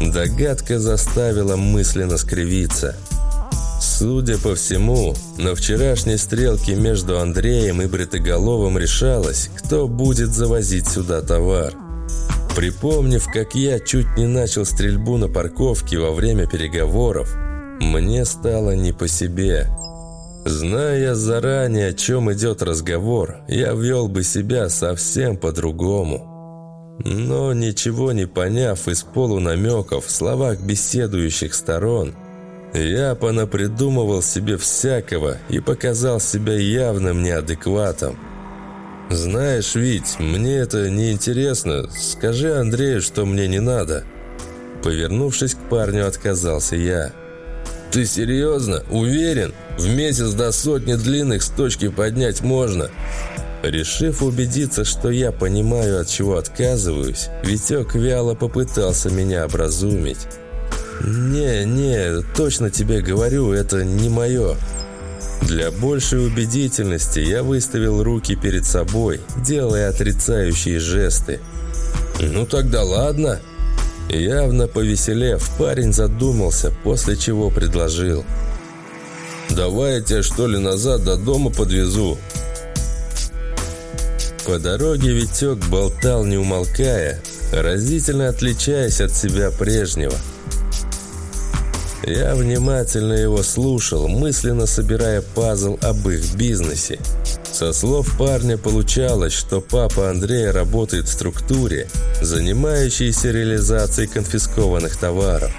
Догадка заставила мысленно скривиться – Судя по всему, на вчерашней стрелке между Андреем и Бритоголовым решалось, кто будет завозить сюда товар. Припомнив, как я чуть не начал стрельбу на парковке во время переговоров, мне стало не по себе. Зная заранее, о чем идет разговор, я вел бы себя совсем по-другому. Но ничего не поняв из полунамеков словах беседующих сторон – я понапридумывал себе всякого и показал себя явным неадекватом. «Знаешь, Вить, мне это не интересно. Скажи Андрею, что мне не надо». Повернувшись к парню, отказался я. «Ты серьезно? Уверен? В месяц до сотни длинных с точки поднять можно?» Решив убедиться, что я понимаю, от чего отказываюсь, Витек вяло попытался меня образумить. «Не, не, точно тебе говорю, это не мое». Для большей убедительности я выставил руки перед собой, делая отрицающие жесты. «Ну тогда ладно». Явно повеселев, парень задумался, после чего предложил. «Давай я тебя что ли назад до дома подвезу?» По дороге Витек болтал не умолкая, разительно отличаясь от себя прежнего – я внимательно его слушал, мысленно собирая пазл об их бизнесе. Со слов парня получалось, что папа Андрея работает в структуре, занимающейся реализацией конфискованных товаров.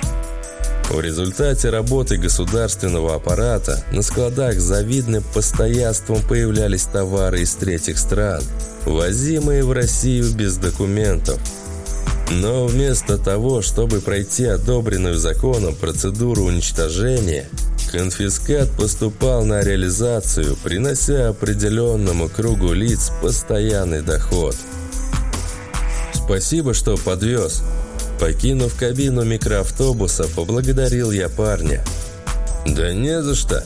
В результате работы государственного аппарата на складах с завидным постоянством появлялись товары из третьих стран, возимые в Россию без документов – но вместо того, чтобы пройти одобренную законом процедуру уничтожения, конфискат поступал на реализацию, принося определенному кругу лиц постоянный доход. «Спасибо, что подвез». Покинув кабину микроавтобуса, поблагодарил я парня. «Да не за что!»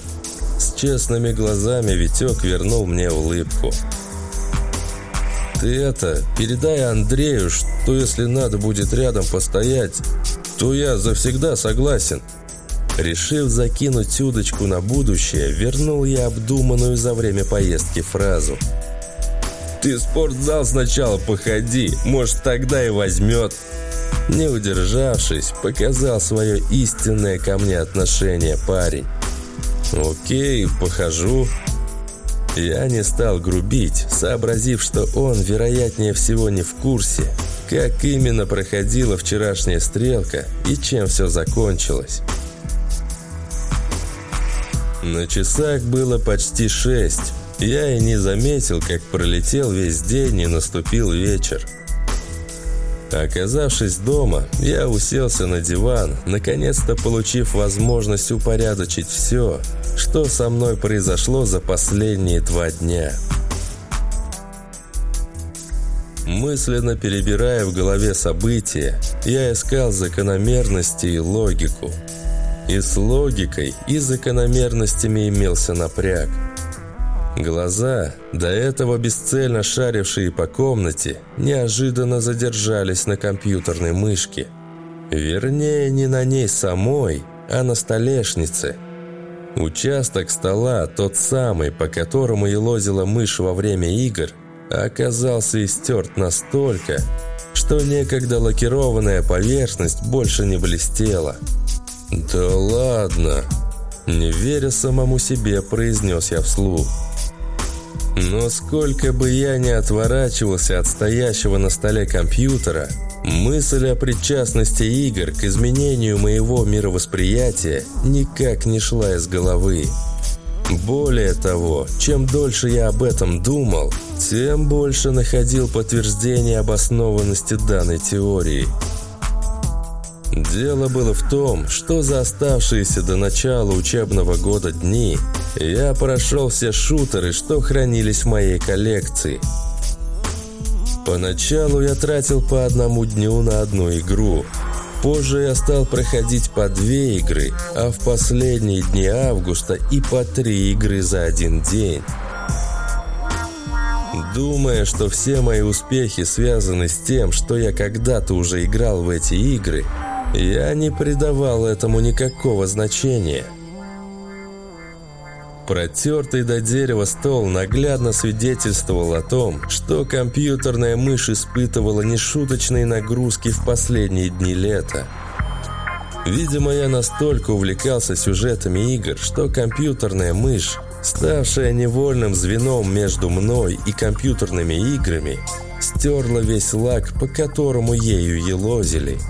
С честными глазами Витек вернул мне улыбку. Ты это, передай Андрею, что если надо будет рядом постоять, то я завсегда согласен. Решив закинуть удочку на будущее, вернул я обдуманную за время поездки фразу. «Ты в спортзал сначала походи, может, тогда и возьмет». Не удержавшись, показал свое истинное ко мне отношение парень. «Окей, похожу», Я не стал грубить, сообразив, что он, вероятнее всего, не в курсе, как именно проходила вчерашняя стрелка и чем все закончилось. На часах было почти шесть. Я и не заметил, как пролетел весь день и наступил вечер. Оказавшись дома, я уселся на диван, наконец-то получив возможность упорядочить все, что со мной произошло за последние два дня. Мысленно перебирая в голове события, я искал закономерности и логику. И с логикой, и закономерностями имелся напряг – Глаза, до этого бесцельно шарившие по комнате, неожиданно задержались на компьютерной мышке. Вернее, не на ней самой, а на столешнице. Участок стола, тот самый, по которому елозила мышь во время игр, оказался истерт настолько, что некогда лакированная поверхность больше не блестела. «Да ладно!» Не веря самому себе, произнес я вслух. Но сколько бы я ни отворачивался от стоящего на столе компьютера, мысль о причастности игр к изменению моего мировосприятия никак не шла из головы. Более того, чем дольше я об этом думал, тем больше находил подтверждение обоснованности данной теории – Дело было в том, что за оставшиеся до начала учебного года дни я прошел все шутеры, что хранились в моей коллекции. Поначалу я тратил по одному дню на одну игру. Позже я стал проходить по две игры, а в последние дни августа и по три игры за один день. Думая, что все мои успехи связаны с тем, что я когда-то уже играл в эти игры, я не придавал этому никакого значения. Протертый до дерева стол наглядно свидетельствовал о том, что компьютерная мышь испытывала нешуточные нагрузки в последние дни лета. Видимо, я настолько увлекался сюжетами игр, что компьютерная мышь, ставшая невольным звеном между мной и компьютерными играми, стерла весь лак, по которому ею елозили –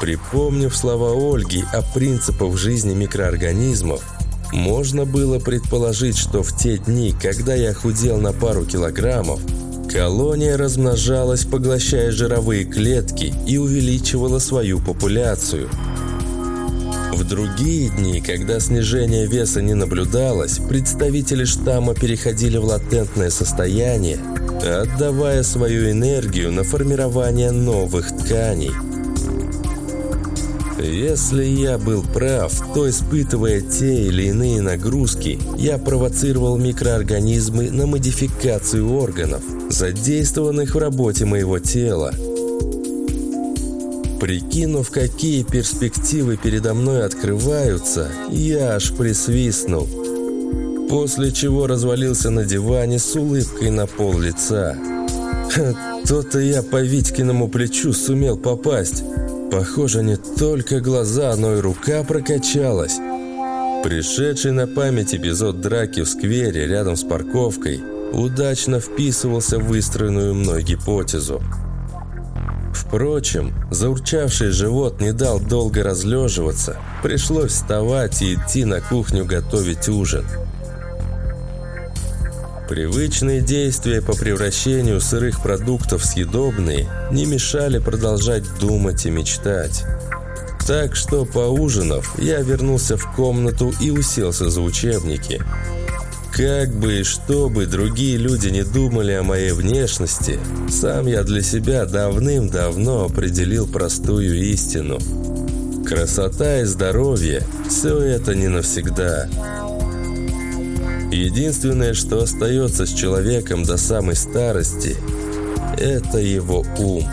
Припомнив слова Ольги о принципах жизни микроорганизмов, можно было предположить, что в те дни, когда я худел на пару килограммов, колония размножалась, поглощая жировые клетки и увеличивала свою популяцию. В другие дни, когда снижение веса не наблюдалось, представители штамма переходили в латентное состояние, отдавая свою энергию на формирование новых тканей – если я был прав, то испытывая те или иные нагрузки, я провоцировал микроорганизмы на модификацию органов, задействованных в работе моего тела. Прикинув, какие перспективы передо мной открываются, я аж присвистнул. После чего развалился на диване с улыбкой на пол лица. То-то я по Витькиному плечу сумел попасть. Похоже, не только глаза, но и рука прокачалась. Пришедший на память эпизод драки в сквере рядом с парковкой удачно вписывался в выстроенную мной гипотезу. Впрочем, заурчавший живот не дал долго разлеживаться, пришлось вставать и идти на кухню готовить ужин. Привычные действия по превращению сырых продуктов в съедобные не мешали продолжать думать и мечтать. Так что, поужинав, я вернулся в комнату и уселся за учебники. Как бы и что бы другие люди не думали о моей внешности, сам я для себя давным-давно определил простую истину. Красота и здоровье – все это не навсегда – Единственное, что остается с человеком до самой старости, это его ум.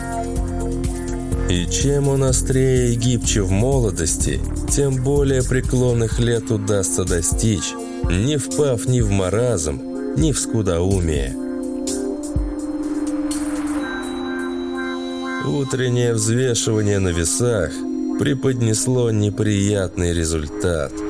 И чем он острее и гибче в молодости, тем более преклонных лет удастся достичь, не впав ни в маразм, ни в скудоумие. Утреннее взвешивание на весах преподнесло неприятный результат –